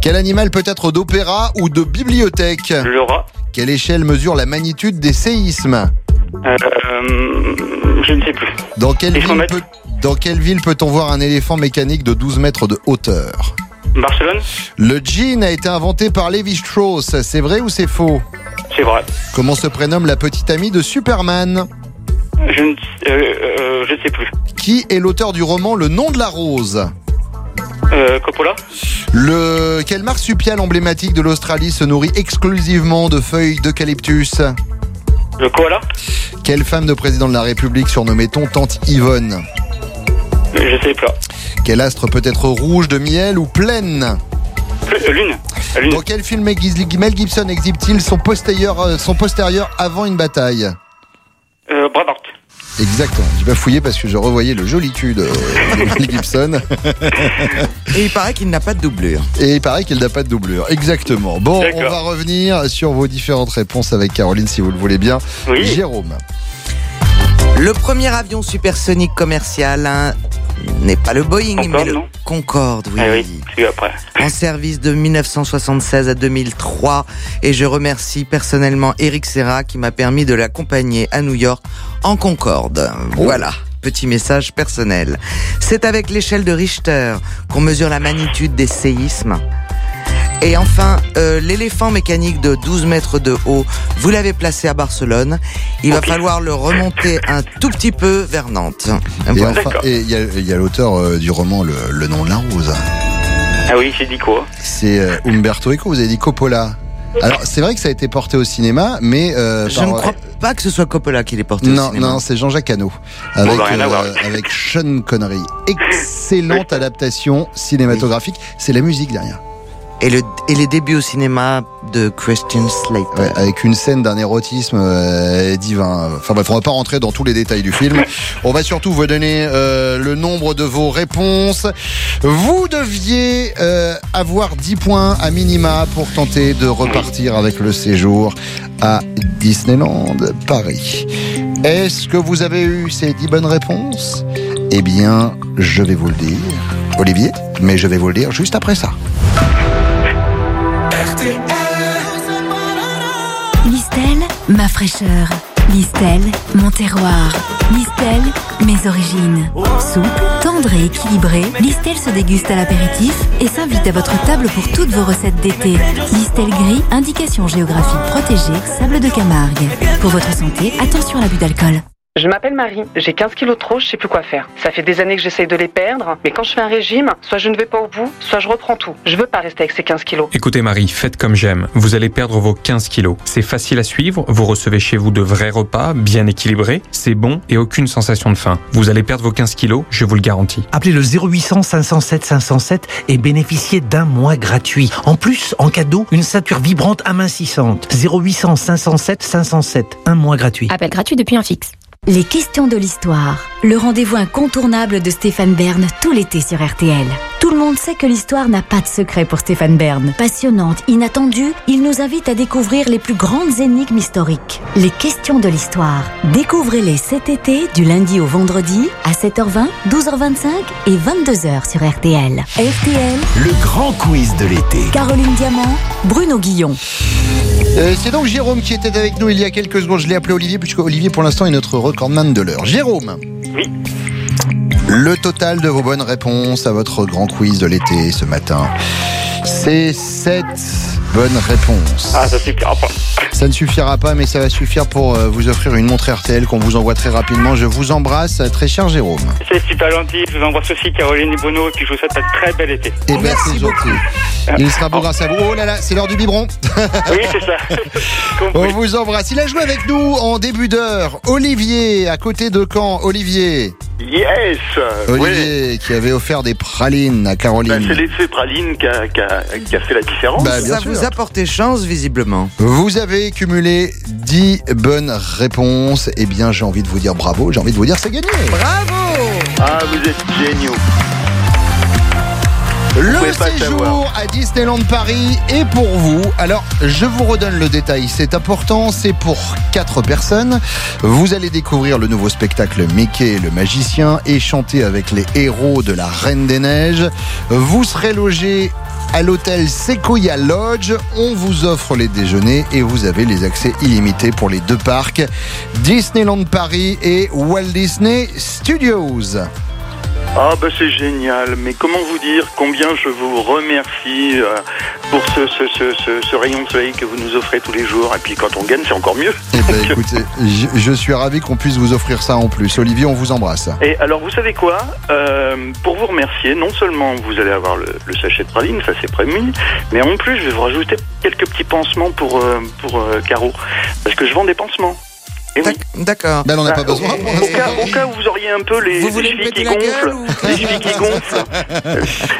Quel animal peut être d'opéra ou de bibliothèque? Le rat. Quelle échelle mesure la magnitude des séismes? Euh, je ne sais plus. Dans quelle, Il faut ville mettre- peut, dans quelle ville peut-on voir un éléphant mécanique de 12 mètres de hauteur? Barcelone. Le jean a été inventé par Levi Strauss, c'est vrai ou c'est faux? C'est vrai. Comment se prénomme la petite amie de Superman? Je ne euh, euh, je ne sais plus. Qui est l'auteur du roman Le nom de la rose? Euh, Coppola. Le quel marsupial emblématique de l'Australie se nourrit exclusivement de feuilles d'eucalyptus? Le koala. Quelle femme de président de la République surnommait-on Tante Yvonne? Je sais pas. Quel astre peut être rouge de miel ou pleine euh, Lune. Dans quel film Mel Mel Gibson exhibe-t-il son postérieur, euh, son postérieur avant une bataille Euh, Brabant. Exactement. J'ai pas fouillé parce que je revoyais le joli cul de, Mel Gibson. Et il paraît qu'il n'a pas de doublure. Et il paraît qu'il n'a pas de doublure. Exactement. Bon, on va revenir sur vos différentes réponses avec Caroline, si vous le voulez bien. Oui. Jérôme. Le premier avion supersonique commercial n'est pas le Boeing, mais le Concorde, oui. Ah oui, c'est après. En service de 1976 à 2003. Et je remercie personnellement Eric Serra qui m'a permis de l'accompagner à New York en Concorde. Voilà. Petit message personnel. C'est avec l'échelle de Richter qu'on mesure la magnitude des séismes. Et enfin, euh, l'éléphant mécanique de 12 mètres de haut, vous l'avez placé à Barcelone. Il va falloir le remonter un tout petit peu vers Nantes. Et enfin, et il y a, l'auteur euh, du roman le, Le nom de la rose. Ah oui, j'ai dit quoi? C'est euh, Umberto Eco, vous avez dit Coppola. Alors, c'est vrai que ça a été porté au cinéma, mais. euh, Je par- ne crois pas que ce soit Coppola qui l'ait porté au cinéma. non, c'est Jean-Jacques Hano. Avec, bah, avec Sean Connery. Excellente adaptation cinématographique. C'est la musique derrière. Et, le, et les débuts au cinéma de Christian Slater. Ouais, avec une scène d'un érotisme euh, divin. Enfin bref, on va pas rentrer dans tous les détails du film. On va surtout vous donner euh, le nombre de vos réponses. Vous deviez euh, avoir 10 points à minima pour tenter de repartir avec le séjour à Disneyland Paris. Est-ce que vous avez eu ces 10 bonnes réponses? Eh bien, je vais vous le dire. Olivier, mais je vais vous le dire juste après ça. Listel, ma fraîcheur. Listel, mon terroir. Listel, mes origines. Souple, tendre et équilibré, Listel se déguste à l'apéritif et s'invite à votre table pour toutes vos recettes d'été. Listel gris, indication géographique protégée, sable de Camargue. Pour votre santé, attention à l'abus d'alcool. Je m'appelle Marie, j'ai 15 kilos de trop, je sais plus quoi faire. Ça fait des années que j'essaye de les perdre, mais quand je fais un régime, soit je ne vais pas au bout, soit je reprends tout. Je veux pas rester avec ces 15 kilos. Écoutez Marie, faites comme j'aime. Vous allez perdre vos 15 kilos. C'est facile à suivre, vous recevez chez vous de vrais repas, bien équilibrés, c'est bon et aucune sensation de faim. Vous allez perdre vos 15 kilos, je vous le garantis. Appelez le 0800 507 507 et bénéficiez d'un mois gratuit. En plus, en cadeau, une ceinture vibrante amincissante. 0800 507 507, un mois gratuit. Appel gratuit depuis un fixe. Les questions de l'histoire. Le rendez-vous incontournable de Stéphane Bern tout l'été sur RTL. Tout le monde sait que l'histoire n'a pas de secret pour Stéphane Bern. Passionnante, inattendue, il nous invite à découvrir les plus grandes énigmes historiques. Les questions de l'histoire. Découvrez-les cet été du lundi au vendredi à 7h20, 12h25 et 22h sur RTL. RTL, Le grand quiz de l'été. Caroline Diamant, Bruno Guillon. Euh, c'est donc Jérôme qui était avec nous il y a quelques secondes. Je l'ai appelé Olivier, puisque Olivier, pour l'instant, est notre recordman de l'heure. Jérôme. Le total de vos bonnes réponses à votre grand quiz de l'été ce matin, c'est 7 bonnes réponses. Ah, ça suffira pas. Ça ne suffira pas, mais ça va suffire pour euh, vous offrir une montre RTL qu'on vous envoie très rapidement. Je vous embrasse, très cher Jérôme. C'est super gentil. Je vous embrasse aussi, Caroline et Bruno, et puis je vous souhaite un très bel été. Et bien, c'est gentil. Il sera beau grâce à vous. Oh là là, c'est l'heure du biberon. Oui, c'est ça. On vous embrasse. Il a joué avec nous en début d'heure. Olivier, à côté de Caen. Olivier. Yes Olivier, qui avait offert des pralines à Bah, Caroline. c'est l'effet praline qui a, fait la différence. Bah, bien Ça sûr. vous a porté chance, visiblement. Vous avez cumulé 10 bonnes réponses. Eh bien, j'ai envie de vous dire bravo. J'ai envie de vous dire c'est gagné. Bravo Ah, vous êtes géniaux. Le séjour à Disneyland Paris est pour vous. Alors, je vous redonne le détail. C'est important. C'est pour quatre personnes. Vous allez découvrir le nouveau spectacle Mickey le magicien et chanter avec les héros de la Reine des Neiges. Vous serez logé à l'hôtel Sequoia Lodge. On vous offre les déjeuners et vous avez les accès illimités pour les deux parcs Disneyland Paris et Walt Disney Studios. Ah bah c'est génial, mais comment vous dire combien je vous remercie euh, pour ce, ce, ce, ce, ce rayon de soleil que vous nous offrez tous les jours. Et puis quand on gagne, c'est encore mieux. Eh ben, écoutez, je, je suis ravi qu'on puisse vous offrir ça en plus. Olivier, on vous embrasse. Et alors vous savez quoi Euh, Pour vous remercier, non seulement vous allez avoir le, le sachet de praline, ça c'est prévu, mais en plus je vais vous rajouter quelques petits pansements pour, euh, pour euh, Caro. Parce que je vends des pansements. Et oui. D'accord. Ben, on n'a pas Ah, besoin. au, au cas, au cas où vous auriez un peu les, Vous les chevilles qui gonflent, les chevilles qui gonflent.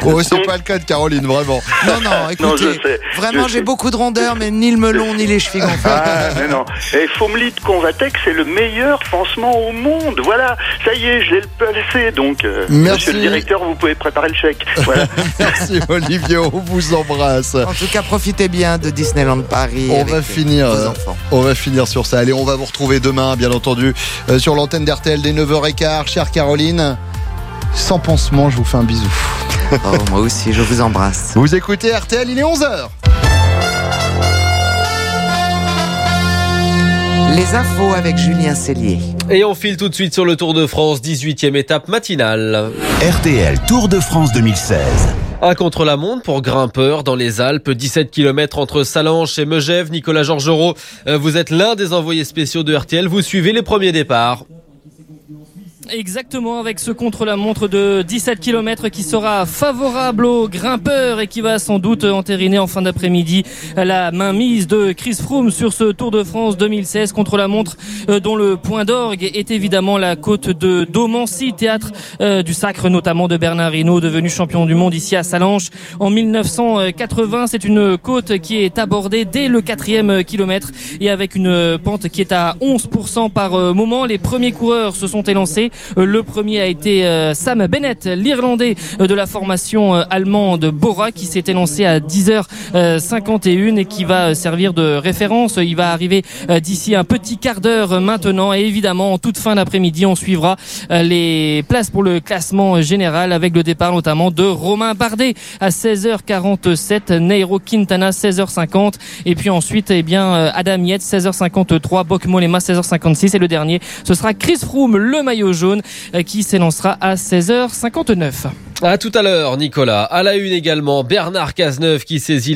Oh, c'est pas le cas de Caroline, vraiment. Non, non, Non, écoutez, je sais, vraiment j'ai beaucoup de rondeur, mais ni le melon ni les chevilles gonflées. Ah, mais non. Et Fomlit Convatec, c'est le meilleur pansement au monde. Voilà. Ça y est, je l'ai placé. Donc, euh, Merci. monsieur le directeur, vous pouvez préparer le chèque. Voilà. Merci Olivier, on vous embrasse. En tout cas, profitez bien de Disneyland Paris. On avec va finir, vos euh, enfants. on va finir sur ça. Allez, on va vous retrouver demain, bien entendu, euh, sur l'antenne d'RTL dès 9h15. Chère Caroline, sans pansement, je vous fais un bisou. Oh, moi aussi, je vous embrasse. Vous écoutez RTL, il est 11h. Les infos avec Julien Cellier. Et on file tout de suite sur le Tour de France, 18e étape matinale. RTL Tour de France 2016. Un contre-la-montre pour grimpeurs dans les Alpes, 17 km entre Salanches et Megève. Nicolas Georgerot, euh, vous êtes l'un des envoyés spéciaux de RTL. Vous suivez les premiers départs. Exactement, avec ce contre-la-montre de 17 km qui sera favorable aux grimpeurs et qui va sans doute entériner en fin d'après-midi la mainmise de Chris Froome sur ce Tour de France 2016 contre-la-montre euh, dont le point d'orgue est évidemment la côte de Domancy, théâtre euh, du sacre notamment de Bernard Hinault, devenu champion du monde ici à Salanches en 1980. C'est une côte qui est abordée dès le quatrième kilomètre et avec une pente qui est à 11% par euh, moment. Les premiers coureurs se sont élancés. Euh, Le premier a été euh, Sam Bennett, l'Irlandais euh, de la formation allemande Bora, qui s'est élancé à 10h51 et qui va servir de référence. Il va arriver d'ici un petit quart d'heure maintenant et évidemment en toute fin d'après-midi, on suivra les places pour le classement général avec le départ notamment de Romain Bardet à 16h47, Nairo Quintana 16h50 et puis ensuite eh bien Adam Yates 16h53, Bok Molema 16h56 et le dernier ce sera Chris Froome le maillot jaune euh, qui s'élancera à 16h59. À tout à l'heure, Nicolas. À la une également, Bernard Cazeneuve qui saisit